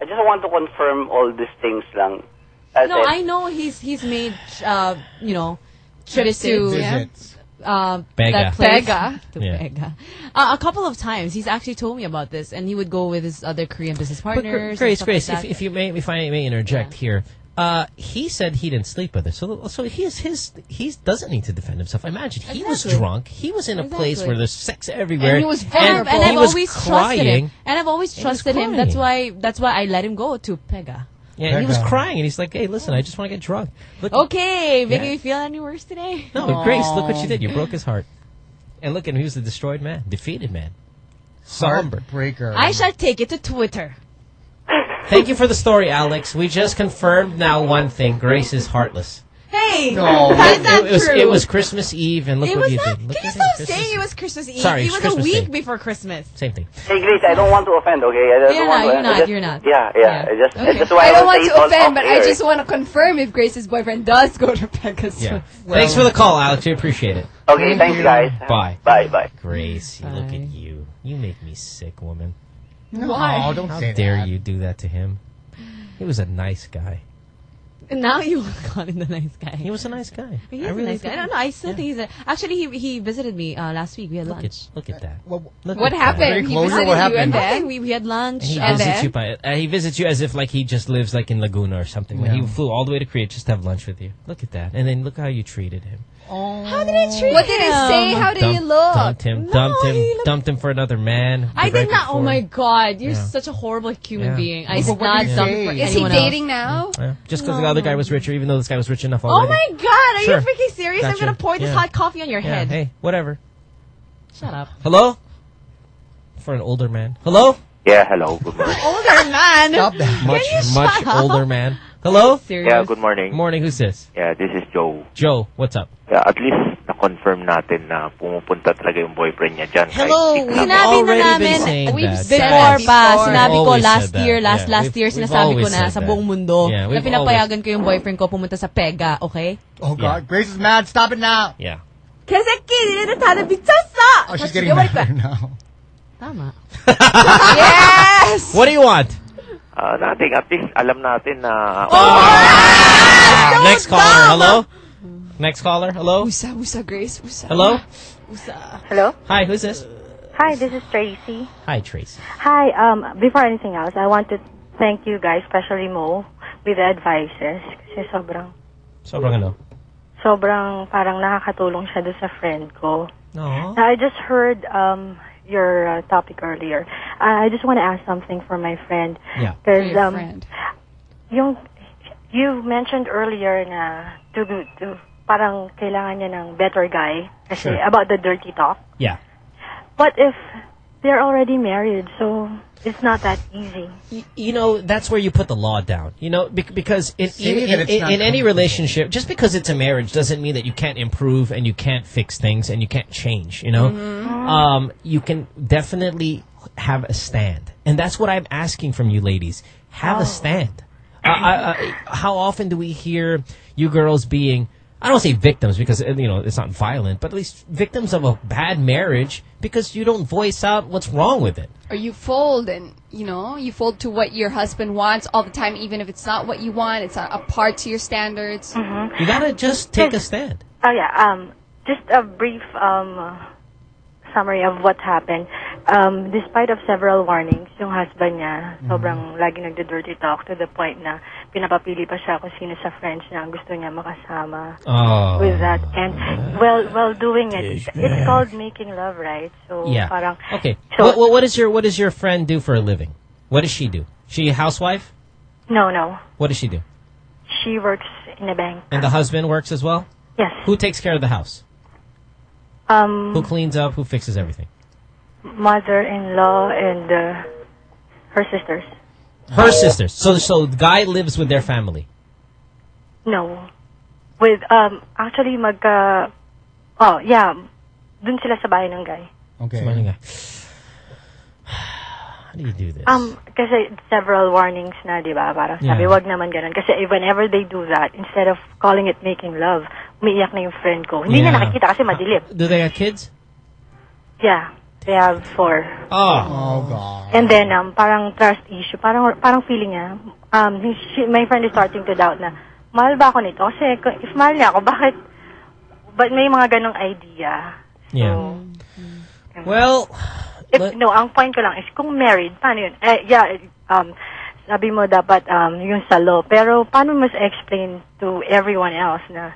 I just want to confirm all these things lang. As No, in- I know he's he's made uh you know trips to Visits. Uh, Pega. that place. Pega. To Yeah. Pega. Uh, a couple of times. He's actually told me about this, and he would go with his other Korean business But partners. and Grace, stuff Grace, like if, if you may, if I may interject here, uh, he said he didn't sleep with her, so so he is his he doesn't need to defend himself. I imagine he was drunk, he was in a place where there's sex everywhere, And he was and, vulnerable. and he I've was always crying. trusted him. And I've always trusted him. That's why that's why I let him go to Pega. Yeah, and he was crying, and he's like, "Hey, listen, I just want to get drunk." Look, Okay, making Yeah. me feel any worse today? no, but Grace, look what you did. You broke his heart, and look at him. He was a destroyed man, defeated man, somber. Heartbreaker. I shall take it to Twitter. Thank you for the story, Alex. We just confirmed now one thing: Grace is heartless. Hey! No. That's It, not it was true. it was Christmas Eve, and look It what was you not. did. Look Can you at stop it. saying it was Christmas Eve? Sorry, it was Christmas a week Day. before Christmas. Same thing. Hey, Grace, I don't want to offend, okay? I don't You're want not, to you're not, just- you're not. Yeah, yeah. I just, I Okay. just want I don't want say to it all offend, but off I just want to confirm if Grace's boyfriend does go to Pegasus. Yeah. Thanks for the call, Alex. We appreciate it. Okay, thanks, guys. Bye. Bye, bye. Grace, you look at you. You make me sick, woman. No, Why? don't How dare that. you do that to him? He was a nice guy. And now you call him the nice guy. He was a nice guy. He is I a really nice guy. I think- don't know. I still yeah. think he's a. Actually, he he visited me uh, last week. We had Look lunch. at look at that. Well, Look What at happened? Very He close, or what happened? then? We, we had lunch. And he and visits then- you by uh, he visits you as if like he just lives like in Laguna or something. Like, he flew all the way to Korea just to have lunch with you. Look at that, and then look how you treated him. How did I treat What did I say? How did Dump- you look? Dumped him. No, dumped him. looked- Dumped him for another man. I did right not. Oh my God! You're Yeah. such a horrible human Yeah. being. I But did not did dump say? for Is Is he anyone else. dating now? Yeah. Just because the other guy was richer, even though this guy was rich enough oh already. Oh my God! Are Sure. you freaking serious? I'm gonna pour this Yeah. hot coffee on your Yeah, head. Hey, whatever. Shut up. Hello? For an older man. Hello? Yeah, hello. Older man. Stop that. Much, you shut much up? older man. Hello? Serious? Yeah, good morning. Morning, who's this? Yeah, this is Joe. Joe, what's up? Yeah, at least na-confirm natin na pumupunta talaga yung boyfriend niya dyan. kahit Hello, di ka we've naman- Sinabi na already been namin, saying we've that. said Before before pa, before. sinabi ko Always last said that. year, last Yeah, last we've- year, we've sinasabi ko always na said sa that. buong mundo Yeah, na we've pinapayagan ko yung boyfriend ko pumunta sa Pega, okay? Oh God, Grace is mad. Stop it now. Yeah. Kasi kinili na tada bitsasa! Oh, she's getting mad now. Tama. yes! What do you want? Ah, natin, at least alam natin na... Ah, Next caller, hello? Next caller, hello? Usa, usa, Grace, usa. Hello? Hello. Hi, who's this? Hi, this is Tracy. Hi, Tracy. Hi. Um, before anything else, I want to thank you guys, especially Mo, with the advices. Kasi sobrang, Sobrang ano? sobrang parang nakakatulong siya doon sa friend ko. No. Now, I just heard um, your uh, topic earlier. Uh, I just want to ask something for my friend. Yeah. Because Your um, friend. yung you mentioned earlier na to do to parang kailangan niya ng better guy kasi Sure. about the dirty talk. Yeah. What if they're already married? So it's not that easy. Y- You know, that's where you put the law down. You know, bec- because in, in, in, in, any relationship, just because it's a marriage doesn't mean that you can't improve and you can't fix things and you can't change. You know, um, you can definitely have a stand, and that's what I'm asking from you, ladies. Have a stand. Uh, I, I, how often do we hear you girls being? I don't say victims because uh, you know it's not violent, but at least victims of a bad marriage because you don't voice out what's wrong with it. Or you fold and, you know, you fold to what your husband wants all the time, even if it's not what you want, it's a, a part to your standards. You gotta just take a stand. Oh yeah. Um, just a brief um summary of what happened. Um, despite of several warnings, yung husband niya sobrang lagi nagdo-dirty talk to the point na pinapapili pa siya kung sino sa friends niya ang gusto niya makasama Oh. with that. And while while doing it, it's called making love, right? So Yeah. parang Okay. So- what, what, what is your What does your friend do for a living? What does she do? She a housewife? no, no. What does she do? She works in a bank. And the husband works as well. Yes. Who takes care of the house? Um, Who cleans up? Who fixes everything? mother-in-law and uh, her sisters. Her sisters. So so the guy lives with their family. No. With, um, actually, magka, oh, yeah, dun sila sa bahay ng guy. Okay. So, ano nga? How do you do this? Um, kasi several warnings na, di ba? Parang sabi, wag naman ganun. Kasi whenever they do that, instead of calling it making love, umiiyak na yung friend ko. Hindi niya Yeah. nakikita kasi madilim. Do they have kids? Yeah, they have four. Oh. Oh God. And then, um, parang trust issue. Parang, parang feeling niya, um, she, my friend is starting to doubt na, mahal ba ako nito? Kasi if mahal niya ako, bakit, but may mga ganong idea. Yeah. Well, If, no, ang point ko lang is, kung married, paano yun? Eh, yeah, um, sabi mo dapat um, yung sa law. Pero paano mo explain to everyone else na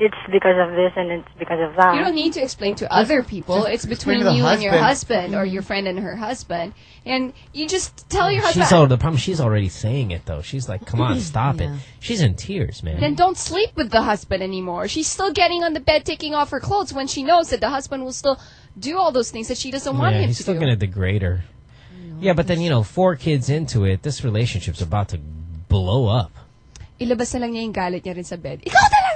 it's because of this and it's because of that? You don't need to explain to other people. It's between explain to the you and your husband. husband, or your friend and her husband, and you just tell your husband. she's all the problem. She's already saying it though. She's like, "Come on, mm-hmm. stop it." She's in tears, man. Then don't sleep with the husband anymore. She's still getting on the bed, taking off her clothes when she knows that the husband will still do all those things that she doesn't want yeah, him he's to still gonna degrade her. Yeah, but then you know, four kids into it, this relationship's about to blow up. Ilabas na lang niya yung galit niya rin sa bed. Ikaw talaga!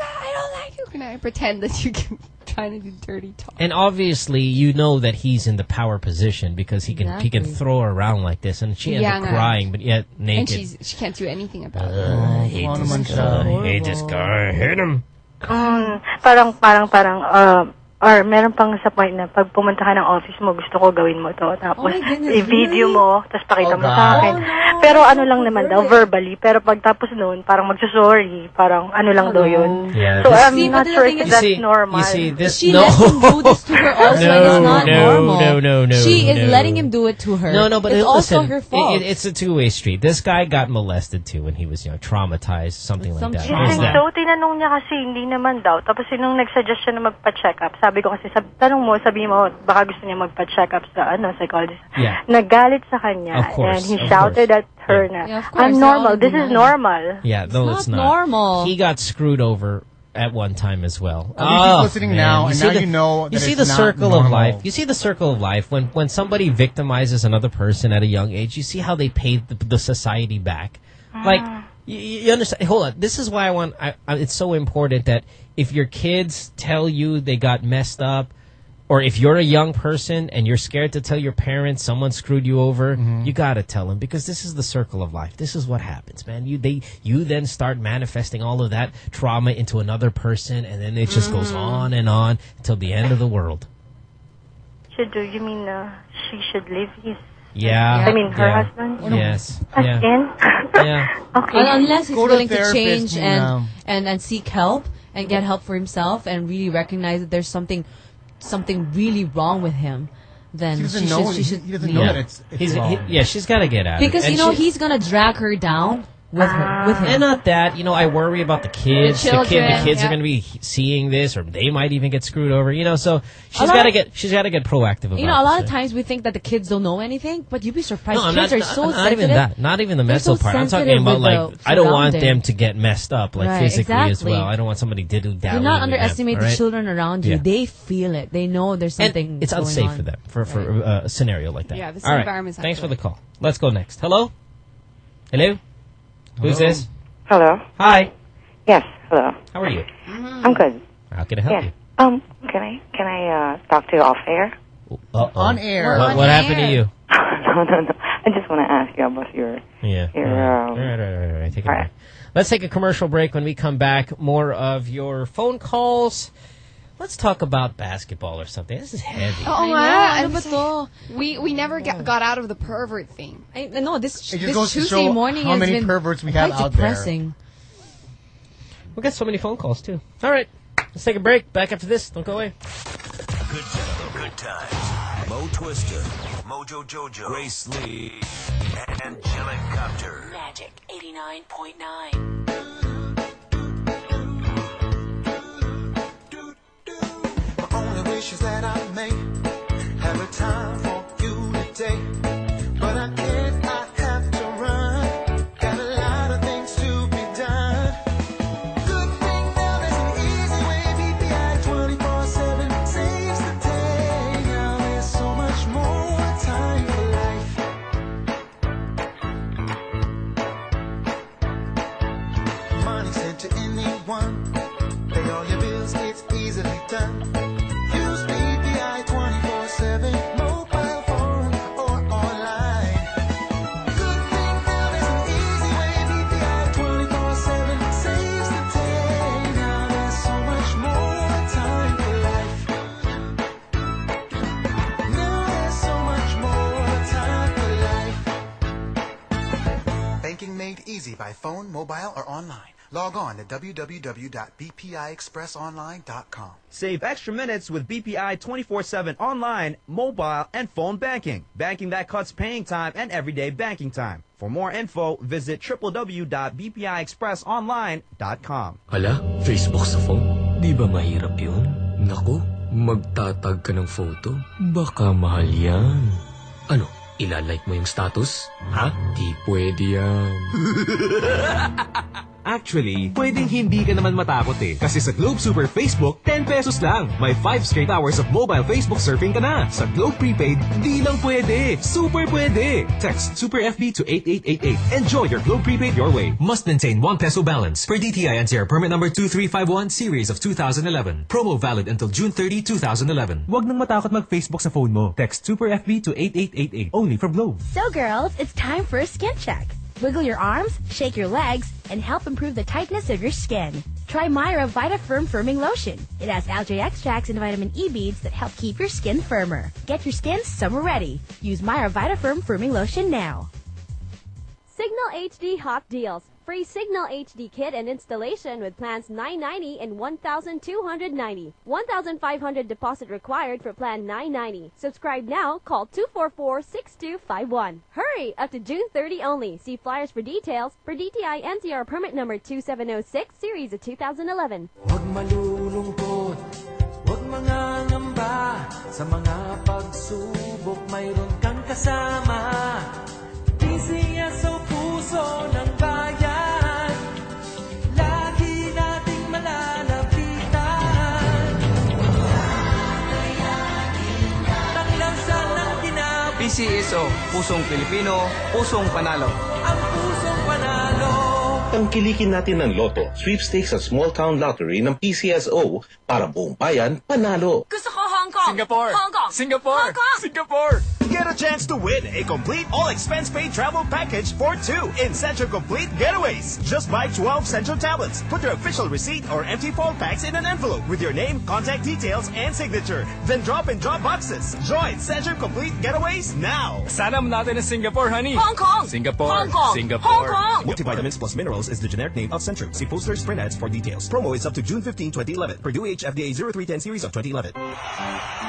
I don't can I pretend that you can trying to do dirty talk? And obviously, you know that he's in the power position because he can he can throw her around like this, and she ended Yeah, up crying, but yet And naked. she's she can't do anything about it. Uh, I hate Wow this guy. I hate this guy. I hate him. Mm, parang, parang, parang, uh, or meron pang sa point na pag pumunta ka ng office mo, gusto ko gawin mo to. Tapos, Oh goodness, i-video really? mo, tapos pakita Oh, mo God. sa akin. Pero ano lang naman daw, verbally. Pero pag tapos noon, parang magsusorry. Parang ano lang daw yun. Yeah, So, I'm See, not sure if is- that's see- normal. You see, this She no. lets him do this to her also, and it's No, not no, normal. no, no, no, She is no. letting him do it to her. No, no, but it's uh, also listen, her fault. It, it's a two-way street. This guy got molested too when he was young, traumatized, something like Some that. trauma. So, tinanong niya kasi hindi naman daw. Tapos nung nag-suggest siya na magpa-check up, sabi ko kasi, sab- tanong mo, sabi mo, baka gusto niya magpa-check up sa ano, psychologist. Yeah. Nagalit sa kanya. Of course, and he of shouted at her na, Yeah, of course, I'm they all normal. This is deny. normal. Yeah, no, It's it's, not not normal. He got screwed over at one time as well. At least he's Oh, listening man. now, and see now the- you know You that see it's the not circle of normal. life. You see the circle of life when when somebody victimizes another person at a young age. You see how they pay the, the society back. Like ah. You, you understand? Hold on. This is why I want. I, I, it's so important that if your kids tell you they got messed up. Or if you're a young person and you're scared to tell your parents someone screwed you over, Mm-hmm. you gotta tell them because this is the circle of life. This is what happens, man. You they you then start manifesting all of that trauma into another person, and then it just goes Mm. on and on until the end of the world. Should do, you mean uh, she should leave his, Yeah. I mean her yeah. husband? Yes. As Yeah. in? Yeah. okay. Un- unless he's Go willing to therapist, change and, yeah. and and seek help and get help for himself and really recognize that there's something something really wrong with him, then He doesn't she know- should, she should he doesn't leave. know that it's- it's He's, he, yeah, she's got to get out. of because you know she- he's gonna drag her down with her with him. And not that, you know, I worry about the kids. The The, kid, the kids yeah. are going to be seeing this, or they might even get screwed over. You know, so she's got to get she's got to get proactive about. It. You know, a lot this. of times we think that the kids don't know anything, but you'd be surprised. No, I'm kids not, are so not, not sensitive. even that. Not even the They're mental so part. I'm talking about like I don't want them to get messed up, like Right, physically as well. I don't want somebody to do that. Do not underestimate the right? children around you. Yeah. They feel it. They know there's And something. it's going unsafe on. for them for for uh, a scenario like that. Yeah, this All right. environment's not Thanks for the call. Let's go next. Hello. Hello. Who's this? Hello. Hi. Yes. Hello. How are you? I'm good. How can I help Yeah. Um. Can I can I uh, talk to you off air? Uh-oh. On air. What, what happened to you? no, no, no. I just want to ask you about your Yeah. your. all right. Um, all right, all right, all right. Take a all break. right. Let's take a commercial break. When we come back, more of your phone calls. Let's talk about basketball or something. This is heavy. Oo I nga. know, Ano ano ba ba to? We, we never got, got out of the pervert thing. I, no, this, It just this goes to Tuesday show morning how has many been perverts we have quite out there. depressing. We got so many phone calls too. All right, let's take a break. Back after this. Don't go away. Good, good times. Mo Twister, Mojo Jojo, Grace Lee, and Angelic Copter. Magic 89.9. My only wish is that I may have a time for you today. Phone, mobile, or online. Log on to www.bpiexpressonline.com. Save extra minutes with BPI 24-7 online, mobile, and phone banking. Banking that cuts paying time and everyday banking time. For more info, visit www.bpiexpressonline.com. Hala, Facebook sa phone? Di ba mahirap yun? Naku, magtatag ka ng photo. Baka mahal yan. Ano, ilalike mo yung status? Ha? Di pwede yan. Actually, pwedeng hindi ka naman matakot eh. Kasi sa Globe Super Facebook, 10 pesos lang. May 5 straight hours of mobile Facebook surfing ka na. Sa Globe Prepaid, di lang pwede. Super pwede. Text Super FB to 8888. Enjoy your Globe Prepaid your way. Must maintain 1 peso balance. Per DTI NCR permit number 2351 series of 2011. Promo valid until June 30, 2011. Huwag nang matakot mag-Facebook sa phone mo. Text Super FB to 8888. Only from Globe. So, girls, it's time for a skin check. Wiggle your arms, shake your legs, and help improve the tightness of your skin. Try Myra VitaFirm Firming Lotion. It has algae extracts and vitamin E beads that help keep your skin firmer. Get your skin summer ready. Use Myra VitaFirm Firming Lotion now. Cignal HD Hot Deals. Free Cignal HD kit and installation with plans 990 and 1,290. 1,500 deposit required for plan 990. Subscribe now. Call 244-6251. Hurry! Up to June 30 only. See flyers for details. For DTI NCR permit number 2706 series of 2011. Huwag malulungkot, huwag mangangamba Sa mga pagsubok mayroon kang kasama puso ng bayan. Lagi nating malalapitan. Taklansan ng PCSO, Pusong Pilipino, Pusong Panalo. Ang pusong panalo. Tangkilikin natin ng loto, sweepstakes at small town lottery ng PCSO para buong bayan panalo. Gusto ko Hong Kong! Singapore! Hong Kong! Singapore! Hong Kong! Singapore! Get a chance to win a complete all-expense paid travel package for two in Centrum Complete Getaways. Just buy 12 Centrum tablets. Put your official receipt or empty phone packs in an envelope with your name, contact details, and signature. Then drop in drop boxes. Join Centrum Complete Getaways now. Sana natin ang Singapore, honey. Hong Kong! Singapore. Hong Kong! Singapore. Hong Kong! Multivitamins plus minerals is the generic name of Centrum. See posters, print ads for details. Promo is up to June 15, 2011. Purdue H FDA 0310 series of 2011.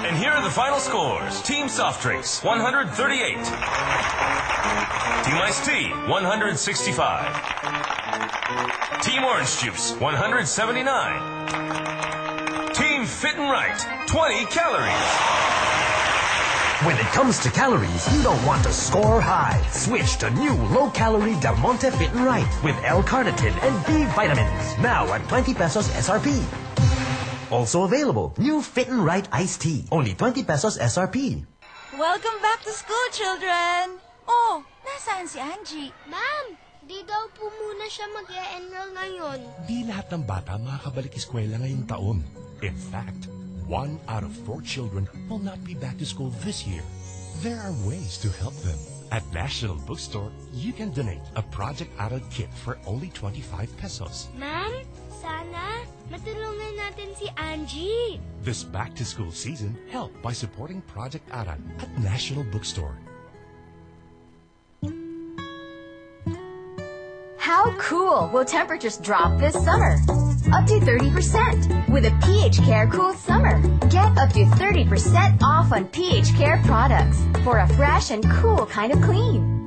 And here are the final scores. Team Soft Drinks, 138. Team Iced Tea, 165. Team Orange Juice, 179. Team Fit and Right, 20 calories. When it comes to calories, you don't want to score high. Switch to new low-calorie Del Monte Fit and Right with L-carnitine and B vitamins. Now at 20 pesos SRP. Also available, new Fit and Right iced tea. Only 20 pesos SRP. Welcome back to school, children! Oh, nasaan si Angie? Ma'am, di daw po muna siya mag-e-enroll ngayon. Di lahat ng bata makakabalik eskwela ngayong taon. In fact, one out of four children will not be back to school this year. There are ways to help them. At National Bookstore, you can donate a Project Aral kit for only 25 pesos. Ma'am, sana matulungan natin si Angie. This back-to-school season, help by supporting Project Aral at National Bookstore. How cool will temperatures drop this summer? Up to 30% with a pH Care Cool Summer. Get up to 30% off on pH Care products for a fresh and cool kind of clean.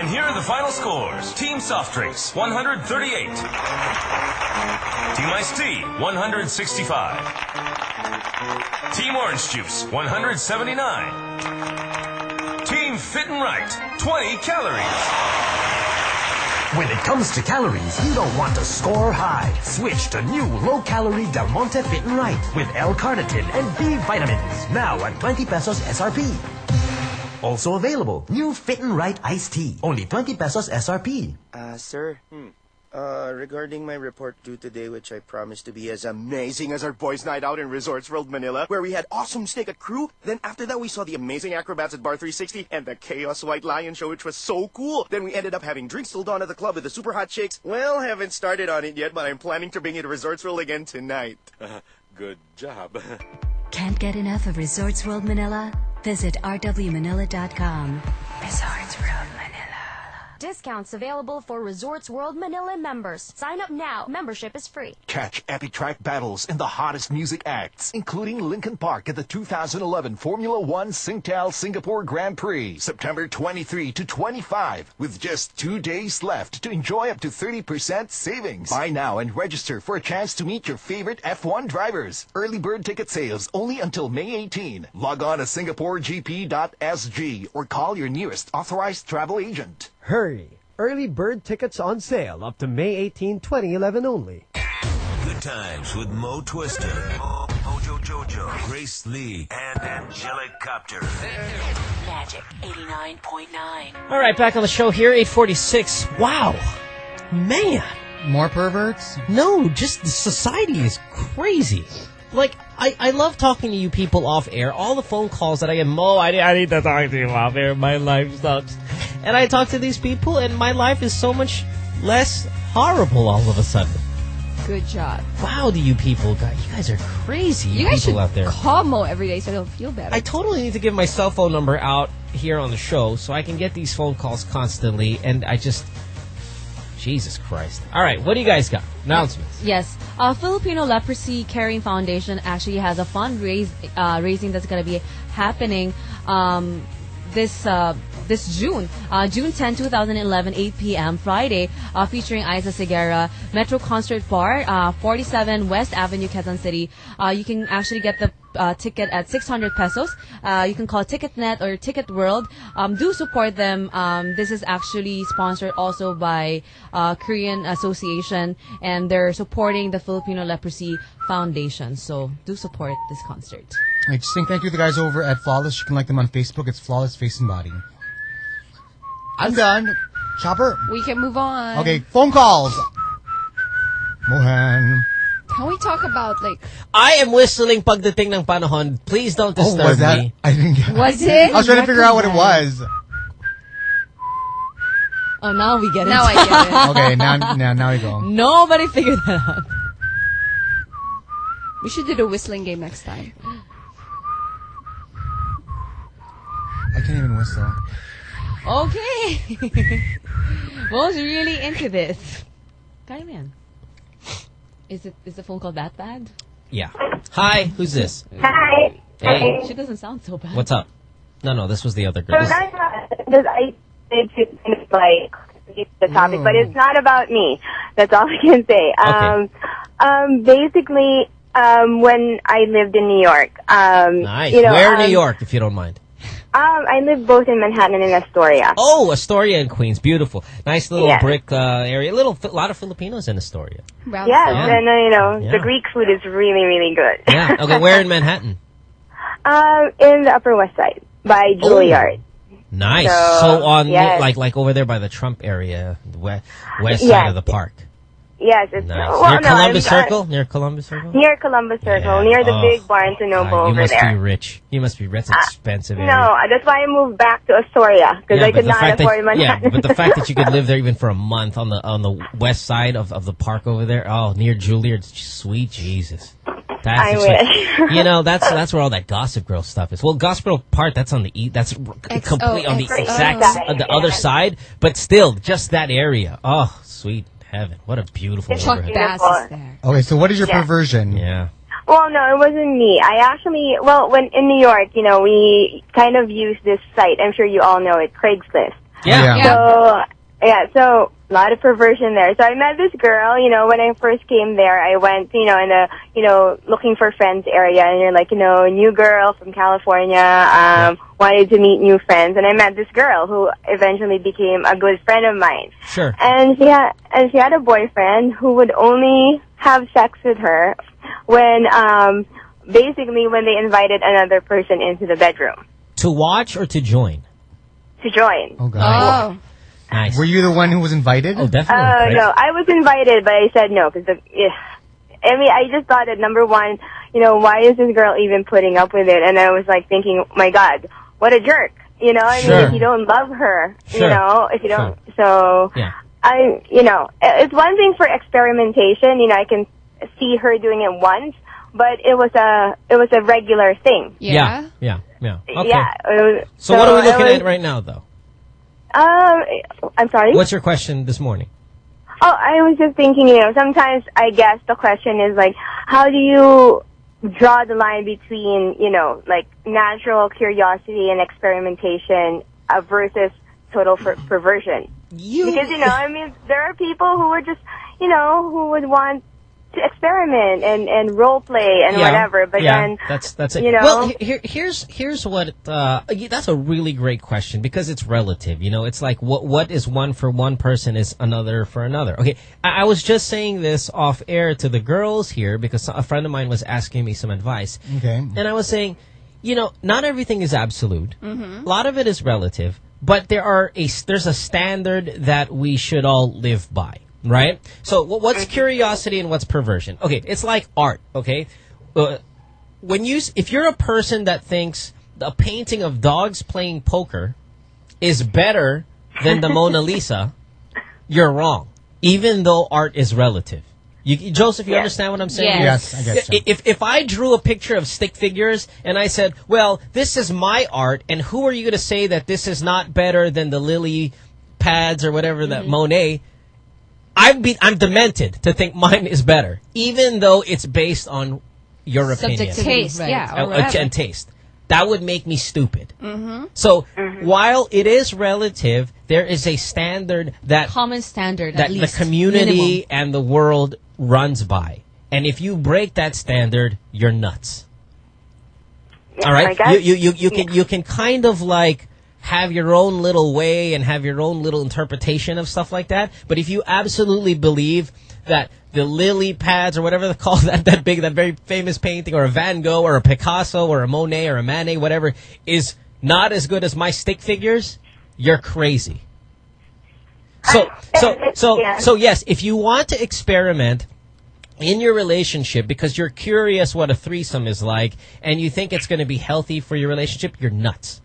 And here are the final scores. Team Soft Drinks, 138. Team Iced Tea, 165. Team Orange Juice, 179. Team Fit and Right, 20 calories. When it comes to calories, you don't want to score high. Switch to new low-calorie Del Monte Fit and Right with L-carnitine and B vitamins. Now at 20 pesos SRP. Also available, new Fit and Right iced tea. Only 20 pesos SRP. Uh, sir. Hmm. Uh, regarding my report due today, which I promised to be as amazing as our boys' night out in Resorts World Manila, where we had awesome steak at Crew. Then after that, we saw the amazing acrobats at Bar 360 and the Chaos White Lion show, which was so cool. Then we ended up having drinks till dawn at the club with the super hot chicks. Well, haven't started on it yet, but I'm planning to bring it to Resorts World again tonight. Good job. Can't get enough of Resorts World Manila? Visit rwmanila.com. Resorts World. Discounts available for Resorts World Manila members. Sign up now. Membership is free. Catch epic track battles and the hottest music acts, including Linkin Park at the 2011 Formula One Singtel Singapore Grand Prix, September 23 to 25, with just two days left to enjoy up to 30% savings. Buy now and register for a chance to meet your favorite F1 drivers. Early bird ticket sales only until May 18. Log on to singaporegp.sg or call your nearest authorized travel agent. Hurry! Early bird tickets on sale up to May 18, 2011 only. Good times with Mo Twister, Mo, Mojo Jojo, Grace Lee, and Angelicopter. Magic 89.9. All right, back on the show here, 846. Wow. Man. More perverts? No, just the society is crazy. Like, I, I love talking to you people off air. All the phone calls that I get, Mo, I, I need to talk to you off air. My life sucks. And I talk to these people, and my life is so much less horrible all of a sudden. Good job. Wow, do you people, guys, you guys are crazy You guys people should out there. call Mo every day so I don't feel better. I totally need to give my cell phone number out here on the show so I can get these phone calls constantly, and I just... Jesus Christ. All right, what do you guys got? Announcements. Yes, uh, Filipino Leprosy Caring Foundation actually has a fundraise uh, raising that's going to be happening um, this uh, this June, uh, June 10, 2011, 8 p.m. Friday, uh, featuring Isa Segura, Metro Concert Bar, uh, 47 West Avenue, Quezon City. Uh, you can actually get the uh, ticket at 600 pesos. Uh, you can call TicketNet or Ticket World. Um, do support them. Um, this is actually sponsored also by uh, Korean Association, and they're supporting the Filipino Leprosy Foundation. So do support this concert. I just saying thank you the guys over at Flawless. You can like them on Facebook. It's Flawless Face and Body. I'm done. Chopper. We can move on. Okay, phone calls. Mohan. Can we talk about like I am whistling pagdating ng panahon. Please don't disturb Oh, disturb was that? me. I didn't get Was it? I was trying to figure out what it was. Oh, now we get it. Now I get it. Okay, now, now, now we go. Nobody figured that out. we should do the whistling game next time? I can't even whistle. Okay. Mo's really into this. Kaya mo yan. Is it is the phone call that bad? Yeah. Hi, who's this? Hi. Hey. She doesn't sound so bad. What's up? No, no, this was the other So girl. This- that's because I did to kind of like the topic, but it's not about me. That's all I can say. Um, um, basically, um, when I lived in New York, um, nice. you know, Where um, New York, if you don't mind? Um, I live both in Manhattan and in Astoria. Oh, Astoria and Queens. Beautiful. Nice little Yes. brick uh, area. A little, a lot of Filipinos in Astoria. Yes, Yeah. and uh, you know Yeah. the Greek food is really, really good. Yeah. Okay, where in Manhattan? um, in the Upper West Side by Juilliard. Nice. So, So, on yes. like like over there by the Trump area, west, west Yes. side of the park. Yes, it's Nice. well, near no, Columbus I'm- uh, Circle. Near Columbus Circle. near Columbus Circle, near the Oh, big Barnes and Noble God, you over must there. be rich. You must be rich. It's expensive. area. No, that's why I moved back to Astoria because Yeah, I could not afford that, Manhattan. Yeah, but the fact that you could live there even for a month on the on the west side of, of the park over there, oh, near Juilliard, sweet Jesus. That's I just like- you know, that's that's where all that Gossip Girl stuff is. Well, Gossip Girl part that's on the e- that's r- complete on the exact s- uh, the other side, but still, just that area. Oh, sweet heaven! What a beautiful It's neighborhood. beautiful. Okay, so what is your Yeah. perversion? Yeah. Well, no, it wasn't me. I actually, well, when in New York, you know, we kind of use this site. I'm sure you all know it, Craigslist. Yeah. Yeah. So, yeah, so a lot of perversion there. So I met this girl, you know, when I first came there, I went, you know, in a, you know, looking for friends area, and you're like, you know, a new girl from California, um, wanted to meet new friends, and I met this girl who eventually became a good friend of mine. Sure. And she had, and she had a boyfriend who would only have sex with her when, um, basically when they invited another person into the bedroom To watch or to join? to join. Oh God. Nice. Were you the one who was invited? Oh, definitely. Oh no, I was invited, but I said no because yeah. I mean, I just thought that number one, you know, why is this girl even putting up with it? And I was like thinking, oh my God, what a jerk. You know, I Sure. mean, if you don't love her, you know, if you don't, so Yeah. I, you know, it's one thing for experimentation. You know, I can see her doing it once, but it was a it was a regular thing. Yeah. Yeah. Yeah. Okay. Yeah. was- So, what are we looking was- at right now, though? Um, I'm sorry. What's your question this morning? Oh, I was just thinking, you know, sometimes I guess the question is like, how do you draw the line between, you know, like natural curiosity and experimentation uh, versus total per- perversion? Because, you know, I mean, there are people who are just, you know, who would want to experiment and, and role play and Yeah, whatever, but yeah, then, that's that's it. you know, well, here, here's here's what uh, that's a really great question because it's relative. You know, it's like what what is one for one person is another for another. Okay, I, I was just saying this off air to the girls here because a friend of mine was asking me some advice, Okay. and I was saying, you know, not everything is absolute. Mm-hmm. A lot of it is relative, but there are a there's a standard that we should all live by, Mm-hmm. right? So what's mm-hmm. curiosity and what's perversion? Okay, it's like art. Okay, uh, when you if you're a person that thinks a painting of dogs playing poker is better than the Mona Lisa, you're wrong. Even though art is relative. You, Joseph, you Yes. understand what I'm saying? Yes. Yes, I guess so. If if I drew a picture of stick figures and I said, "Well, this is my art," and who are you going to say that this is not better than the lily pads or whatever that mm-hmm. Monet? I'm be, I'm demented to think mine is better, even though it's based on your opinion, Taste, right. yeah, or uh, and taste. That would make me stupid. Mm-hmm. So while it is relative, there is a standard that Common standard, that at least. the community Minimum. and the world runs by. And if you break that standard, you're nuts. All I right, guess- you, you you you can you can kind of like have your own little way and have your own little interpretation of stuff like that. But if you absolutely believe that the lily pads or whatever they call that that big that very famous painting or a Van Gogh or a Picasso or a Monet or a Manet whatever is not as good as my stick figures, you're crazy. So so so so yes, if you want to experiment in your relationship because you're curious what a threesome is like and you think it's going to be healthy for your relationship, you're nuts.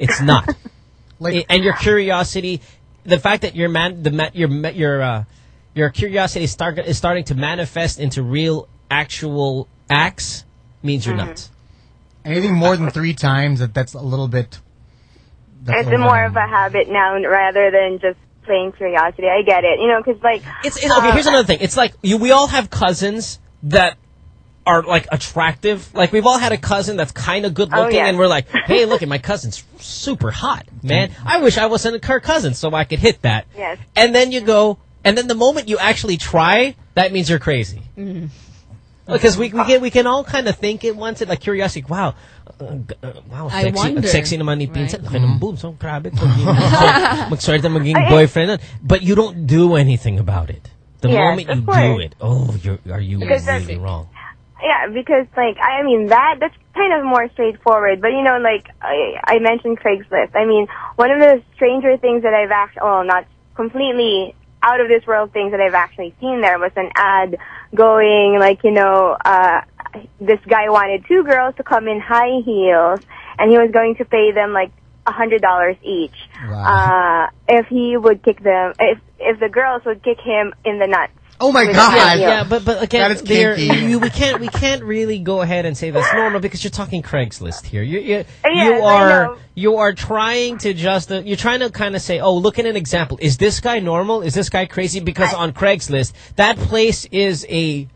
It's not. I- and your curiosity, the fact that your man, the ma- your ma- your uh, your curiosity is, start, is starting to manifest into real, actual acts means you're nuts. Anything more than three times, that that's a little bit. That's it's a little more of a habit now rather than just plain curiosity. I get it, you know, because like It's, it's okay. Here's another thing. It's like you, we all have cousins that are like attractive. Like we've all had a cousin that's kind of good Oh, looking, yeah. and we're like, "Hey, look at my cousin's super hot, man. I wish I wasn't her cousin so I could hit that." Yes. And then you go, and then the moment you actually try, that means you're crazy. Because we, we can we can all kind of think it once, it like curiosity. Wow, uh, g- uh, wow, I sexy, wonder. sexy naman ni Pinsan. Right. Laki ng boobs, oh, grabe. Magswerte maging boyfriend. But you don't do anything about it. The Yes, moment you course. do it, oh, you're, are you Because really wrong? Yeah, because like I mean that that's kind of more straightforward. But you know, like I, I mentioned Craigslist. I mean, one of the stranger things that I've actually, well, not completely out of this world things that I've actually seen there was an ad going like you know, uh, this guy wanted two girls to come in high heels, and he was going to pay them like a hundred dollars each uh, if he would kick them if if the girls would kick him in the nuts. Oh my God. high heels. Yeah, but but again, That is there- you, we can't we can't really go ahead and say that's normal because you're talking Craigslist here. You you, Yes, you are you are trying to just uh, you're trying to kind of say, oh, look at an example. Is this guy normal? Is this guy crazy? Because on Craigslist, that place is a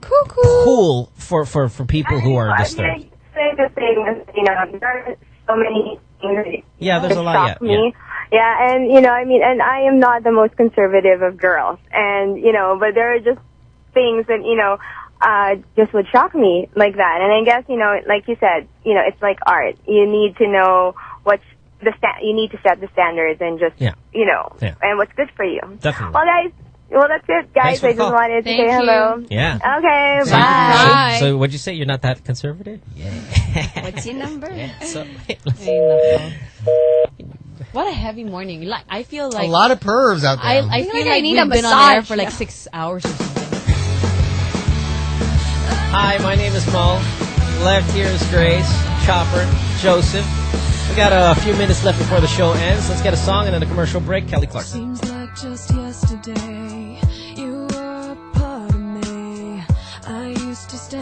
pool for for for people who are I disturbed. I say the thing you know, there are so many things Yeah, there's a lot, yeah, me. Yeah, and you know, I mean, and I am not the most conservative of girls, and you know, but there are just things that you know, uh, just would shock me like that. And I guess you know, like you said, you know, it's like art. You need to know what's the sta- you need to set the standards and just Yeah. you know, Yeah. and what's good for you. Definitely. Well, guys. Well, that's it, guys. Thanks for I just call. wanted to Thank say you. hello. Yeah. Okay. So- bye. So, so what'd you say? You're not that conservative? Yeah. What's your number? So, Ay, nako. What a heavy morning. Like I feel like a lot of pervs out there. I, I feel feel like I need we've a been on air for like Yeah. six hours or something. Hi, my name is Mo. Left here is Grace, Chopper, Joseph. We got a few minutes left before the show ends. Let's get a song and then a commercial break. Kelly Clarkson. Seems like just yesterday you were a part of me. I used to stay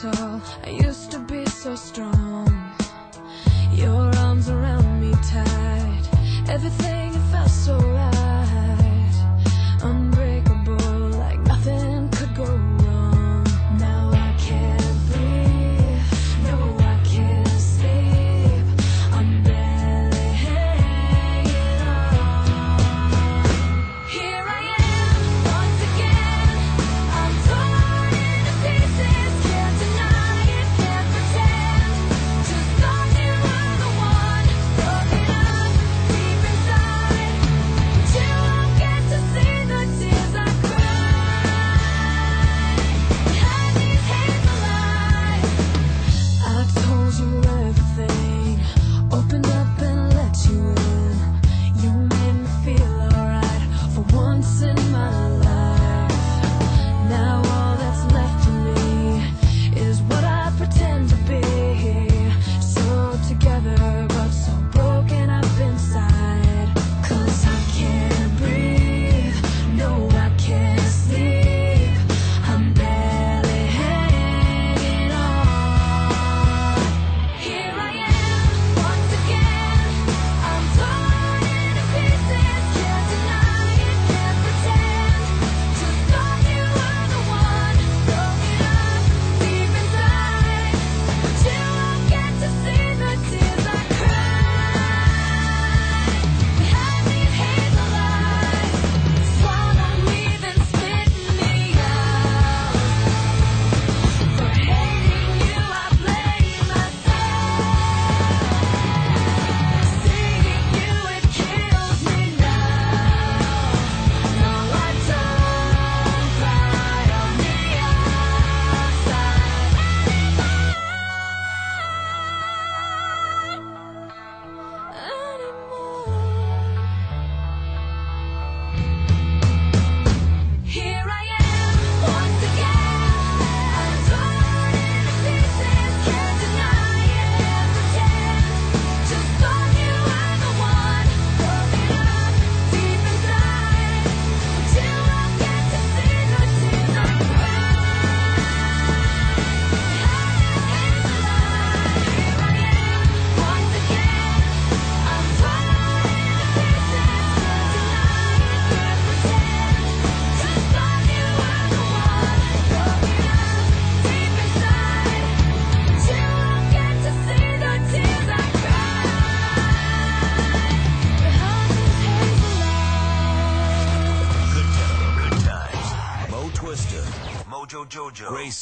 tall. I used to be so strong. Everything it felt so right.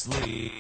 Lee,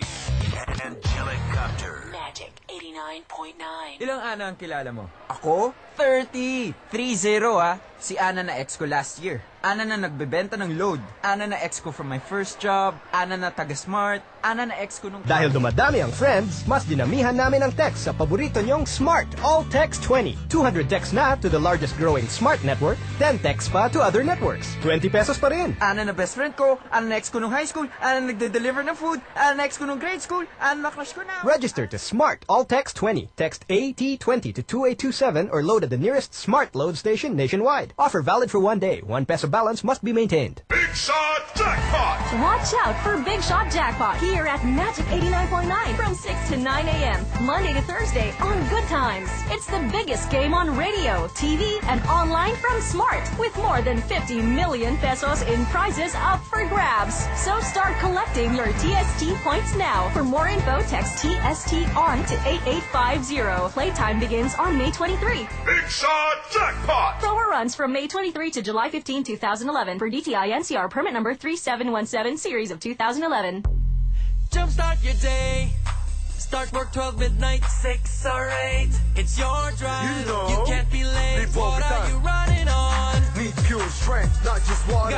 and Angelic Copter. Magic 89.9. Ilang Ana ang kilala mo? Ako? 30! 3-0 ah. Si Ana na ex ko last year. Ana na nagbebenta ng load. Ana na ex ko from my first job. Ana na taga-smart. Ana na ex ko nung... Dahil dumadami ang friends, mas dinamihan namin ang text sa paborito niyong Smart All Text 20. 200 texts na to the largest growing smart network, 10 texts pa to other networks. 20 pesos pa rin. Ana na best friend ko. Ana na ex ko nung high school. Ana na nagde-deliver ng food. Ana na ex ko nung grade school. Ana na crush ko na. Register to Smart All Text 20. Text AT20 to 2827 or load at the nearest Smart Load station nationwide. Offer valid for one day. One peso balance must be maintained. Big Shot Jackpot! Watch out for Big Shot Jackpot here at Magic 89.9 from 6 to 9 a.m. Monday to Thursday on Good Times. It's the biggest game on radio, TV, and online from Smart with more than 50 million pesos in prizes up for grabs. So start collecting your TST points now. For more info, text TST on to 8850. Playtime begins on May 23. Big Shot Jackpot! Thrower runs from May 23 to July 15, 2011 for DTI NCR permit number 3717 series of 2011. Jumpstart your day. Start work 12 midnight, 6 or 8. It's your drive. You know. can't be late. Need What are you running on? Need pure strength, not just water.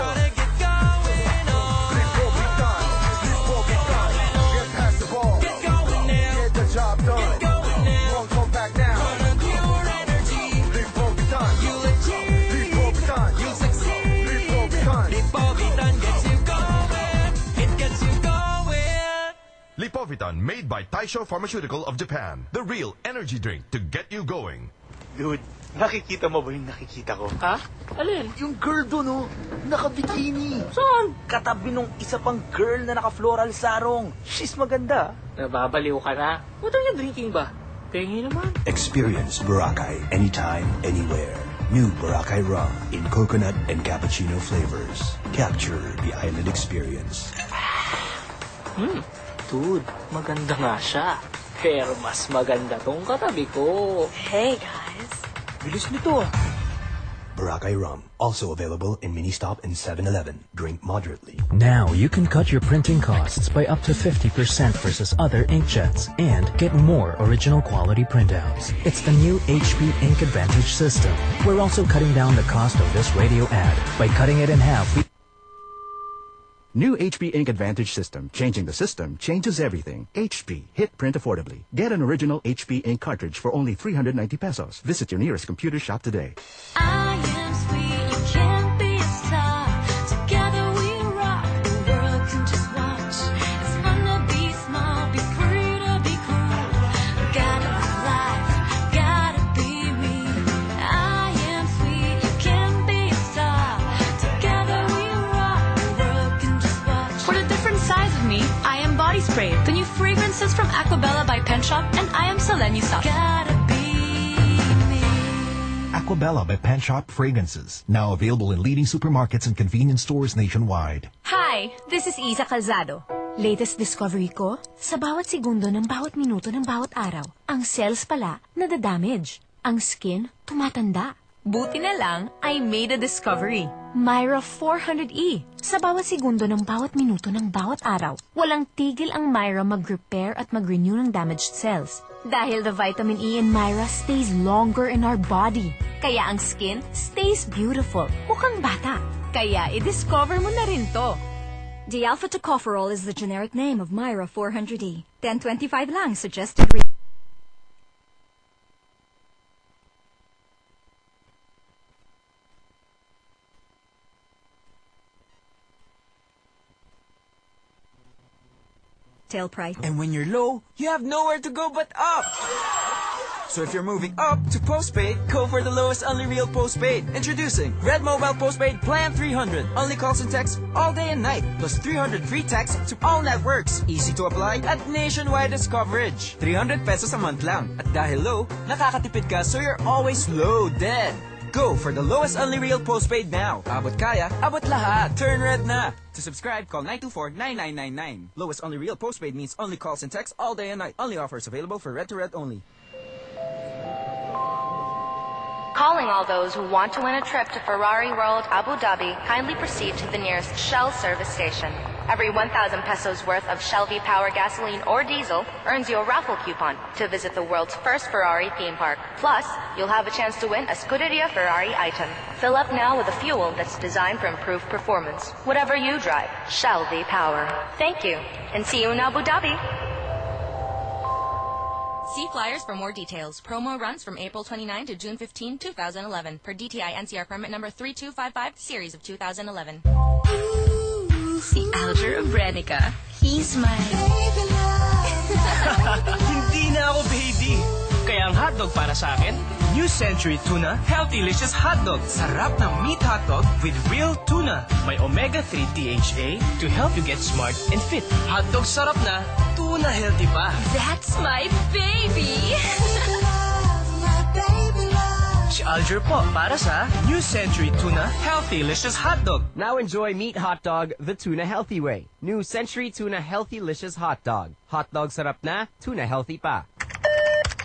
Lipovitan, made by Taisho Pharmaceutical of Japan. The real energy drink to get you going. Dude, nakikita mo ba yung nakikita ko? Ha? Alin? Yung girl doon, oh. Naka-bikini. Saan? Katabi nung isa pang girl na naka-floral sarong. She's maganda. Nababaliw ka na. What are you drinking ba? Pengi naman. Experience Boracay anytime, anywhere. New Boracay rum in coconut and cappuccino flavors. Capture the island experience. Hmm. Dude, maganda nga siya. Pero mas maganda tong katabi ko. Hey, guys. Bilis nito ah. Boracay rum, also available in Ministop and 7-Eleven. Drink moderately. Now you can cut your printing costs by up to 50% versus other inkjets and get more original quality printouts. It's the new HP Ink Advantage system. We're also cutting down the cost of this radio ad. By cutting it in half, we New HP Ink Advantage system. Changing the system changes everything. HP. Hit print affordably. Get an original HP Ink cartridge for only 390 pesos. Visit your nearest computer shop today. Aquabella by Pen Shop, and I am Seleni Soft. Gotta Aquabella by Pen Shop Fragrances. Now available in leading supermarkets and convenience stores nationwide. Hi, this is Isa Calzado. Latest discovery ko, sa bawat segundo ng bawat minuto ng bawat araw, ang cells pala nadadamage. Ang skin tumatanda. Buti na lang, I made a discovery. Myra 400E. Sa bawat segundo ng bawat minuto ng bawat araw, walang tigil ang Myra mag-repair at mag-renew ng damaged cells. Dahil the vitamin E in Myra stays longer in our body. Kaya ang skin stays beautiful. Mukhang bata. Kaya i-discover mo na rin to. D-alpha tocopherol is the generic name of Myra 400E. 1025 lang suggested Price. And when you're low, you have nowhere to go but up. So if you're moving up to postpaid, go for the lowest only real postpaid. Introducing Red Mobile Postpaid Plan 300. Only calls and texts all day and night. Plus 300 free texts to all networks. Easy to apply at nationwidest coverage. 300 pesos a month lang. At dahil low, nakakatipid ka so you're always loaded. Go for the lowest only real postpaid now. Abot kaya, abot lahat. Turn red na. To subscribe, call 924-9999. Lowest only real postpaid means only calls and texts all day and night. Only offers available for red to red only. Calling all those who want to win a trip to Ferrari World Abu Dhabi, kindly proceed to the nearest Shell service station. Every 1,000 pesos worth of Shell V-Power gasoline or diesel earns you a raffle coupon to visit the world's first Ferrari theme park. Plus, you'll have a chance to win a Scuderia Ferrari item. Fill up now with a fuel that's designed for improved performance. Whatever you drive, Shell V-Power. Thank you, and see you in Abu Dhabi. See flyers for more details. Promo runs from April 29 to June 15, 2011, per DTI NCR permit number 3255, series of 2011. Si Alger Obrenica. He's my... Hindi na ako baby. Kaya ang hotdog para sa akin, New Century Tuna Healthy Licious Hotdog. Sarap ng meat hotdog with real tuna. May omega-3 DHA to help you get smart and fit. Hotdog sarap na, tuna healthy pa. That's my baby! Si Aljur po para sa New Century Tuna Healthy Licious Hot Dog. Now enjoy Meat Hot Dog the Tuna Healthy Way. New Century Tuna Healthy Licious Hot Dog. Hot dog sarap na, tuna healthy pa.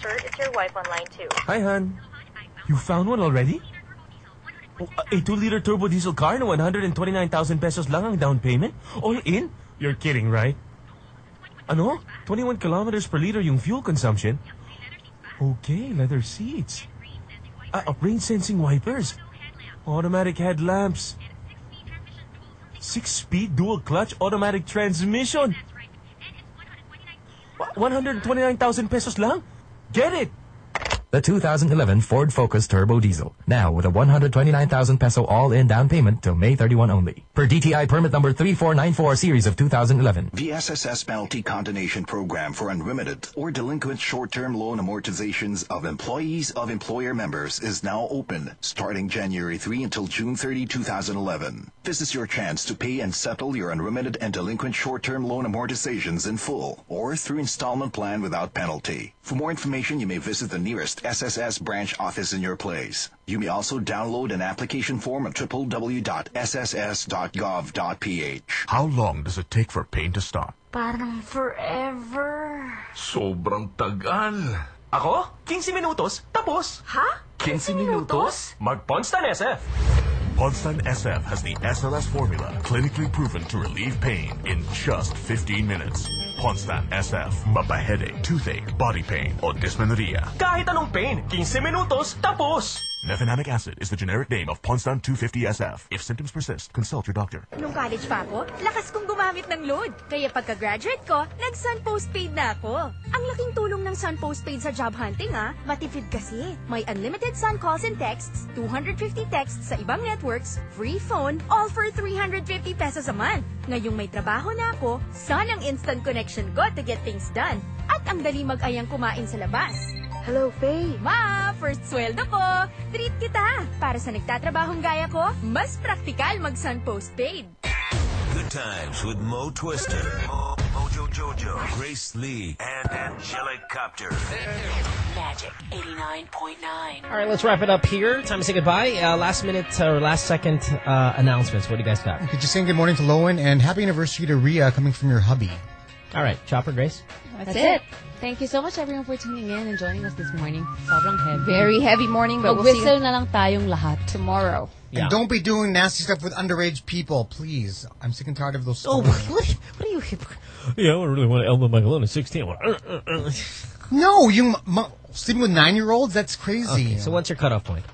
Sir, it's your wife on line two. Hi, Han. You found one already? Oh, a 2-liter turbo diesel car na 129,000 pesos lang ang down payment? All in? You're kidding, right? Ano? 21 kilometers per liter yung fuel consumption? Okay, leather seats. Uh, rain-sensing wipers. Automatic headlamps. Six-speed dual-clutch automatic transmission. 129,000 pesos lang? Get it! The 2011 Ford Focus Turbo Diesel. Now with a 129,000 peso all-in down payment till May 31 only. Per DTI permit number 3494 series of 2011. The SSS Penalty Condonation Program for unlimited or delinquent short-term loan amortizations of employees of employer members is now open starting January 3 until June 30, 2011. This is your chance to pay and settle your unlimited and delinquent short-term loan amortizations in full or through installment plan without penalty. For more information, you may visit the nearest SSS branch office in your place. You may also download an application form at www.sss.gov.ph. How long does it take for pain to stop? Parang forever. Sobrang tagal. Ako? 15 minutos, tapos. Ha? 15 minutos? Mag-Ponstan SF. Ponstan SF has the SLS formula clinically proven to relieve pain in just 15 minutes. Ponstan SF, mapaheadache, toothache, body pain, o dysmenorrhea. Kahit anong pain, 15 minutos, tapos. Mefenamic acid is the generic name of Ponstan 250 SF. If symptoms persist, consult your doctor. Nung college pa ako, lakas kong gumamit ng load. Kaya pagka-graduate ko, nag-Sun Postpaid na ako. Ang laking tulong ng Sun Postpaid sa job hunting ah, matipid kasi. May unlimited Sun calls and texts, 250 texts sa ibang networks, free phone, all for 350 pesos a month. Ngayong may trabaho na ako, Sun ang instant connection ko to get things done. At ang dali mag-ayang kumain sa labas. Hello, Faye. Ma, first sweldo ko. Treat kita. Para sa nagtatrabahong gaya ko, mas praktikal mag-Sun Postpaid. Good times with Mo Twister, Mo, Mojo Jojo, Grace Lee, and Angelicopter. Magic 89.9. All right, let's wrap it up here. Time to say goodbye. Uh, last minute or last second uh, announcements. What do you guys got? Okay, just saying good morning to Lowen and happy anniversary to Ria coming from your hubby. All right, Chopper Grace. That's, it. Thank you so much everyone for tuning in and joining us this morning. Sobrang heavy. Very heavy morning, but we'll see Mag-whistle na lang tayong lahat tomorrow. And don't be doing nasty stuff with underage people, please. I'm sick and tired of those Oh, stories. what, what are you? Yeah, I really want to elbow my alone at 16. Uh, uh, uh. No, you m- sleeping with nine-year-olds? That's crazy. Okay, so what's your cutoff point?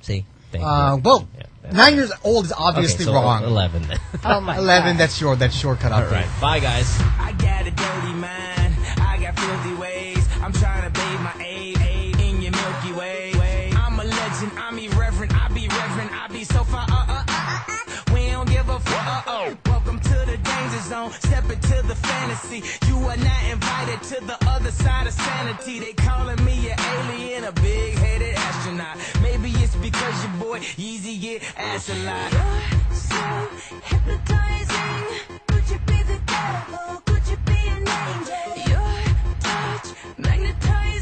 See? Thank Uh, you. well, Yeah, nine years old is obviously Okay, so wrong. 11. Oh my Eleven. God. That's your that's your cutoff. All right, bye guys. I got a dirty mind. I got filthy ways. I'm trying to bathe my aid, aid in your Milky Way. I'm a legend. I'm irreverent. I be reverent. I be so far. Uh, uh, uh, uh. We don't give a fuck. Uh, oh. Welcome to the danger zone. Step into the fantasy. You are not invited to the other side of sanity. They calling me an alien, a big-headed astronaut. It's because your boy Yeezy get ass a lot. You're So hypnotizing. Could you be the devil? Could you be an angel? Your touch magnetizing.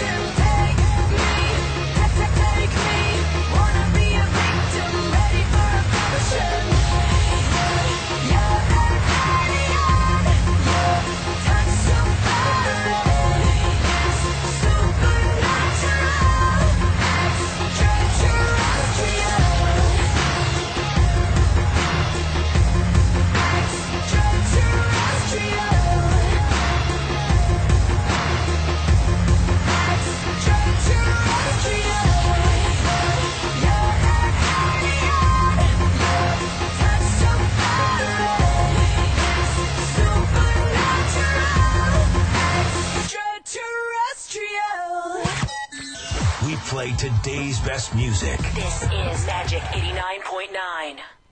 Your play today's best music. This is Magic 89.9.